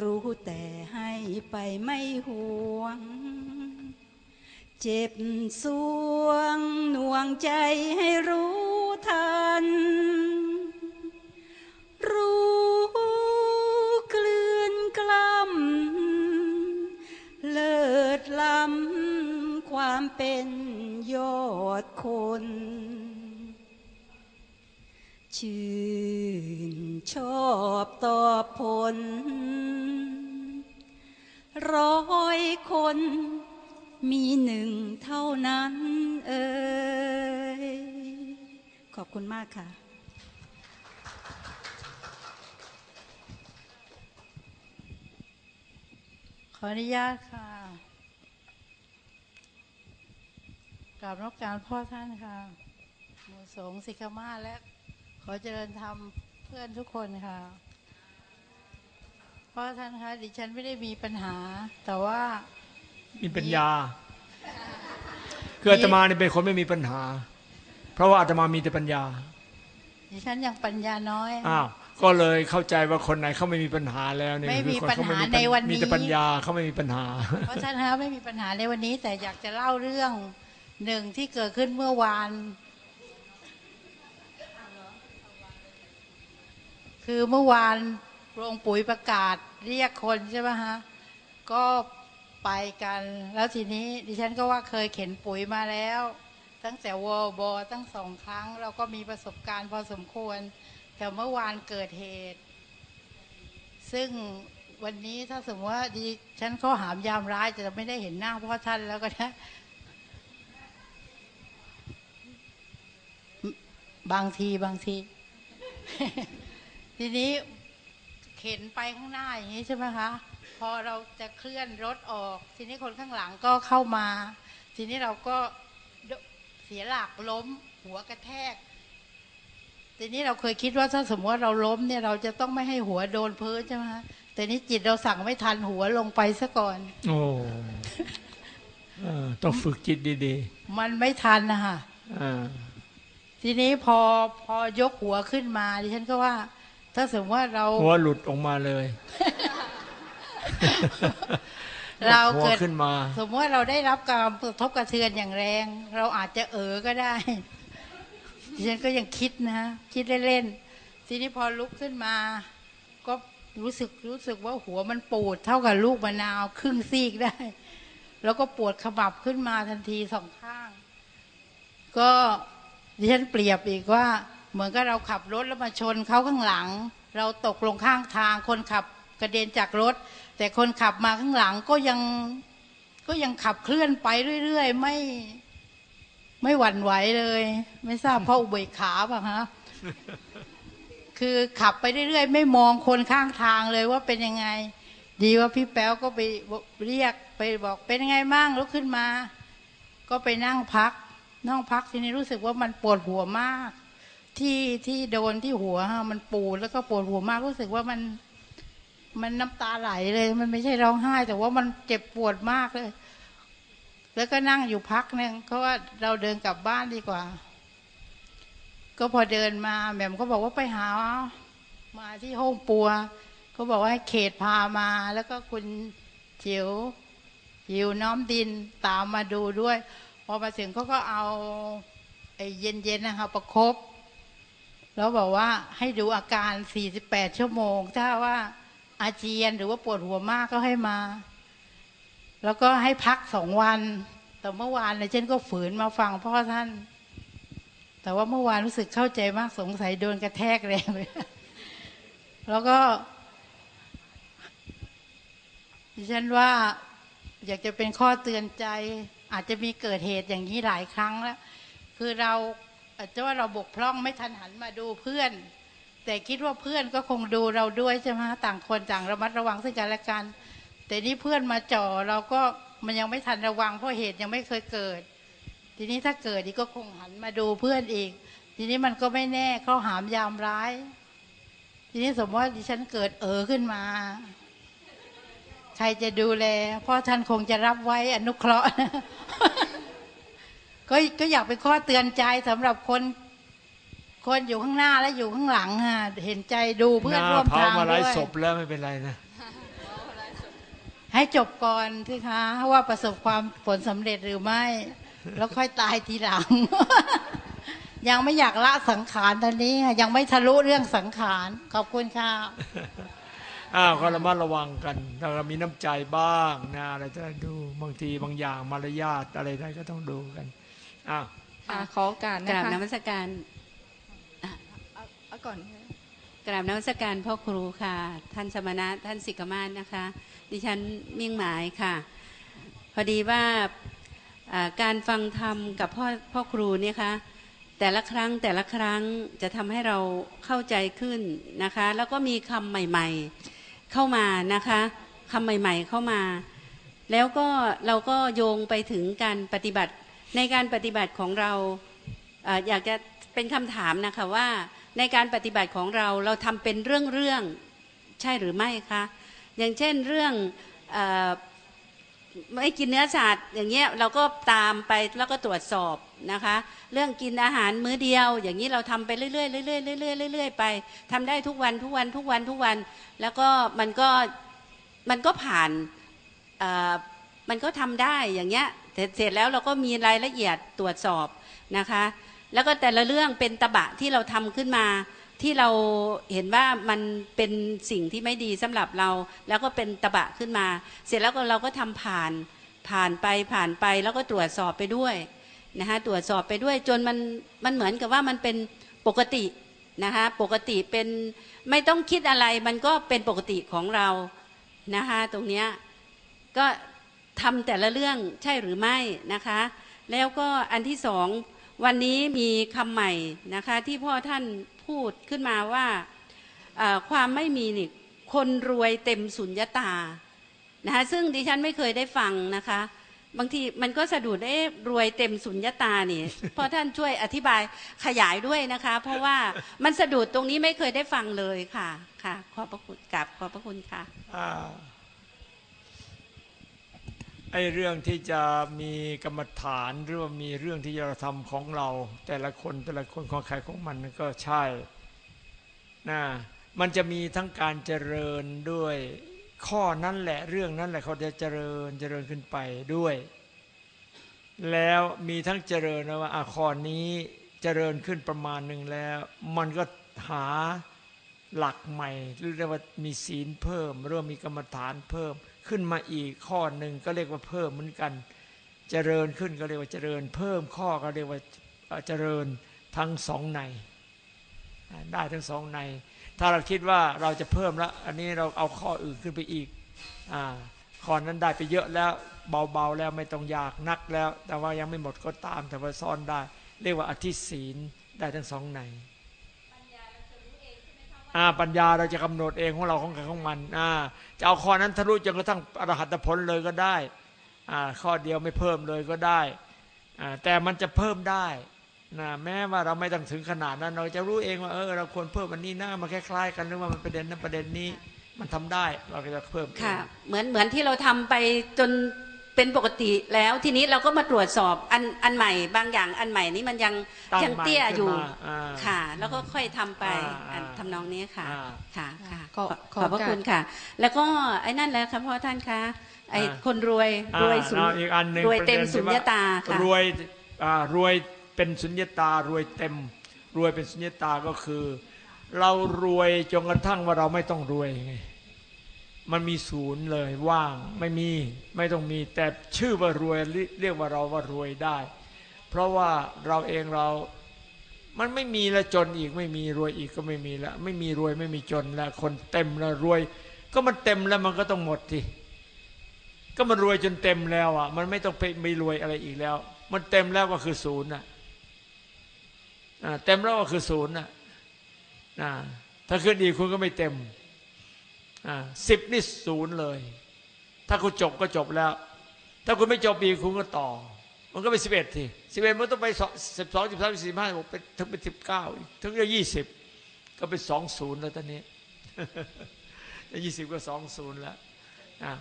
Speaker 4: รู้แต่ให้ไปไม่ห่วง เจ็บสวงหน่วงใจให้รู้ทัน รู้กลืนกล้ำเลิศล้ำความเป็นยอดคน ชื่นชอบตอบผล ร้อยคนมีหนึ่งเท่านั้นเอ่ยขอบคุณมากค่ะ
Speaker 6: ขออนุญาตค่ะกราบนกการพ่อท่านค่ะหมู่สงสิกขมาและ ขอเจริญธรรมเพื่อนทุกคนค่ะพ่อท่านคะดิฉันไม่ได้มีปัญหา แต่ว่า
Speaker 1: มีปัญญาคืออาตมานี่เป็นคนไม่มีปัญหา เพราะว่าอาตมามีแต่ปัญญา
Speaker 6: ดิฉันยังปัญญาน้อย
Speaker 1: อ้าวก็เลยเข้าใจว่าคนไหนเขาไม่มีปัญหาแล้วเนี่ย
Speaker 6: ไม่มี
Speaker 1: คือคนเขา
Speaker 6: ปัญหา
Speaker 1: มี
Speaker 6: ในวันนี้
Speaker 1: มีแต่ปัญญาเขาไม่มีปัญหา
Speaker 6: เพราะฉะนั้นไม่มีปัญหาในวันนี้ แต่อยากจะเล่าเรื่องหนึ่งที่เกิดขึ้นเมื่อวาน คือเมื่อวานโรงปุ๋ยประกาศเรียกคนใช่ไหมฮะ ก็ไปกัน แล้วทีนี้ดิฉันก็ว่าเคยเข็นปุ๋ยมาแล้ว ตั้งแต่วอบอตั้งสองครั้ง เราก็มีประสบการณ์พอสมควร แต่เมื่อวานเกิดเหตุ ซึ่งวันนี้ถ้าสมมติว่าดิฉันข้อหามยามร้ายจะไม่ได้เห็นหน้าพ่อท่านแล้วก็นะบางทีบางที ทีนี้เข็นไปข้างหน้าอย่างนี้ใช่ไหมคะพอเราจะเคลื่อนรถออก ทีนี้คนข้างหลังก็เข้ามา ทีนี้เราก็เสียหลักล้ม หัวกระแทกตทีนี้เราเคยคิดว่าถ้าสมมติว่าเราล้มเนี่ยเราจะต้องไม่ให้หัวโดนพื้นใช่ไหมฮะแต่นี้จิตเราสั่งไม่ทันหัวลงไปซะก่อน
Speaker 1: โอ้เออต้องฝึกจิตดี
Speaker 6: มันไม่ทันนะคะ
Speaker 1: ๆอ่า
Speaker 6: ทีนี้พอพอยกหัวขึ้นมาดิฉันก็ว่า ถ้าสมมติว่าเรา
Speaker 1: หัวหลุดออกมาเลย
Speaker 6: เรา
Speaker 1: หัว
Speaker 6: เกิด
Speaker 1: ขึ้นมา
Speaker 6: สมมติว่าเราได้รับการกระทบกระเทือนอย่างแรง เราอาจจะเออก็ได้ดิฉันก็ยังคิดนะคิดเล่นๆทีนี้พอลุกขึ้นมา ก็รู้สึกรู้สึกว่าหัวมันปูด เท่ากับลูกมะนาว ครึ่งซีกได้ แล้วก็ปวดขมับขึ้นมาทันทีสองข้าง ก็ดิฉันเปรียบอีกว่า เหมือนกับเราขับรถแล้วมาชนเขาข้างหลัง เราตกลงข้างทางคนขับกระเด็นจากรถ แต่คนขับมาข้างหลังก็ยังก็ยังขับเคลื่อนไปเรื่อยๆไม่ไม่หวั่นไหวเลย ไม่ทราบเพราะอุเบกขาป่ะฮะคือขับไปเรื่อยๆไม่มองคนข้างทางเลยว่าเป็นยังไง ดีว่าพี่แป๊วก็ไปเรียกไปบอกเป็นยังไงบ้างลุกขึ้นมา ก็ไปนั่งพักนั่งพักทีนี้รู้สึกว่ามันปวดหัวมาก ที่ที่โดนที่หัวมันปูดแล้วก็ปวดหัวมากรู้สึกว่ามัน มันน้ำตาไหลเลย มันไม่ใช่ร้องไห้ แต่ว่ามันเจ็บปวดมากเลย แล้วก็นั่งอยู่พักหนึ่งเพราะว่าเราเดินกลับบ้านดีกว่า ก็พอเดินมาแหม่มก็บอกว่าไปหา มาที่ห้องปัวเขาบอกว่าให้เขตพามา แล้วก็คุณจิ๋วจิ๋วน้อมดินตามมาดูด้วย พอมาถึงเขาก็เอาไอ้เย็นๆนะคะประคบ แล้วบอกว่าให้ดูอาการ 48 ชั่วโมง ถ้าว่าอาเจียนหรือว่าปวดหัวมากก็ให้มา แล้วก็ให้พักสองวัน แต่เมื่อวานเนี่ยเจนก็ฝืนมาฟังพ่อท่าน แต่ว่าเมื่อวานรู้สึกเข้าใจมากสงสัยโดนกระแทกแรงไปแล้วก็ดิฉันว่าอยากจะเป็นข้อเตือนใจ อาจจะมีเกิดเหตุอย่างนี้หลายครั้งแล้ว คือเรา อาจจะว่าเราบกพร่องไม่ทันหันมาดูเพื่อน แต่คิดว่าเพื่อนก็คงดูเราด้วยใช่ไหมต่างคนต่างระมัดระวังซึ่งกันและกัน แต่นี่เพื่อนมาจ่อเราก็มันยังไม่ทันระวังเพราะเหตุยังไม่เคยเกิด ทีนี้ถ้าเกิดอีกก็คงหันมาดูเพื่อนอีก ทีนี้มันก็ไม่แน่เขาหามยามร้าย ทีนี้สมมติว่าดิฉันเกิดเออขึ้นมาใครจะดูแลพ่อท่านคงจะรับไว้อนุเคราะห์ ก็ก็อยากเป็นข้อเตือนใจสำหรับคนคนอยู่ข้างหน้าและอยู่ข้างหลังฮะเห็นใจดูเพื่อน
Speaker 1: ห
Speaker 6: ร่วม
Speaker 1: เผา
Speaker 6: ทาง
Speaker 1: มาไล่
Speaker 6: ด้วย
Speaker 1: ศพแล้วไม่เป็นไรนะ
Speaker 6: ให้จบก่อนสิคะว่าประสบความผลสำเร็จหรือไม่ แล้วค่อยตายทีหลัง ยังไม่อยากละสังขารตอนนี้ค่ะยังไม่ทะลุเรื่องสังขารขอบคุณค่ะ
Speaker 1: อ้าวก็ระมัดระวังกันถ้าเรามีน้ำใจบ้างนะอะไรจะได้ดูบางทีบางอย่างมารยาทอะไรใดก็ต้องดูกัน อ้าว
Speaker 7: อ่าขอโอกาส
Speaker 8: ก
Speaker 7: นะ
Speaker 8: ราบ
Speaker 7: คะ
Speaker 8: นมัสการ
Speaker 7: เอาเอาก่อน
Speaker 8: กราบนมัสการพ่อครูค่ะ ท่านสมณะท่านสิกขมาศนะคะ ดิฉันมิ่งหมายค่ะ พอดีว่าอ่าการฟังธรรมกับพ่อพ่อครูเนี่ยคะแต่ละครั้งแต่ละครั้งจะทำให้เราเข้าใจขึ้นนะคะ แล้วก็มีคำใหม่ ๆเข้ามานะคะคำใหม่ ๆเข้ามา แล้วก็เราก็โยงไปถึงการปฏิบัติ ในการปฏิบัติของเราอยากจะเป็นคำถามนะคะว่าในการปฏิบัติของเราเราทำเป็นเรื่องๆใช่หรือไม่คะอย่างเช่นเรื่องอไม่กินเนื้อสัตว์อย่างเงี้ยเราก็ตามไปแล้วก็ตรวจสอบนะคะ เรื่องกินอาหารมื้อเดียว อย่างนี้เราทำไปเรื่อยๆเรื่อยๆเรื่อยๆเรื่อยๆไปทำได้ทุกวันทุกวันทุกวันทุกวัน แล้วก็มันก็มันก็ผ่านมันก็ทำได้อย่างเงี้ย เสร็จเสร็จแล้วเราก็มีรายละเอียดตรวจสอบนะคะ แล้วก็แต่ละเรื่องเป็นตะบะที่เราทำขึ้นมา ที่เราเห็นว่ามันเป็นสิ่งที่ไม่ดีสำหรับเรา แล้วก็เป็นตะบะขึ้นมา เสร็จแล้วก็เราก็ทำผ่านผ่านไปผ่านไปแล้วก็ตรวจสอบไปด้วยนะคะตรวจสอบไปด้วยจนมันมันเหมือนกับว่ามันเป็นปกตินะคะปกติเป็นไม่ต้องคิดอะไรมันก็เป็นปกติของเรานะคะตรงเนี้ยก็ ทำแต่ละเรื่องใช่หรือไม่นะคะ แล้วก็อันที่สองวันนี้มีคำใหม่นะคะที่พ่อท่านพูดขึ้นมาว่าความไม่มีนี่คนรวยเต็มสุญญตานะคะซึ่งดิฉันไม่เคยได้ฟังนะคะ บางทีมันก็สะดุดได้รวยเต็มสุญญตานี่พราะท่านช่วยอธิบายขยายด้วยนะคะ เพราะว่ามันสะดุดตรงนี้ไม่เคยได้ฟังเลยค่ะค่ะ ขอบพระคุณกราบขอบพระคุณค่ะ
Speaker 1: อ่า ไอ้เรื่องที่จะมีกรรมฐานหรือว่ามีเรื่องที่จะทำของเรา แต่ละคนแต่ละคนของใครของมันก็ใช่นะมันจะมีทั้งการเจริญด้วย ข้อนั้นแหละเรื่องนั้นแหละเขาจะเจริญเจริญขึ้นไปด้วย แล้วมีทั้งเจริญนะว่าอะข้อนี้เจริญขึ้นประมาณหนึ่งแล้ว มันก็หาหลักใหม่หรือเรียกว่ามีศีลเพิ่มหรือว่ามีกรรมฐานเพิ่ม ขึ้นมาอีกข้อหนึ่งก็เรียกว่าเพิ่มเหมือนกัน เจริญขึ้นก็เรียกว่าเจริญ เพิ่มข้อก็เรียกว่าเจริญทั้งสองในได้ทั้งสองใน ถ้าเราคิดว่าเราจะเพิ่มแล้วอันนี้เราเอาข้ออื่นขึ้นไปอีกอข้อนั้นได้ไปเยอะแล้วเบาๆแล้วไม่ต้องยากนักแล้ว แต่ว่ายังไม่หมดก็ตามแต่ว่าซ่อนได้ เรียกว่าอธิศีลได้ทั้งสองใน อ่าปัญญาเราจะกำหนดเองของเราของใครของมันอ่าจะเอาข้อนั้นทะลุจนกระทั่งอรหัตผลเลยก็ได้อ่าข้อเดียวไม่เพิ่มเลยก็ได้อ่าแต่มันจะเพิ่มได้นะแม้ว่าเราไม่ต้องถึงขนาดนั้นเราจะรู้เองว่าเออเราควรเพิ่มอันนี้นะมันคล้ายๆกันหรือว่ามันประเด็นนั้นประเด็นนี้มันทำได้เราก็จะเพิ่ม
Speaker 8: ค่ะเหมือนเหมือนที่เราทำไปจน เป็นปกติแล้วทีนี้เราก็มาตรวจสอบอันอันใหม่บางอย่างอันใหม่นี้มันยัง
Speaker 1: ตั้ง
Speaker 8: ยัง
Speaker 1: ใหม่
Speaker 8: เตี้ยอยู่
Speaker 1: ขึ้นมาอ่า
Speaker 8: ค่ะ แล้วก็ค่อยทำไป
Speaker 1: อ่า
Speaker 8: อัน
Speaker 1: อ่า
Speaker 8: ทำนองนี้ค่ะ
Speaker 1: อ่า
Speaker 8: ค่ะค่ะ
Speaker 7: ขอ
Speaker 8: ขอ
Speaker 7: ขอ
Speaker 8: ขอบพระ
Speaker 7: การ
Speaker 8: คุณค่ะ แล้วก็ไอ้นั่นแหละค่ะพ่อท่านคะไอ้
Speaker 1: อ่า
Speaker 8: คนรวยรวยสุญ
Speaker 1: อ่าอีกอันหนึ่ง
Speaker 8: รวยเต็ม
Speaker 1: ประด็น
Speaker 8: สุญ
Speaker 1: ที่
Speaker 8: ญตาค่ะ
Speaker 1: รวยอ่ารวยเป็นสุญญตารวยเต็ม รวยเป็นสุญญตาก็คือ เรารวยจนกระทั่งว่าเราไม่ต้องรวยไง มันมีศูนย์เลยว่างไม่มีไม่ต้องมี แต่ชื่อว่ารวยเรียกว่าเราว่ารวยได้ เพราะว่าเราเองเรามันไม่มีแล้วจนอีกไม่มีรวยอีกก็ไม่มีแล้วไม่มีรวยไม่มีจนแล้วคนเต็มแล้วรวย ก็มันเต็มแล้วมันก็ต้องหมดทีก็มันรวยจนเต็มแล้วอะ มันไม่ต้องไปไม่รวยอะไรอีกแล้ว มันเต็มแล้วก็คือศูนย์น่ะเต็มแล้วก็คือศูนย์น่ะถ้าขึ้นอีกคุณก็ไม่เต็ม สิบนี่ศูนย์เลย ถ้าคุณจบก็จบแล้ว ถ้าคุณไม่จบอีคุณก็ต่อ มันก็เป็นสิบเอ็ดทีสิบเอ็ดมันต้องไปสิบสองสิบสามสิบห้าสิบหกไปถึงเป็นสิบเก้าถึงจะยี่สิบก็เป็นสองศูนย์แล้วตอนนี้ยี่สิบก็สองศูนย์แล้วอ่า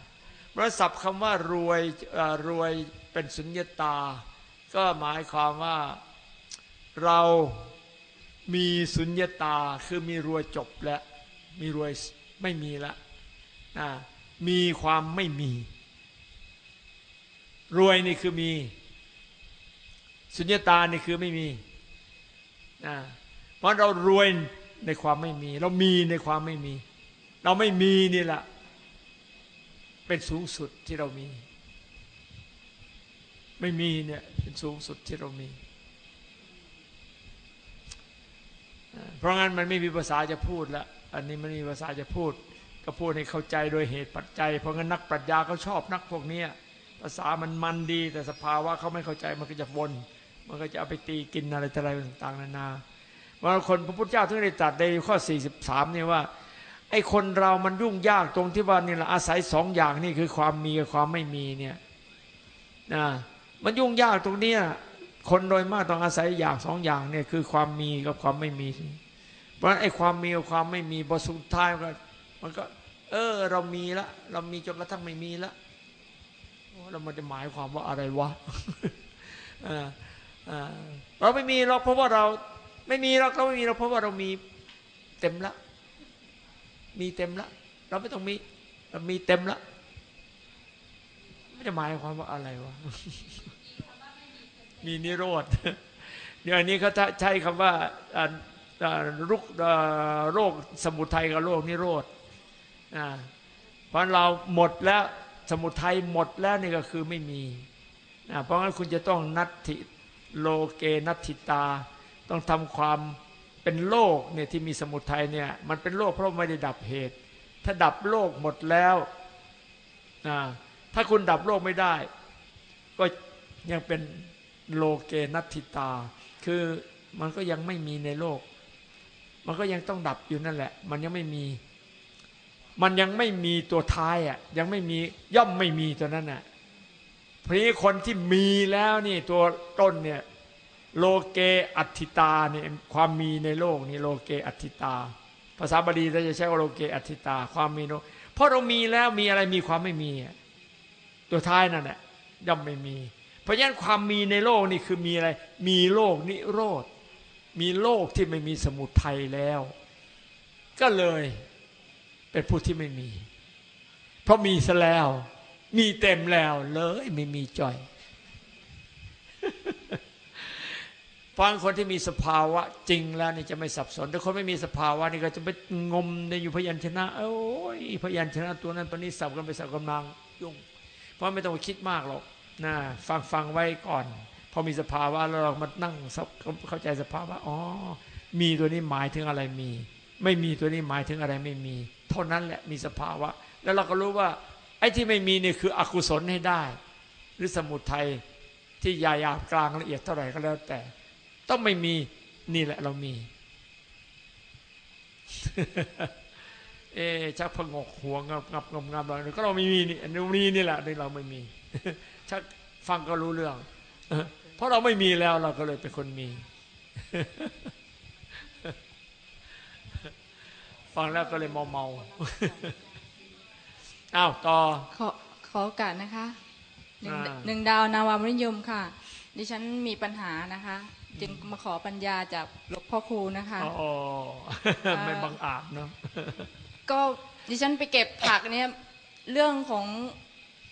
Speaker 1: เพราะศัพท์คำว่ารวยอ่อรวยเป็นสุญญตา ก็หมายความว่าเรามีสุญญตาคือมีรวยจบแล้วมีรวย ไม่มีแล้วนะมีความไม่มี รวยนี่คือมี สุญญตานี่คือไม่มีเพราะเรารวยในความไม่มี เรามีในความไม่มี เราไม่มีนี่แหละเป็นสูงสุดที่เรามี ไม่มีเนี่ยเป็นสูงสุดที่เรามี เพราะงั้นมันไม่มีภาษาจะพูดละ อันนี้ไม่มีภาษาจะพูด ก็พูดให้เข้าใจโดยเหตุปัจจัย เพราะงั้นนักปรัชญาเขาชอบนักพวกเนี้ยภาษามันมันดี แต่สภาวะเขาไม่เข้าใจมันก็จะวนมันก็จะเอาไปตีกินอะไรอะไรต่างๆ นานาว่าคนพระพุทธเจ้าถึงได้ตรัสในข้อ 43เนี่ยว่าไอ้คนเรามันยุ่งยากตรงที่ว่านี่แหละอาศัยสองอย่างนี่คือความมีกับความไม่มีเนี่ยนะมันยุ่งยากตรงเนี้ยคนโดยมากต้องอาศัยอย่างสองอย่างเนี่ยคือความมีกับความไม่มี เพราะนั้นไอ้ความมีกับความไม่มีพอสุดท้ายมันก็มันก็ เออ เรามีละเรามีจนกระทั่งไม่มีละเรามันจะหมายความว่าอะไรวะเราไม่มีเราเพราะว่าเรา ไม่มีเราเราไม่มีเราเพราะว่าเรามีเต็มละ มีเต็มละ เราไม่ต้องมี เรามีเต็มละไม่จะหมายความว่าอะไรวะมีนิโรธเดี๋ยวอันนี้เขาใช้คำว่าว่า รุกโรคสมุทัยกับโรคนิโรธอ่าเพราะเราหมดแล้วสมุทัยหมดแล้วนี่ก็คือไม่มีอ่าเพราะงั้นคุณจะต้องนัตถิโลเกนัตถิตา ต้องทำความเป็นโลกเนี่ยที่มีสมุทัยเนี่ยมันเป็นโลกเพราะไม่ได้ดับเหตุ ถ้าดับโลกหมดแล้วอ่าถ้าคุณดับโลกไม่ได้ ก็ยังเป็นโลเกนัตถิตา คือมันก็ยังไม่มีในโลก มันก็ยังต้องดับอยู่นั่นแหละ มันยังไม่มี มันยังไม่มีตัวท้ายอะ ยังไม่มีย่อมไม่มีตัวนั้นอะพรีคนที่มีแล้วนี่ตัวต้นเนี่ยโลเกอัติตาเนี่ยความมีในโลกนี่โลเกอัติตา ภาษาบาลีเราจะใช้ว่าโลเกอัติตา ความมีโลเพราะเรามีแล้วมีอะไรมีความไม่มีตัวท้ายนั่นแหละย่อมไม่มี เพราะฉะนั้นความมีในโลกนี่คือมีอะไร มีโลกนิโรธ มีโลกที่ไม่มีสมุทัยแล้ว ก็เลยเป็นผู้ที่ไม่มี เพราะมีซะแล้ว มีเต็มแล้วเลยไม่มีจ่อยฟังคนที่มีสภาวะจริงแล้วนี่จะไม่สับสน แต่คนไม่มีสภาวะนี่ก็จะไปงมในอยู่พยัญชนะ โอ้ยพยัญชนะตัวนั้นตัวนี้สับกันไปสับกันมายุ่ง เพราะไม่ต้องคิดมากหรอกนะฟังฟังไว้ก่อน พอมีสภาวะแล้วเรามานั่งเข้าใจสภาวะอ๋อมีตัวนี้หมายถึงอะไรมี ไม่มีตัวนี้หมายถึงอะไรไม่มี เท่านั้นแหละมีสภาวะ แล้วเราก็รู้ว่า ไอ้ที่ไม่มีนี่คืออกุศลให้ได้ หรือสมุทัยที่ยายาบกลางละเอียดเท่าไหร่ก็แล้วแต่ ต้องไม่มีนี่แหละเรามี เอ๊ชักพงกหัวงับงับงับงับเราก็เราไม่มีนี่อันนี้นี่แหละนี่เราไม่มีชักฟังก็รู้เรื่อง ราะเราไม่มีแล้วเราก็เลยเป็นคนมี ฟังแล้วก็เลยเมาเมาๆอ้าวต่อ
Speaker 7: ขอขอโอกาสนะคะหนึ่ง
Speaker 1: อ่า
Speaker 7: หนึ่งดาวนาวามนิยมค่ะ ดิฉันมีปัญหานะคะ จึงมาขอปัญญาจากหลวงพ่อครูนะคะ
Speaker 1: อ๋อไม่บังอาจเนาะ
Speaker 7: ก็ดิฉันไปเก็บผักเนี่ยเรื่องของ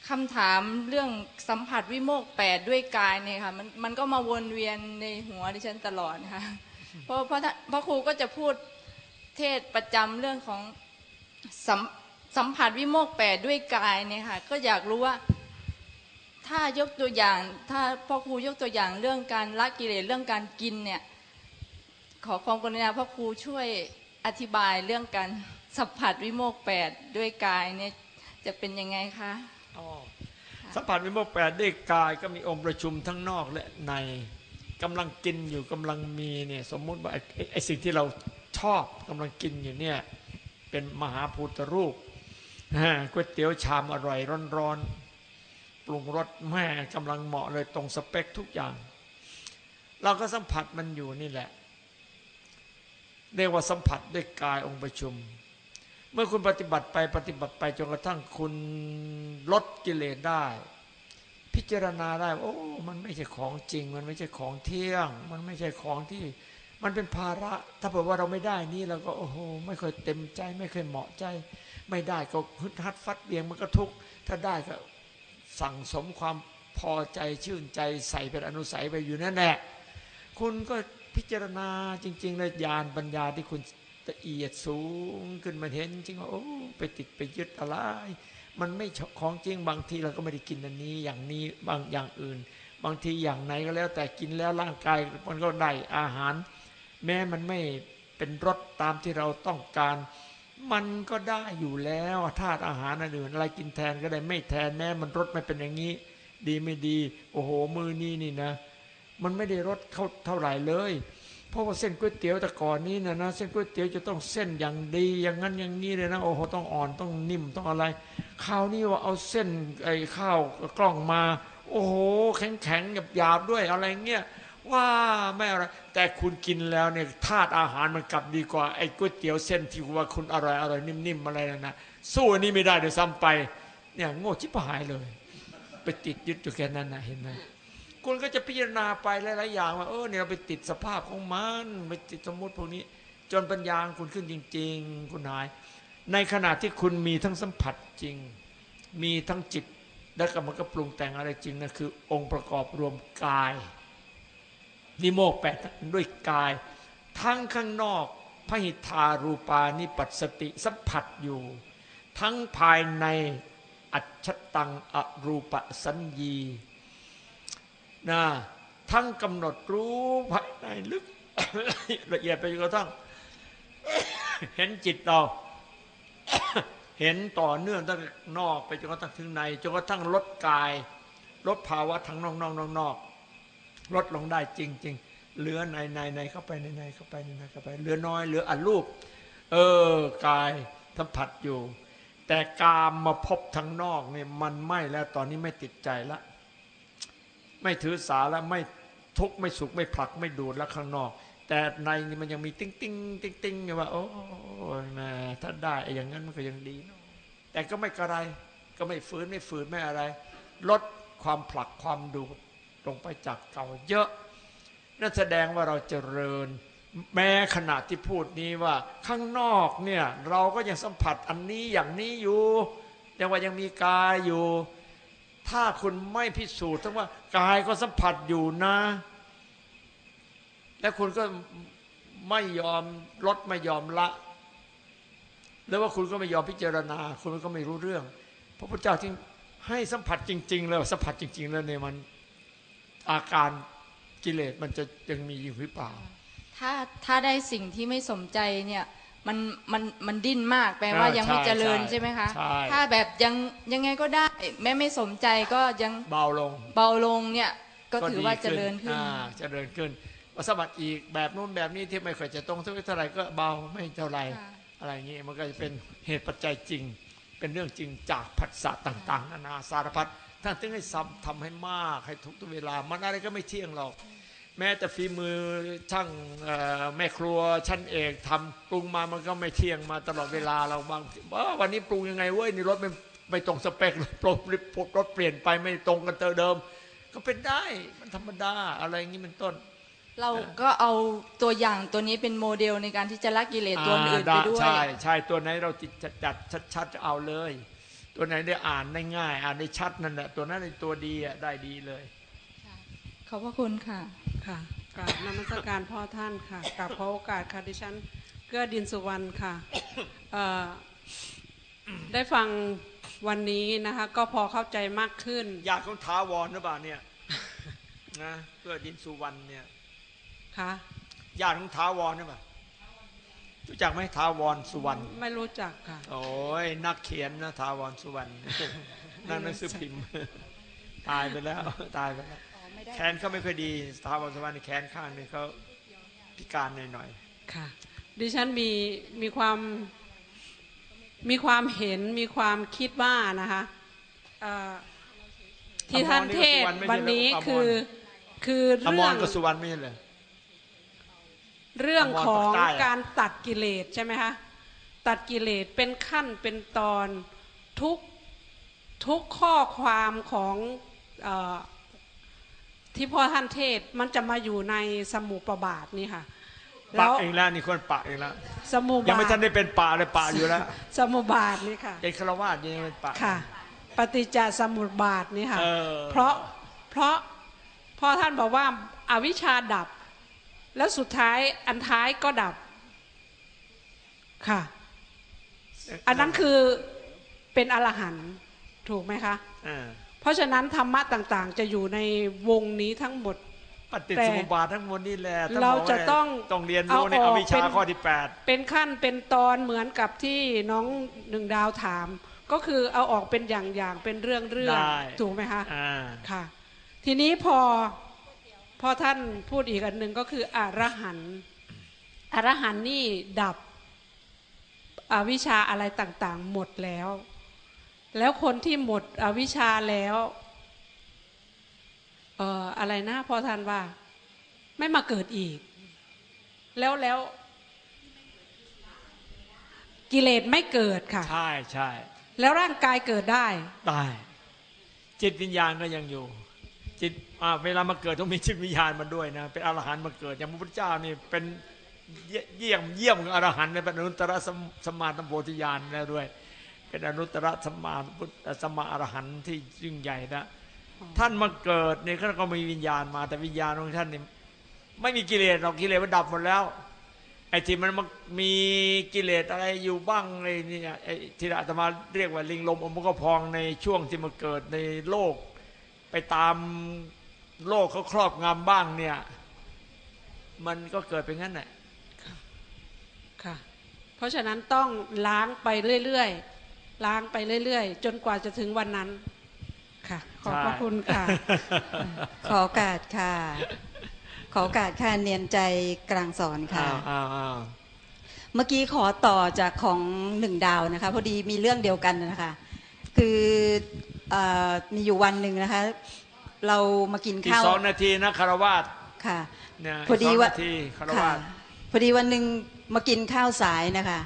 Speaker 7: คำถามเรื่องสัมผัสวิโมกข์แปดด้วยกายเนี่ยค่ะมันมันก็มาวนเวียนในหัวดิฉันตลอดนะคะเพราะเพราะพระครูก็จะพูดเทศประจำเรื่องของสัมสัมผัสวิโมกข์แปดด้วยกายเนี่ยค่ะก็อยากรู้ว่าถ้ายกตัวอย่าง ถ้าพ่อครูยกตัวอย่างเรื่องการละกิเลสเรื่องการกินเนี่ยขอความกรุณาพ่อครูช่วยอธิบายเรื่องการสัมผัสวิโมกข์แปดด้วยกายเนี่ยจะเป็นยังไงคะ
Speaker 1: อ๋อสัมผัสวิโมกแปดด้กายก็มีองค์ประชุมทั้งนอกและในกำลังกินอยู่กำลังมีเนี่ยสมมุติว่าไอ้ไอ้สิ่งที่เราชอบกำลังกินอยู่เนี่ยเป็นมหาภูตรูปฮะก๋วยเตี๋ยวชามอร่อยร้อนๆปรุงรสแม่กำลังเหมาะเลยตรงสเปคทุกอย่าง เราก็สัมผัสมันอยู่นี่แหละเรียกว่าสัมผัสด้วยกายองค์ประชุม เมื่อคุณปฏิบัติไปปฏิบัติไปจนกระทั่งคุณลดกิเลสได้ พิจารณาได้ว่าโอ้มันไม่ใช่ของจริง มันไม่ใช่ของเที่ยง มันไม่ใช่ของที่ มันเป็นภาระ ถ้าเผื่อว่าเราไม่ได้นี่เราก็โอ้โหไม่เคยเต็มใจ ไม่เคยเหมาะใจ ไม่ได้ก็ฮึดฮัดฟัดเบียงมันก็ทุกข์ถ้าได้ก็สั่งสมความพอใจชื่นใจใส่เป็นอนุสัยไปอยู่นั่นแหละคุณก็พิจารณาจริง ๆ เลยญาณปัญญาที่คุณ ละเอียดสูงขึ้นมาเห็นจริงว่าโอ้ไปติดไปยึดอะไร มันไม่ของจริงบางทีเราก็ไม่ได้กินอันนี้อย่างนี้บางอย่างอื่น บางทีอย่างไหนก็แล้วแต่กินแล้วร่างกายมันก็ได้อาหาร แม้มันไม่เป็นรสตามที่เราต้องการ มันก็ได้อยู่แล้วธาตุอาหารอันอื่นอะไรกินแทนก็ได้ไม่แทนแม้มันรสไม่เป็นอย่างนี้ ดีไม่ดี โอ้โหมือนี้นี่นะ มันไม่ได้รสเขาเท่าไหร่เลย เพราะว่าเส้นก๋วยเตี๋ยวแต่ก่อนนี้นะนะเส้นก๋วยเตี๋ยวจะต้องเส้นอย่างดีอย่างนั้นอย่างนี้เลยนะโอ้โหต้องอ่อนต้องนิ่มต้องอะไรคราวนี้ว่าเอาเส้นไอ้ข้าวกล้องมา โอ้โห แข็งแข็งหยาบหยาบด้วยอะไรเงี้ยว่าไม่อะไรแต่คุณกินแล้วเนี่ยธาตุอาหารมันกลับดีกว่าไอ้ก๋วยเตี๋ยวเส้นที่ว่าคุณอร่อยอร่อยนิ่มๆอะไรนะนะสู้อันนี้ไม่ได้เดี๋ยวซ้ำไปเนี่ยโง่ชิบหายเลย ไปติดยึดอยู่แค่นั้นนะเห็นไหม คุณก็จะพิจารณาไปหลายๆอย่างว่าเออเนี่ยเราไปติดสภาพของมันไปติดสมมติพวกนี้ จนปัญญาของคุณขึ้นจริง ๆ คุณหาย ในขณะที่คุณมีทั้งสัมผัสจริง มีทั้งจิตแล้วก็มันก็ปรุงแต่งอะไรจริงนะคือ องค์ประกอบรวมกายนิโมกแปดด้วยกาย ทั้งข้างนอกพหิทารูปานิปัสสติสัมผัสอยู่ ทั้งภายในอัจฉตังอรูปสัญญี นะทั้งกำหนดรู้ภายในลึก ละเอียดไปจนกระทั่งเห็นจิตเรา เห็นต่อเนื่องตั้งนอกไปจนกระทั่งถึงในจนกระทั่งลดกาย ลดภาวะทั้งนอกนอกนอกนอกลดลงได้จริง ๆ เหลือในในในเข้าไปในในเข้าไปในในเข้าไปเหลือน้อยเหลืออันรูป เออกายสัมผัสอยู่ แต่กามมาพบทางนอกเนี่ยมันไม่แล้วตอนนี้ไม่ติดใจละ ไม่ถือสาและไม่ทุกข์ไม่สุขไม่ผลักไม่ดูดแล้วข้างนอก แต่ในนี่มันยังมีติ้งติ้งติ้งติ้งอยู่ว่า โอ้ยแม่ถ้าได้ไอ้อย่างนั้นมันก็ยังดีเนอะแต่ก็ไม่กระไร ก็ไม่ฝืนไม่ฝืนไม่อะไร ลดความผลักความดูดลงไปจากเก่าเยอะ นั่นแสดงว่าเราเจริญ แม้ขณะที่พูดนี้ว่า ข้างนอกเนี่ย เราก็ยังสัมผัสอันนี้อย่างนี้อยู่ยังว่ายังมีกายอยู่ ถ้าคุณไม่พิสูจน์ทั้งว่ากายก็สัมผัสอยู่นะ และคุณก็ไม่ยอมลดไม่ยอมละ แล้วว่าคุณก็ไม่ยอมพิจารณา คุณก็ไม่รู้เรื่อง พระพุทธเจ้าจึงให้สัมผัสจริง ๆ แล้วสัมผัสจริง ๆ แล้วเนี่ยมันอาการกิเลสมันจะยังมีอยู่หรือเปล่า
Speaker 7: ถ้าถ้าได้สิ่งที่ไม่สมใจเนี่ย มันมันมันดิ้นมากแปลว่า
Speaker 1: อ่า
Speaker 7: ยังไม่
Speaker 1: ใช่
Speaker 7: เจริญ
Speaker 1: ใช่
Speaker 7: ใช่ไหมคะ
Speaker 1: ใช่
Speaker 7: ถ้าแบบยังยังไงก็ได้ แม้ไม่สมใจก็ยัง
Speaker 1: เบาลง
Speaker 7: เบาลงเนี่ยก็ถือว่าเจริญขึ้น
Speaker 1: อ่าเจริญขึ้นว่าสมบัติอีกแบบนู้นแบบนี้ที่ไม่ค่อยจะตรงสักเท่าไหร่ก็เบาไม่เท่าไหร่
Speaker 7: ค่ะ
Speaker 1: อะไรอย่างนี้มันก็จะเป็นเหตุปัจจัยจริง เป็นเรื่องจริงจากผัสสะต่างๆนานาสารพัดท่านถึงให้ซ้ำทำให้มากให้ทุกเวลามันอะไรก็ไม่เที่ยงหรอก แม้แต่ฝีมือช่างเอ่อแม่ครัวชั้นเอกทำปรุงมามันก็ไม่เที่ยงมาตลอดเวลาเราบางทีว่าวันนี้ปรุงยังไงเว้ยนี่รถไม่ไม่ตรงสเปครสเปลี่ยนไปไม่ตรงกันเตอเดิม ก็เป็นได้มันธรรมดาอะไรอย่างนี้เป็นต้น
Speaker 7: เราก็เอาตัวอย่างตัวนี้เป็นโมเดลในการที่จะละกิเลสตัวอื่นไปด้วย
Speaker 1: ใช่ใช่ตัวไหนเราจิตจัดจัดชัดๆจะเอาเลย ตัวไหนได้อ่านได้ง่าย อ่านได้ชัดนั่นแหละตัวนั้นในตัวดีอะได้ดีเลย
Speaker 7: ขอบพระคุณค่ะ
Speaker 9: ค่ะกราบนมัสการพ่อท่านค่ะกราบขอโอกาสค่ะดิฉันเกื้อดินสุวรรณค่ะเอ่อได้ฟังวันนี้นะคะ ก็พอเข้าใจมากขึ้น
Speaker 1: ญาติของท้าวรหรือเปล่าเนี่ยนะเพื่อดินสุวรรณเนี่ย
Speaker 9: ค่ะ
Speaker 1: ญาติของท้าวรหรือเปล่ารู้จักไหมท้าวรสุวรรณ
Speaker 9: ไม่รู้จักค่ะ
Speaker 1: โอ้ยนักเขียนนะท้าวรสุวรรณนั่นหนังสือพิมพ์ ตายไปแล้ว ตายไปแล้ว แขนเขาไม่ค่อยดีท้าวรสุวรรณนี่แขนข้างหนึงเขาพิการหน่อย
Speaker 9: ค่ะ ดิฉันมีมีความมีความเห็นมีความคิดว่านะคะเอ่อที่ท่านเทศน์วันนี้คือคือ
Speaker 1: ๆอม
Speaker 9: เรื่อ
Speaker 1: รงกับสุวรรณไม่ใช่เลย
Speaker 9: เรื่องของ
Speaker 1: อมรปากใต้อะ
Speaker 9: การตัดกิเลสใช่ไหมคะตัดกิเลสเป็นขั้นเป็นตอนทุกทุกข้อความของเออ ที่พ่อท่านเทศน์มันจะมาอยู่ในสมุปบาทนี่ค่ะ
Speaker 1: ปะ
Speaker 9: แล้ว
Speaker 1: เองแล้วนี่คนปะเองแล้ว
Speaker 9: สมุ
Speaker 1: ยัง
Speaker 9: บา
Speaker 1: ไม่
Speaker 9: ท
Speaker 1: ทันได้เป็นปะเลยปะอยู่แล้ว
Speaker 9: สมุบาทนี่ค่ะ
Speaker 1: เป็นฆราวาสยังเป็นปะ
Speaker 9: ค่ะ ปฏิจจสมุปบาทนี่ค่ะ
Speaker 1: เออ
Speaker 9: เพราะเพราะพ่อท่านบอกว่าอาวิชชาดับ แล้วสุดท้ายอันท้ายก็ดับค่ะ อันนั้นคือเป็นอรหันต์ถูกไหมคะ
Speaker 1: อ่า
Speaker 9: เพ ราะฉะนั้นธรรมะต่างๆ จะอยู่ในวงนี้ทั้งหมด
Speaker 1: ปฏิ
Speaker 9: แต่
Speaker 1: สมุปบาททั้งหมดนี่แหละท่น
Speaker 9: เรา
Speaker 1: บอกว่
Speaker 9: จะต้อง
Speaker 1: ต้องเรียนรู้ใน
Speaker 9: เอาออก
Speaker 1: อวิชชา
Speaker 9: เป็น
Speaker 1: ข้อที่แปด
Speaker 9: เป็นขั้นเป็นตอนเหมือนกับที่น้องหนึ่งดาวถาม ก็คือเอาออกเป็นอย่างๆเป็นเรื่องเรื่อง
Speaker 1: ได้
Speaker 9: ถูกไหมคะ
Speaker 1: อ่า
Speaker 9: ค่ะ ทีนี้พอพอท่านพูดอีกอันหนึ่งก็คืออรหันต์อรหันต์นี่ดับอวิชชาอะไรต่างๆ หมดแล้ว แล้วคนที่หมดอวิชชาแล้วเอ่ออะไรนะพอท่านว่า ไม่มาเกิดอีก แล้วแล้วกิเลสไม่เกิดค่ะ
Speaker 1: ใช่ใช่
Speaker 9: แล้วร่างกายเกิดได้
Speaker 1: ได้จิตวิญญาณก็ยังอยู่ จิตอ่าเวลามาเกิดต้องมีจิตวิญญาณมาด้วยนะ เป็นอรหันต์มาเกิด อย่างพระพุทธเจ้านี่เป็นเยี่ยเยี่ยมเยี่ยมของอรหันต์เป็นอนุตตรสมสมมาตมโพธิญาณแล้วด้วย เป็นอนุตตรสมมาพุทธสมมาอรหันต์ที่ยิ่งใหญ่นะท่านมาเกิดเนี่ยท่านก็มีวิญญาณมาแต่วิญญาณของท่านนี่ไม่มีกิเลสหรอกกิเลสมันดับหมดแล้วไอ้ที่มันมามีกิเลสอะไรอยู่บ้างไอ้เนี่ยไอ้ที่อาตมาเรียกว่าลิงลมอมก็พองในช่วงที่มาเกิดในโลก ไปตามโลกเขาครอบงำบ้างเนี่ย มันก็เกิดเป็นงั้นแหละ
Speaker 9: ค่ะ เพราะฉะนั้นต้องล้างไปเรื่อยๆ ล้างไปเรื่อยๆ จนกว่าจะถึงวันนั้น ค่ะ ขอบพระคุณค่ะ
Speaker 10: ขอโอกาสค่ะ ขอโอกาสค่ะเนียนใจกลางสอนค่ะ
Speaker 1: อ้าวอ้าวอ้าว
Speaker 10: เมื่อกี้ขอต่อจากของหนึ่งดาวนะคะ พอดีมีเรื่องเดียวกันนะคะ คือเออมีอยู่วันหนึ่งนะคะ
Speaker 4: เรามากิน
Speaker 1: อีก
Speaker 4: ข้าว
Speaker 1: สองนาทีนะคารวาส
Speaker 4: ค่ะ
Speaker 1: เนี่ย
Speaker 4: พอดี
Speaker 1: กสง
Speaker 4: ว่า
Speaker 1: นาทีคาร
Speaker 4: ค่ะ
Speaker 1: วาส
Speaker 4: พอดีวันหนึ่งมากินข้าวสายนะคะ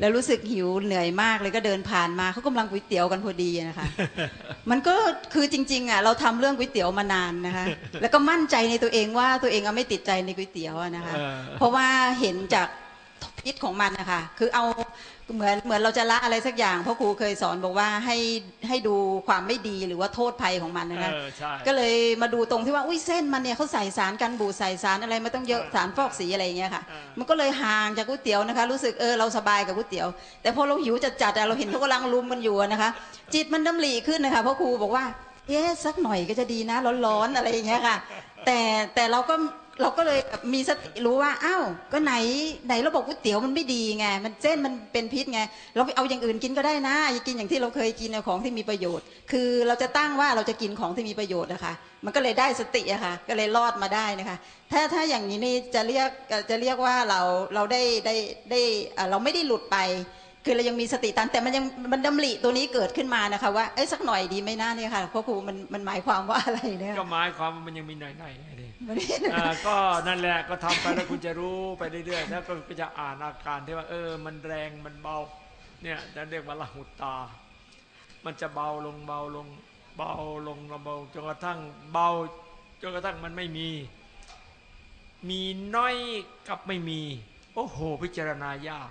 Speaker 4: แล้วรู้สึกหิวเหนื่อยมากเลยก็เดินผ่านมาเขากำลังก๋วยเตี๋ยวกันพอดีนะคะ มันก็คือจริงๆอะเราทำเรื่องก๋วยเตี๋ยวมานานนะคะ แล้วก็มั่นใจในตัวเองว่าตัวเองอะไม่ติดใจในก๋วยเตี๋ยวอะนะคะ
Speaker 1: เออ
Speaker 4: เพราะว่าเห็นจากพิษของมันนะคะ คือเอา เหมือนเหมือนเราจะละอะไรสักอย่างเพราะครูเคยสอนบอกว่าให้ให้ดูความไม่ดีหรือว่าโทษภัยของมันนะคะ
Speaker 1: เออใช่
Speaker 4: ก็เลยมาดูตรงที่ว่าอุ้ยเส้นมันเนี่ยเขาใส่สารกันบูดใส่สารอะไรมาต้องเยอะสารฟอกสีอะไรอย่างเงี้ยค่ะ
Speaker 1: อ่ามั
Speaker 4: มันก็เลยห่างจากก๋วยเตี๋ยวนะคะ รู้สึกเออเราสบายกับก๋วยเตี๋ยว แต่พอเราหิวจัดจัดๆอะเราเห็นเขากำลังลุมกันอยู่อะนะคะ จิตมันดำริขึ้นนะคะเพราะครูบอกว่าเอ๊ะสักหน่อยก็จะดีนะร้อนๆอะไรอย่างเงี้ยค่ะ แต่แต่เราก็ เราก็เลยแบบมีสติรู้ว่าอ้าวก็ไหนไหนเราบอกก๋วยเตี๋ยวมันไม่ดีไงมันเส้นมันเป็นพิษไงเราไปเอาอย่างอื่นกินก็ได้นะอย่ากินอย่างที่เราเคยกินเอาของที่มีประโยชน์ คือเราจะตั้งว่าเราจะกินของที่มีประโยชน์นะคะมันก็เลยได้สติอะค่ะก็เลยรอดมาได้นะคะ ถ้าถ้าอย่างนี้นี่จะเรียกจะเรียกว่าเราเราได้ได้ได้เราไม่ได้หลุดไป คือเรายังมีสติตันแต่มันยังมันดำริตัวนี้เกิดขึ้นมานะคะว่าเอ้ยสักหน่อยดีไหมนะเนี่ยค่ะเพราะครูมันมันหมายความว่าอะไรเนี่ย
Speaker 1: ก็หมายความว่ามันยังมีหน่อยๆไงดิ
Speaker 4: มันไม่
Speaker 1: อ่าก็นั่นแหละก็ทำไปแล้วคุณจะรู้ไปเรื่อยๆแล้วก็จะอ่านอาการที่ว่า เออ มันแรงมันเบา เนี่ยจะเรียกว่าละหุตา มันจะเบาลงเบาลงเบาลงเบาจนกระทั่งเบาจนกระทั่งมันไม่มี มีน้อยกับไม่มี โอ้โห พิจารณายาก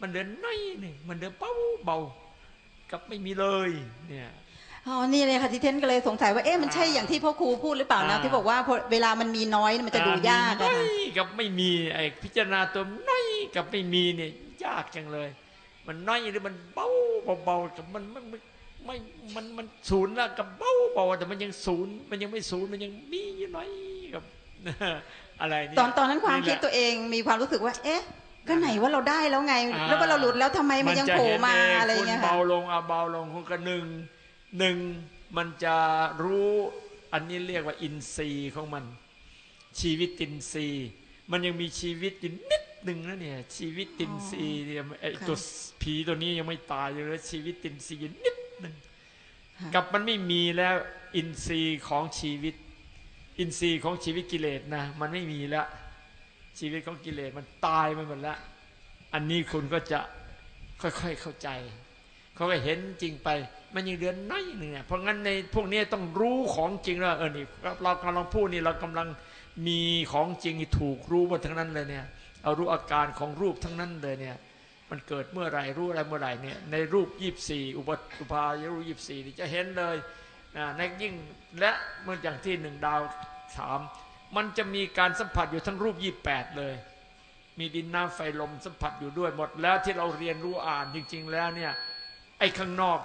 Speaker 1: มันเดินน้อยนี่มันเดินเบาเบากับไม่มีเลยเนี่ย
Speaker 4: อ๋อ นี่เลยค่ะที่เทนก็เลยสงสัยว่า เอ๊ะ มันใช่อย่างที่พ่อครูพูดหรือเปล่านะ
Speaker 1: อ่า
Speaker 4: ที่บอกว่าพอเวลามันมีน้อยมันจะดูยาก
Speaker 1: อ่
Speaker 4: อะ
Speaker 1: มีน้
Speaker 4: ค่ะ
Speaker 1: อยกับไม่มีไอ้พิจารณาตัวน้อยกับไม่มีเนี่ยยากจังเลย มันน้อยหรือมันเบาเบาๆกับมันไม่ไม่ไม่มันมันศูนย์ละกับเบาเบาแต่มันยังศูนย์มันยังไม่ศูนย์มันยังมีอยู่น้อยกับอะไรเนี่ย
Speaker 4: ตอนตอนนั้นความคิด
Speaker 1: แหละ
Speaker 4: ตัวเองมีความรู้สึกว่า เอ๊ะ ก็ไหนว่าเราได้แล้วไง
Speaker 1: อ่า
Speaker 4: แล้วว่าเราหลุดแล้วทำไมมันยัง
Speaker 1: จะ
Speaker 4: โผล่
Speaker 1: เห็น
Speaker 4: มา
Speaker 1: เอะ
Speaker 4: ไรอย่างเงี้ย
Speaker 1: คุณ
Speaker 4: ค่ะ
Speaker 1: เบาลงเอาเบาลงคุณก็หนึ่งหนึ่งมันจะรู้อันนี้เรียกว่าอินทรีย์ของมัน ชีวิตตินทรีย์ มันยังมีชีวิตอยู่นิดหนึ่งนะเนี่ย ชีวิตตินทรีย์เนี่ยไอ้ตัวผีตัวนี้ยังไม่ตายอยู่เลยชีวิตตินทรีย์อยู่นิดหนึ่ง
Speaker 4: ค่ะ
Speaker 1: กับมันไม่มีแล้วอินทรีย์ของชีวิต อินทรีย์ของชีวิตกิเลสนะ มันไม่มีแล้ว ชีวิตของกิเลสมันตายไปหมดแล้ว อันนี้คุณก็จะค่อยๆเข้าใจ เขาก็เห็นจริงไป มันยังเดือนน้อยหนึ่งเนี่ยเพราะงั้นในพวกนี้ต้องรู้ของจริงแล้วเออนี่เรากำลังพูดนี่เรากำลังมีของจริงถูกรู้หมดทั้งนั้นเลยเนี่ยเอารู้อาการของรูปทั้งนั้นเลยเนี่ย มันเกิดเมื่อไหร่รู้อะไรเมื่อไหร่เนี่ยในรูปยี่สี่อุปอุปายรูปยี่สี่นี่จะเห็นเลยนะในยิ่งและเมื่ออย่างที่หนึ่งดาวสาม มันจะมีการสัมผัสอยู่ทั้งรูปยี่แปดเลย มีดินน้ำไฟลมสัมผัสอยู่ด้วยหมดแล้วที่เราเรียนรู้อ่านจริง ๆ แล้วเนี่ยไอ้ข้างนอก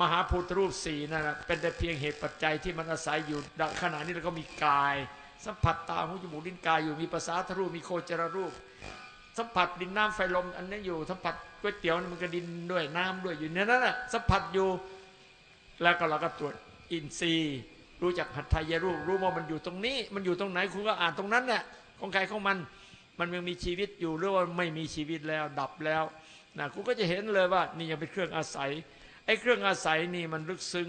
Speaker 1: มหาพุทธรูปสี่นั่นนะเป็นแต่เพียงเหตุปัจจัยที่มันอาศัยอยู่ขณะนี้เราก็มีกาย สัมผัสตาหูจมูกลิ้นกายอยู่มีภาษาทรูปมีโคจรรูป สัมผัสดินน้ำไฟลมอันนี้อยู่สัมผัสก๋วยเตี๋ยวมันก็ดินด้วยน้ำด้วยอยู่ในนั้นน่ะสัมผัสอยู่แล้วก็เราก็ตรวจอินทรีย์ รู้จักหัตถยรูปรู้ว่ามันอยู่ตรงนี้ มันอยู่ตรงไหนคุณก็อ่านตรงนั้นแหละของใครของมัน มันยังมีชีวิตอยู่หรือว่าไม่มีชีวิตแล้วดับแล้วนะคุณก็จะเห็นเลยว่า นี่ยังเป็นเครื่องอาศัยไอ้เครื่องอาศัยนี่มันลึกซึ้ง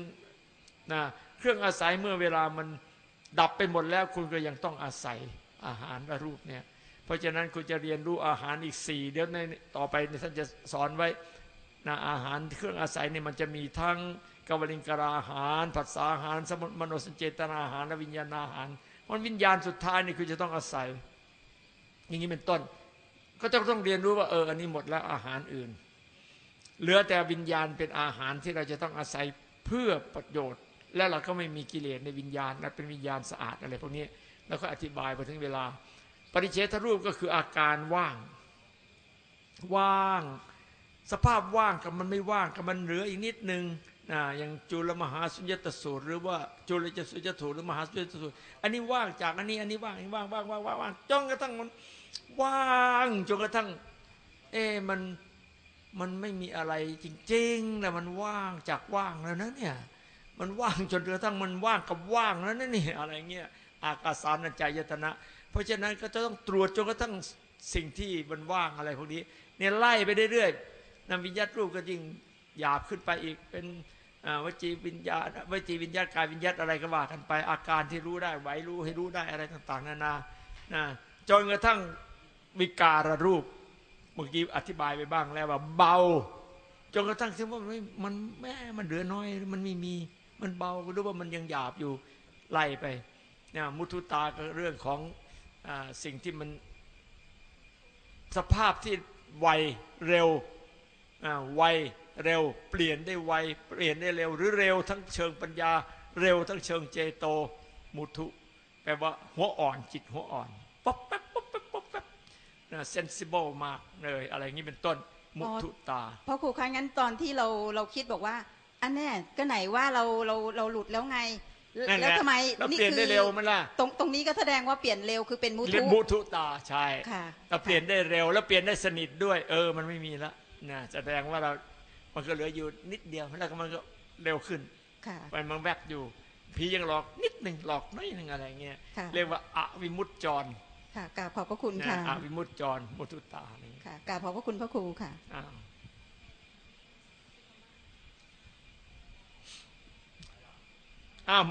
Speaker 1: นะเครื่องอาศัยเมื่อเวลามันดับไปหมดแล้ว คุณก็ยังต้องอาศัยอาหารและรูปเนี่ยเพราะฉะนั้นคุณจะเรียนรู้อาหารอีกสี่เดี๋ยวในต่อไปท่านจะสอนไว้นะอาหารเครื่องอาศัยนี่มันจะมีทั้ง กวลิงกราอาหารผัสสาอาหาร สมุนมโนสัญเจตนาอาหารและวิญญาณอาหารมันวิญญาณสุดท้ายนี่คือจะต้องอาศัย อย่างนี้เป็นต้น ก็จะต้องเรียนรู้ว่าเอออันนี้หมดแล้วอาหารอื่น เหลือแต่วิญญาณเป็นอาหารที่เราจะต้องอาศัยเพื่อประโยชน์ แล้วเราก็ไม่มีกิเลสในวิญญาณนะเป็นวิญญาณสะอาดอะไรพวกนี้แล้วก็อธิบายไปถึงเวลา ปริเฉทรูปก็คืออาการว่าง ว่าง สภาพว่างกับมันไม่ว่างกับมันเหลืออีกนิดนึง อย่างจุลมหาสุญญตสูตร หรือว่าจุลจสุญญถูหรือมหาสุญญตสูตร อันนี้ว่างจากอันนี้อันนี้ว่างอันนี้ว่างว่างว่างว่างว่างจนกระทั่งมันว่างจนกระทั่ง เอ๊มันมันไม่มีอะไรจริงๆนะมันว่างจากว่างแล้วนะเนี่ยมันว่างจนกระทั่งมันว่างกับว่างแล้วนะนี่อะไรเงี้ยอากาสานัญจายตนะ เพราะฉะนั้นก็จะต้องตรวจจนกระทั่งสิ่งที่มันว่างอะไรพวกนี้เนี่ยไล่ไปเรื่อยๆนำวิญญาตรูปก็ยิ่งหยาบขึ้นไปอีกเป็น วจีวิญญาณวจีวิญญาณกายวิญญาณอะไรก็ว่ากันไปอาการที่รู้ได้ไหวรู้ให้รู้ได้อะไรต่าง ๆ นานานะจนกระทั่งวิการรูปเมื่อกี้อธิบายไปบ้างแล้วว่าเบาจนกระทั่งถึงว่ามันแม่มันเหลือน้อย มันไม่มีมันเบาก็รู้ว่ามันยังหยาบอยู่ไล่ไปนะมุทุตาก็เรื่องของอสิ่งที่มันสภาพที่ไวเร็วไว เร็ว เปลี่ยนได้ไว เปลี่ยนได้เร็ว หรือเร็วทั้งเชิงปัญญา เร็วทั้งเชิงเจโต มุทุแปลว่าหัวอ่อนจิตหัวอ่อนป๊อปแป๊บป๊อปแป๊บป๊อปแป๊บนะ sensible มากเลยอะไรอย่างนี้เป็นต้นมุทุตา
Speaker 10: เพราะครูคะงั้นตอนที่เราเราคิดบอกว่า อันแน่ก็ไหนว่าเราเราเราหลุดแล้วไง
Speaker 1: นั่นแหละ
Speaker 10: แล้วทำไม
Speaker 1: แล้วเปลี่ยนได้เร็วมั้ยล่ะ
Speaker 10: ตรงตรงนี้ก็แสดงว่าเปลี่ยนเร็วคือเป็นมุ
Speaker 1: เรีย
Speaker 10: ทุ
Speaker 1: กมุทุตาใช่
Speaker 10: ค่ะ
Speaker 1: เราเปลี่ยนได้เร็วแล้วเปลี่ยนได้สนิทด้วย เออ มันไม่มีละนะแสดงว่าเรา มันก็เหลืออยู่นิดเดียวแล้วก็มันก็เร็วขึ้น
Speaker 10: ค่ะ
Speaker 1: มันมันแวบอยู่พียังหลอกนิดหนึ่งหลอกน้อยหนึ่งอะไรเงี้ย
Speaker 10: ค่ะ
Speaker 1: เรียกว่าอวิมุตจร
Speaker 10: ค่ะกราบขอบพระคุณ
Speaker 1: นะ
Speaker 10: ค่ะ
Speaker 1: อวิมุตจรมุทุตาอะไรเงี้ย
Speaker 10: ค่ะกราบขอบพระคุณพระครูค่ะ
Speaker 1: อ้าวอ้าว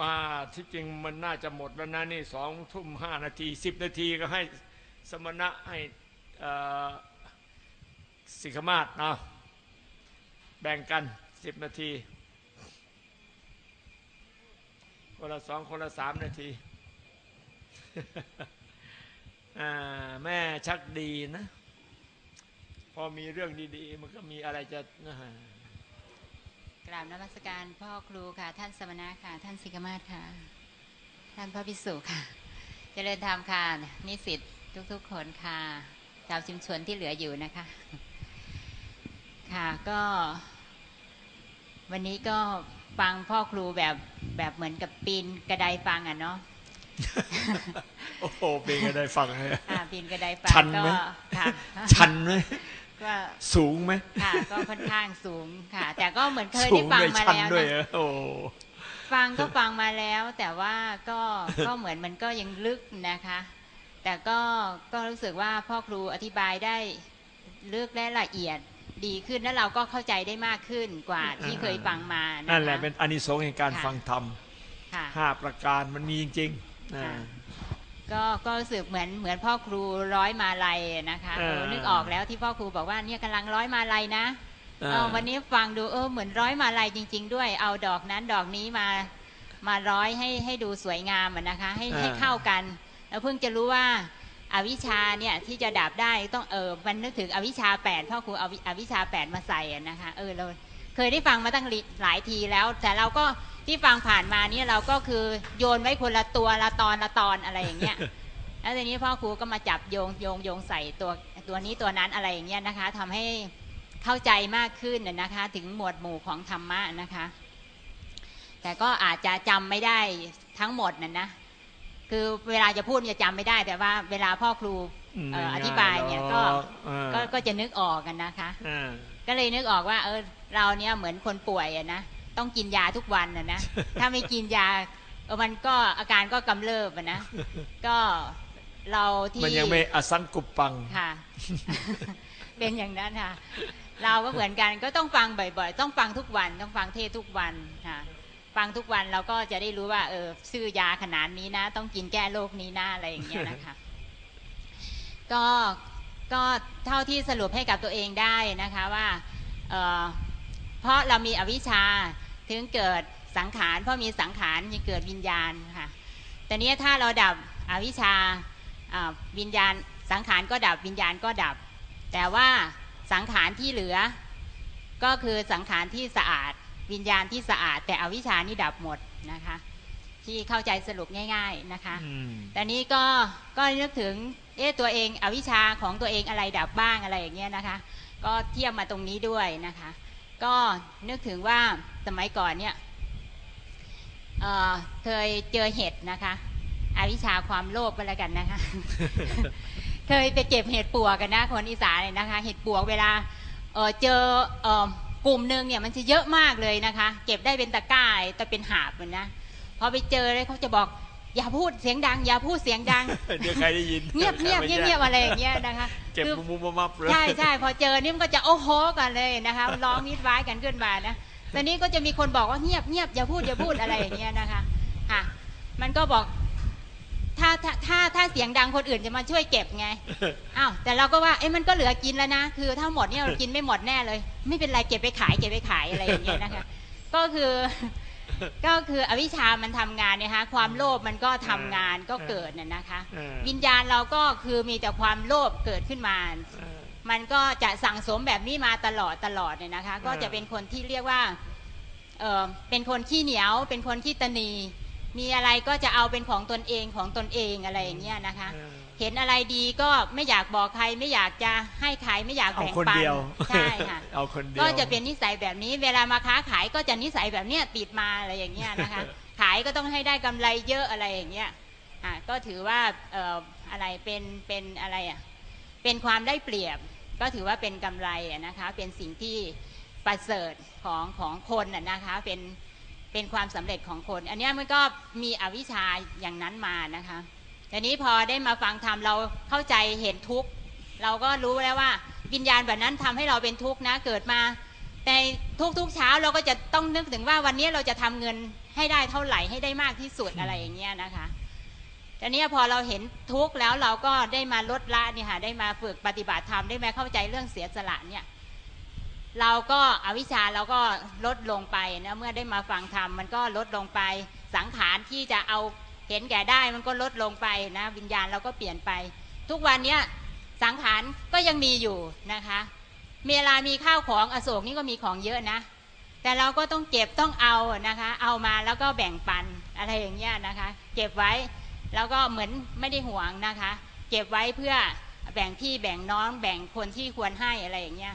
Speaker 1: มาที่จริงมันน่าจะหมดแล้วนะนี่สองทุ่มห้านาทีสิบนาทีก็ให้สมณะให้เอ่อสิกขมาศเอา แบ่งกันสิบนาที คนละสองคนละสามนาทีอ่าแม่ชักดีนะ พอมีเรื่องดีๆ มันก็มีอะไรจะนะฮะ
Speaker 11: กราบนมัสการพ่อครูค่ะ ท่านสมณะค่ะ ท่านสิกมาศค่ะ ท่านพระพิสุค่ะเจริญธรรมค่ะ นิสิตทุกๆคนค่ะชาวชุมชนที่เหลืออยู่นะคะ ค่ะก็ วันนี้ก็ฟังพ่อครูแบบแบบเหมือนกับปีนกระไดฟังอะเนาะ
Speaker 1: โอ้โหเป็นไงได้ฟังเลย
Speaker 11: ค่ะปีนกระไดฟัง
Speaker 1: ชันไหม
Speaker 11: ก็ค่ะ
Speaker 1: ชันไหม
Speaker 11: ก็
Speaker 1: สูงไหม
Speaker 11: ค่ะ ก็ค่อนข้างสูงค่ะ แต่ก็เหมือนเคย
Speaker 1: สู
Speaker 11: ได้
Speaker 1: ง
Speaker 11: ฟัง
Speaker 1: ด้วย
Speaker 11: มา
Speaker 1: ชัน
Speaker 11: แล้ว
Speaker 1: ด้วย
Speaker 11: นะ
Speaker 1: เหรอโอ้
Speaker 11: ฟังก็ฟังมาแล้ว แต่ว่าก็ก็เหมือนมันก็ยังลึกนะคะ แต่ก็ก็รู้สึกว่าพ่อครูอธิบายได้ลึกและละเอียด ดีขึ้นแล้วเราก็เข้าใจได้มากขึ้นกว่าที่เคยฟังมานะคะ
Speaker 1: นั่นแหละเป็นอานิสงส์แห่งการ
Speaker 11: ค่ะ
Speaker 1: ฟังธรรม
Speaker 11: ค่ะ
Speaker 1: ห้าประการมันมีจริงๆนะ
Speaker 11: ค่ะก็ก็รู้สึกเหมือนเหมือนพ่อครูร้อยมาลัยนะคะ
Speaker 1: เออ
Speaker 11: เออนึกออกแล้วที่พ่อครูบอกว่าเนี่ยกำลังร้อยมาลัยนะ
Speaker 1: เออ
Speaker 11: เออวันนี้ฟังดูเออเหมือนร้อยมาลัยจริง ๆ ด้วยเอาดอกนั้นดอกนี้มามาร้อยให้ให้ดูสวยงามอะนะคะ ให้ให้เข้ากัน แล้วเพิ่งจะรู้ว่า อาวิชชาเนี่ยที่จะดับได้ต้องเออมันนึกถึงอวิชชาแปดพ่อครูเอาวิอวิชชาแปดมาใส่อะนะคะเออเราเคยได้ฟังมาตั้งหลายทีแล้ว แต่เราก็ที่ฟังผ่านมาเนี่ยเราก็คือโยนไว้คนละตัวละตอนละตอนอะไรอย่างเงี้ยแล้วทีนี้พ่อครูก็มาจับโยงโยงโยงใส่ตัวตัวนี้ตัวนั้นอะไรอย่างเงี้ยนะคะทำให้เข้าใจมากขึ้นน่ะนะคะ ถึงหมวดหมู่ของธรรมะนะคะ แต่ก็อาจจะจำไม่ได้ทั้งหมดน่ะนะ คือเวลาจะพูดจะจำไม่ได้ แต่ว่าเวลาพ่อครูเอ่ออธิบายเนี่ยก็
Speaker 1: เออ
Speaker 11: ก็ก็จะนึกออกกันนะคะ
Speaker 1: เออ
Speaker 11: ก็เลยนึกออกว่า เออเราเนี่ยเหมือนคนป่วยอะนะต้องกินยาทุกวันอะนะถ้าไม่กินยาเออมันก็อาการก็กำเริบอะนะก็เราที่
Speaker 1: มันยังไม่อสังกุปปัง
Speaker 11: ค่ะ เป็นอย่างนั้นค่ะ เราก็เหมือนกันก็ต้องฟังบ่อย ๆ ต้องฟังทุกวัน ต้องฟังเทศทุกวันค่ะ ฟังทุกวันเราก็จะได้รู้ว่า เออซื้อยาขนาดนี้นะ ต้องกินแก้โรคนี้นะอะไรอย่างเงี้ยนะคะก็ก็เท่าที่สรุปให้กับตัวเองได้นะคะว่าเอ่อเพราะเรามีอวิชชาถึงเกิดสังขาร เพราะมีสังขารจึงเกิดวิญญาณค่ะแต่เนี้ยถ้าเราดับอวิชชาอ่าวิญญาณสังขารก็ดับวิญญาณก็ดับ แต่ว่าสังขารที่เหลือ ก็คือสังขารที่สะอาด วิญญาณที่สะอาด แต่อวิชชานี่ดับหมดนะคะ ที่เข้าใจสรุปง่าย ๆนะคะ
Speaker 1: อืม
Speaker 11: แต่นี้ก็ก็นึกถึงเอ๊ะตัวเองอวิชชาของตัวเองอะไรดับบ้างอะไรอย่างเงี้ยนะคะ ก็เทียบมาตรงนี้ด้วยนะคะ ก็นึกถึงว่าสมัยก่อนเนี่ยเอ่อเคยเจอเห็ดนะคะอวิชชาความโลภก็แล้วกันนะคะ เคยไปเก็บเห็ดปวกกันนะคนอีสานเนี่ยนะคะ เห็ดปวกเวลาเออเจอเออ กลุ่มหนึ่งเนี่ยมันจะเยอะมากเลยนะคะ เก็บได้เป็นตะกร้าแต่เป็นหาบเลยนะพอไปเจอเลยเขาจะบอกอย่าพูดเสียงดัง อย่าพูดเสียงดัง
Speaker 1: เดี๋ยวใครได้ยิน
Speaker 11: เงียบเงียบเงียบเงียบอะไรอย่างเงี้ยนะคะ
Speaker 1: เก็บ
Speaker 11: คือ
Speaker 1: มุมมุมมับเลย
Speaker 11: ใช่ใช่พอเจอนี่มันก็จะโอ้โหกันเลยนะคะร้องนิดว้ายกันขึ้นมานะตอนนี้ก็จะมีคนบอกว่าเงียบเงียบอย่าพูดอย่าพูดอะไรอย่างเงี้ยนะคะค่ะมันก็บอก ถ้าถ้าถ้าถ้าเสียงดังคนอื่นจะมาช่วยเก็บไงอ้าวแต่เราก็ว่าเอ้มันก็เหลือกินแล้วนะ คือถ้าหมดเนี่ยเรากินไม่หมดแน่เลย ไม่เป็นไรเก็บไปขายเก็บไปขายอะไรอย่างเงี้ยนะคะ ก็คือก็คืออวิชชามันทำงานเนี่ยคะความโลภมันก็ทำงานก็เกิดน่ะนะคะ
Speaker 1: เออ
Speaker 11: วิญญาณเราก็คือมีแต่ความโลภเกิดขึ้นมา
Speaker 1: เออ
Speaker 11: มันก็จะสั่งสมแบบนี้มาตลอดตลอดเนี่ยนะคะ ก็จะเป็นคนที่เรียกว่าเออเป็นคนขี้เหนียว เป็นคนขี้ตะนี มีอะไรก็จะเอาเป็นของตนเองของตนเองอะไรอย่างเงี้ยนะคะ
Speaker 1: เออ
Speaker 11: เห็นอะไรดีก็ไม่อยากบอกใครไม่อยากจะให้ใครไม่อยาก
Speaker 1: เอา
Speaker 11: แบ่ง
Speaker 1: คน
Speaker 11: ปัน
Speaker 1: เดียว
Speaker 11: ใช่ค่ะ
Speaker 1: เอาคนเดียว
Speaker 11: ก็จะเป็นนิสัยแบบนี้ เวลามาค้าขายก็จะนิสัยแบบเนี้ยติดมาอะไรอย่างเงี้ยนะคะ ขายก็ต้องให้ได้กำไรเยอะอะไรอย่างเงี้ยอะก็ถือว่าเอ่ออะไรเป็นเป็นอะไรอะเป็นความได้เปรียบก็ถือว่าเป็นกำไรอะนะคะ เป็นสิ่งที่ประเสริฐของของคนอะนะคะเป็น เป็นความสำเร็จของคน อันนี้มันก็มีอวิชชาอย่างนั้นมานะคะทีนี้พอได้มาฟังธรรมเราเข้าใจเห็นทุกข์เราก็รู้แล้วว่าวิญญาณแบบนั้นทำให้เราเป็นทุกข์นะเกิดมาในทุกๆเช้าเราก็จะต้องนึกถึงว่าวันนี้เราจะทำเงินให้ได้เท่าไหร่ให้ได้มากที่สุดอะไรอย่างเงี้ยนะคะทีนี้พอเราเห็นทุกข์แล้วเราก็ได้มาลดละเนี่ยค่ะได้มาฝึกปฏิบัติธรรมได้มาเข้าใจเรื่องเสียสละเนี่ย เราก็อวิชชาเราก็ลดลงไปนะเมื่อได้มาฟังธรรมมันก็ลดลงไปสังขารที่จะเอาเห็นแก่ได้มันก็ลดลงไปนะวิญญาณเราก็เปลี่ยนไป ทุกวันเนี้ยสังขารก็ยังมีอยู่นะคะเวลามีข้าวของอโศกนี่ก็มีของเยอะนะ แต่เราก็ต้องเก็บต้องเอานะคะ เอามาแล้วก็แบ่งปันอะไรอย่างเงี้ยนะคะ เก็บไว้แล้วก็เหมือนไม่ได้ห่วงนะคะ เก็บไว้เพื่อแบ่งพี่แบ่งน้องแบ่งคนที่ควรให้อะไรอย่างเงี้ย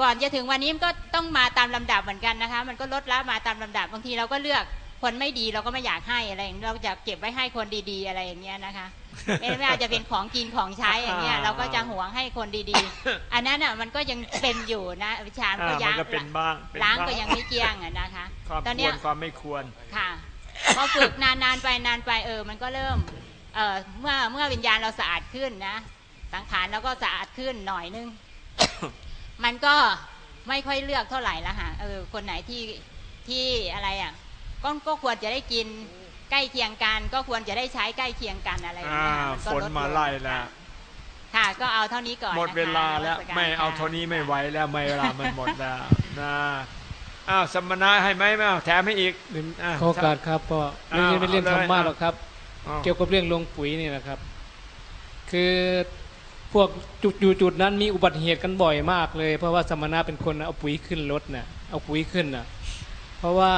Speaker 11: ก่อนจะถึงวันนี้มันก็ต้องมาตามลำดับเหมือนกันนะคะ มันก็ลดละมาตามลำดับบางทีเราก็เลือกคนไม่ดีเราก็ไม่อยากให้อะไรอย่างเงี้ยเราจะเก็บไว้ให้คนดีๆอะไรอย่างเงี้ยนะคะ ไม่ไม่ว่าจะเป็นของกินของใช้อย่างเงี้ยเราก็จะหวงให้คนดีๆ อันนั้นอะมันก็ยังเป็นอยู่นะวิชามันก็
Speaker 1: อ่า
Speaker 11: ยั
Speaker 1: มัน
Speaker 11: ง
Speaker 1: ก็เป็นบ้างเป็น
Speaker 11: ล้าง
Speaker 1: บ้
Speaker 11: ก็ยังไม่เกลี้ยงอะนะคะ
Speaker 1: ความ
Speaker 11: ตอน
Speaker 1: ค
Speaker 11: เนี้
Speaker 1: วยรความไม่ควร
Speaker 11: ค่ะพอฝึกนานๆไปนานไปเออ มันก็เริ่มเออเมื่อเมื่อวิญญาณเราสะอาดขึ้นนะสังขารเราก็สะอาดขึ้นหน่อยนึง มันก็ไม่ค่อยเลือกเท่าไหร่ละค่ะเออคนไหนที่ที่อะไรอะก็ก็ควรจะได้กินใกล้เคียงกันก็ควรจะได้ใช้ใกล้เคียงกันอะไรอย่าง
Speaker 1: อ่า
Speaker 11: เงี้ยมัน
Speaker 1: ฝ
Speaker 11: ก็
Speaker 1: น
Speaker 11: ลด
Speaker 1: มา
Speaker 11: ลง
Speaker 1: ไล่แล้ว
Speaker 11: ค่ะก็เอาเท่านี้ก่อน
Speaker 1: หมด
Speaker 11: นะคะ
Speaker 1: เวลาแล้ว
Speaker 11: นสกร
Speaker 1: ไม่เอา
Speaker 11: ค่ะ
Speaker 1: เท่านี้ไม่ไหวแล้วไม่เวลามันหมดแล้วนะอ้าวสมณะให้ไหมไม่เอาแถมให้อีกอะ
Speaker 12: ขอโอกาสครับพ่อไม่
Speaker 1: อ้าว
Speaker 12: ใช่เป็นเรื่อง
Speaker 1: เอา
Speaker 12: ธร
Speaker 1: เลย
Speaker 12: รมะหรอกครับ
Speaker 1: อ้าว
Speaker 12: เกี่ยวกับเรื่องลงปุ๋ยนี่นะครับ คือพ วกจุดอยู่จุดนั้นมีอุบัติเหตุกันบ่อยมากเลย เพราะว่าสมณะเป็นคนเอาปุ๋ยขึ้นรถน่ะเอาปุ๋ยขึ้นน่ะเพราะว่า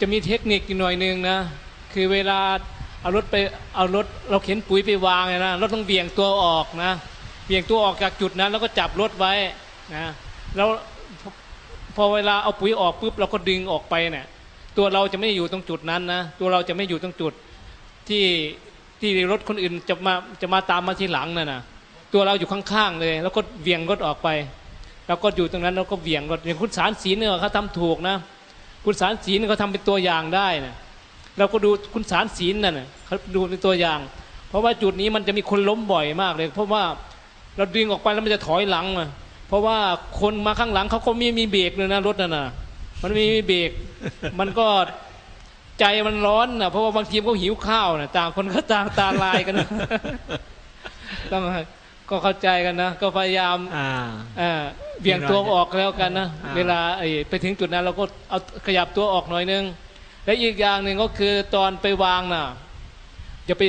Speaker 12: จะมีเทคนิคหน่อยหนึงนะคือเวลาเอารถไปเอารถเราเข็นปุ๋ยไปวางเนี่ยนะรถต้องเบี่ยงตัวออกนะเบี่ยงตัวออกจากจุดนั้นแล้วก็จับรถไว้นะแล้วพอพอเวลาเอาปุ๋ยออกปุ๊บเราก็ดึงออกไปเนี่ยตัวเราจะไม่อยู่ตรงจุดนั้นนะตัวเราจะไม่อยู่ตรงจุดที่ที่รถคนอื่นจะมาจะมาตามมาทีหลังน่ะนะ ตัวเราอยู่ข้างๆเลย แล้วก็เวียงรถออกไป แล้วก็อยู่ตรงนั้นแล้วก็เวียงรถอย่างคุณสารศีลเนี่ยเขาทำถูกนะ คุณสารศีลเขาทำเป็นตัวอย่างได้นะเราก็ดูคุณสารศีลนั่นนะเขาดูเป็นตัวอย่าง เพราะว่าจุดนี้มันจะมีคนล้มบ่อยมากเลย เพราะว่าเราดึงออกไปแล้วมันจะถอยหลังมาเพราะว่าคนมาข้างหลังเขาก็ไม่มีเบรกเลยนะรถนั่นนะมันไม่มีเบรกมันก็ใจมันร้อนนะเพราะว่าบางทีมก็หิวข้าวนะต่างคนก็ต่างตาลายกันนะต้อง ก็เข้าใจกันนะ ก็พยายาม
Speaker 1: อ่า
Speaker 12: เอ่อเบี่ยงตัวออกแล้วกันนะ
Speaker 1: อ่า
Speaker 12: เวลาไอ้ไปถึงจุดนั้นเราก็เอาขยับตัวออกหน่อยนึง และอีกอย่างหนึ่งก็คือตอนไปวางน่ะอย่าไป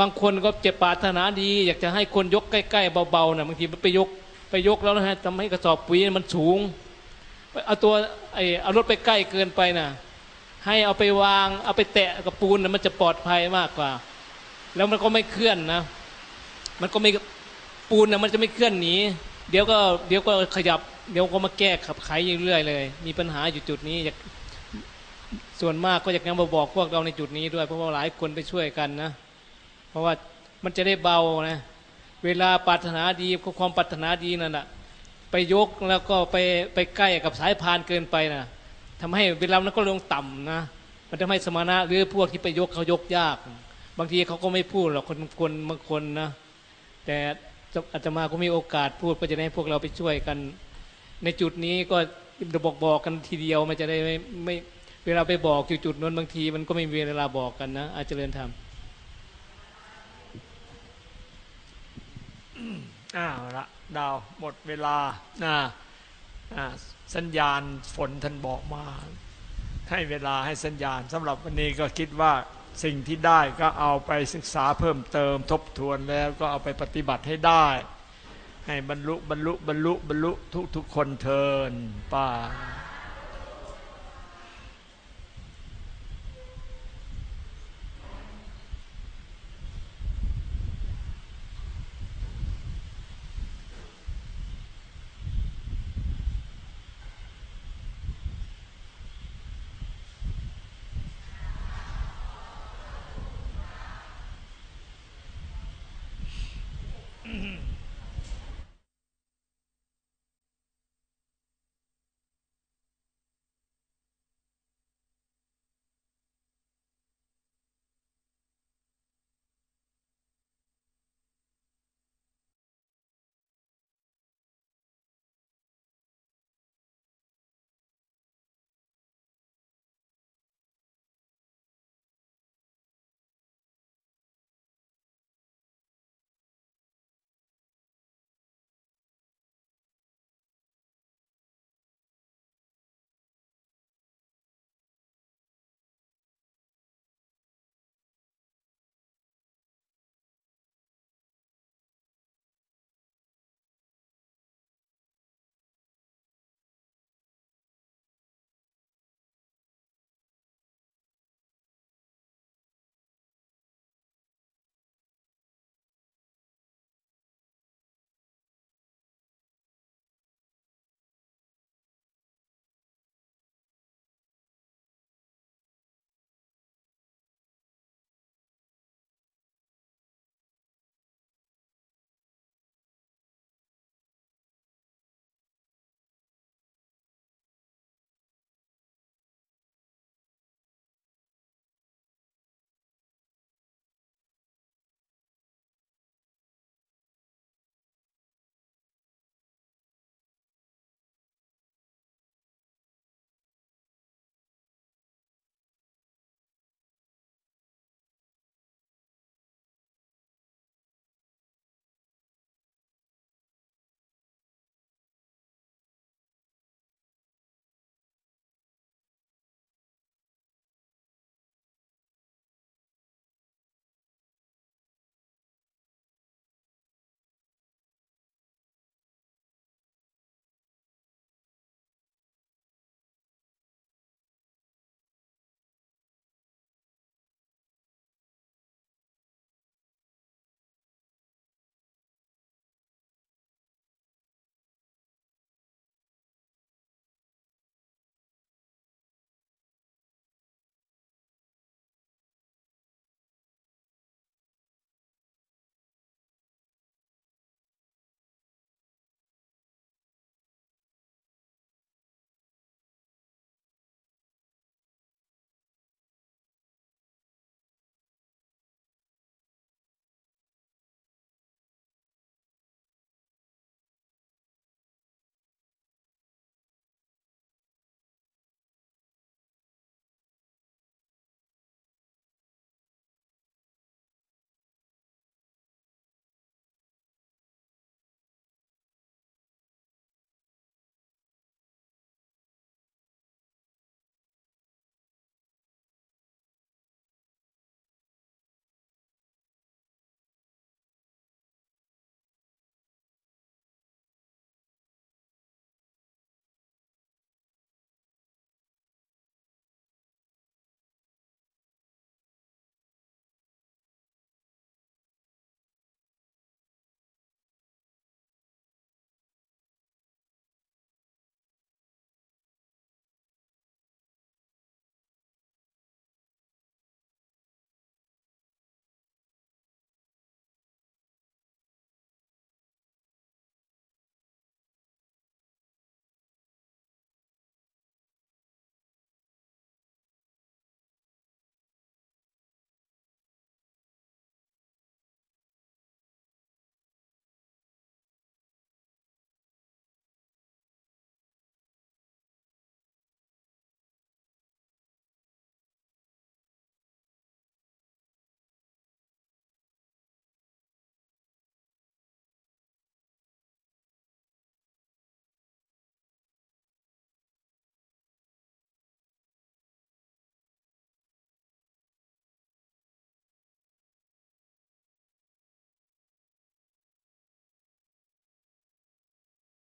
Speaker 12: บางคนก็เจ็บปรารถนาดี อยากจะให้คนยกใกล้ๆเบาๆนะบางทีไปยกไปยกแล้วนะฮะทำให้กระสอบปุ๋ยมันสูงเอาตัวไอ้เอารถไปใกล้เกินไปน่ะให้เอาไปวาง เอาไปแตะกับปูนนะมันจะปลอดภัยมากกว่า แล้วมันก็ไม่เคลื่อนนะ มันก็ไม่ ปูนนะมันจะไม่เคลื่อนหนีเดี๋ยวก็เดี๋ยวก็ขยับ เดี๋ยวก็มาแก้ขับไขอยู่เรื่อยเลย มีปัญหาอยู่จุดนี้อยากส่วนมากก็อยากนำมาบอกพวกเราในจุดนี้ด้วย เพราะว่าหลายคนไปช่วยกันนะ เพราะว่ามันจะได้เบานะเวลาปรารถนาดีความปรารถนาดีนั่นแหะไปยกแล้วก็ไปไปใกล้กับสายพานเกินไปนะทำให้เวลานั้นก็ลงต่ำนะ มันทำให้สมณะหรือพวกที่ไปยกเขายกยาก บางทีเขาก็ไม่พูดหรอกคนคนบางคนนะ แต่ อาจจะมาก็มีโอกาสพูดก็จะให้พวกเราไปช่วยกัน ในจุดนี้ก็บอกบอกกันทีเดียวมันจะได้ไม่ไม่เวลาไปบอกจุดๆนั้นบางที มันก็ไม่มีเวลาบอกกันนะ อาจเริญธรรม
Speaker 1: อ้าวละดาวหมดเวลานะอ่าสัญญาณฝนท่านบอกมา ให้เวลาให้สัญญาณสำหรับวันนี้ก็คิดว่า สิ่งที่ได้ก็เอาไปศึกษาเพิ่มเติมทบทวนแล้วก็เอาไปปฏิบัติให้ได้ ให้บรรลุบรรลุบรรลุบรรลุทุกทุกคนเทินป้า Mm-hmm.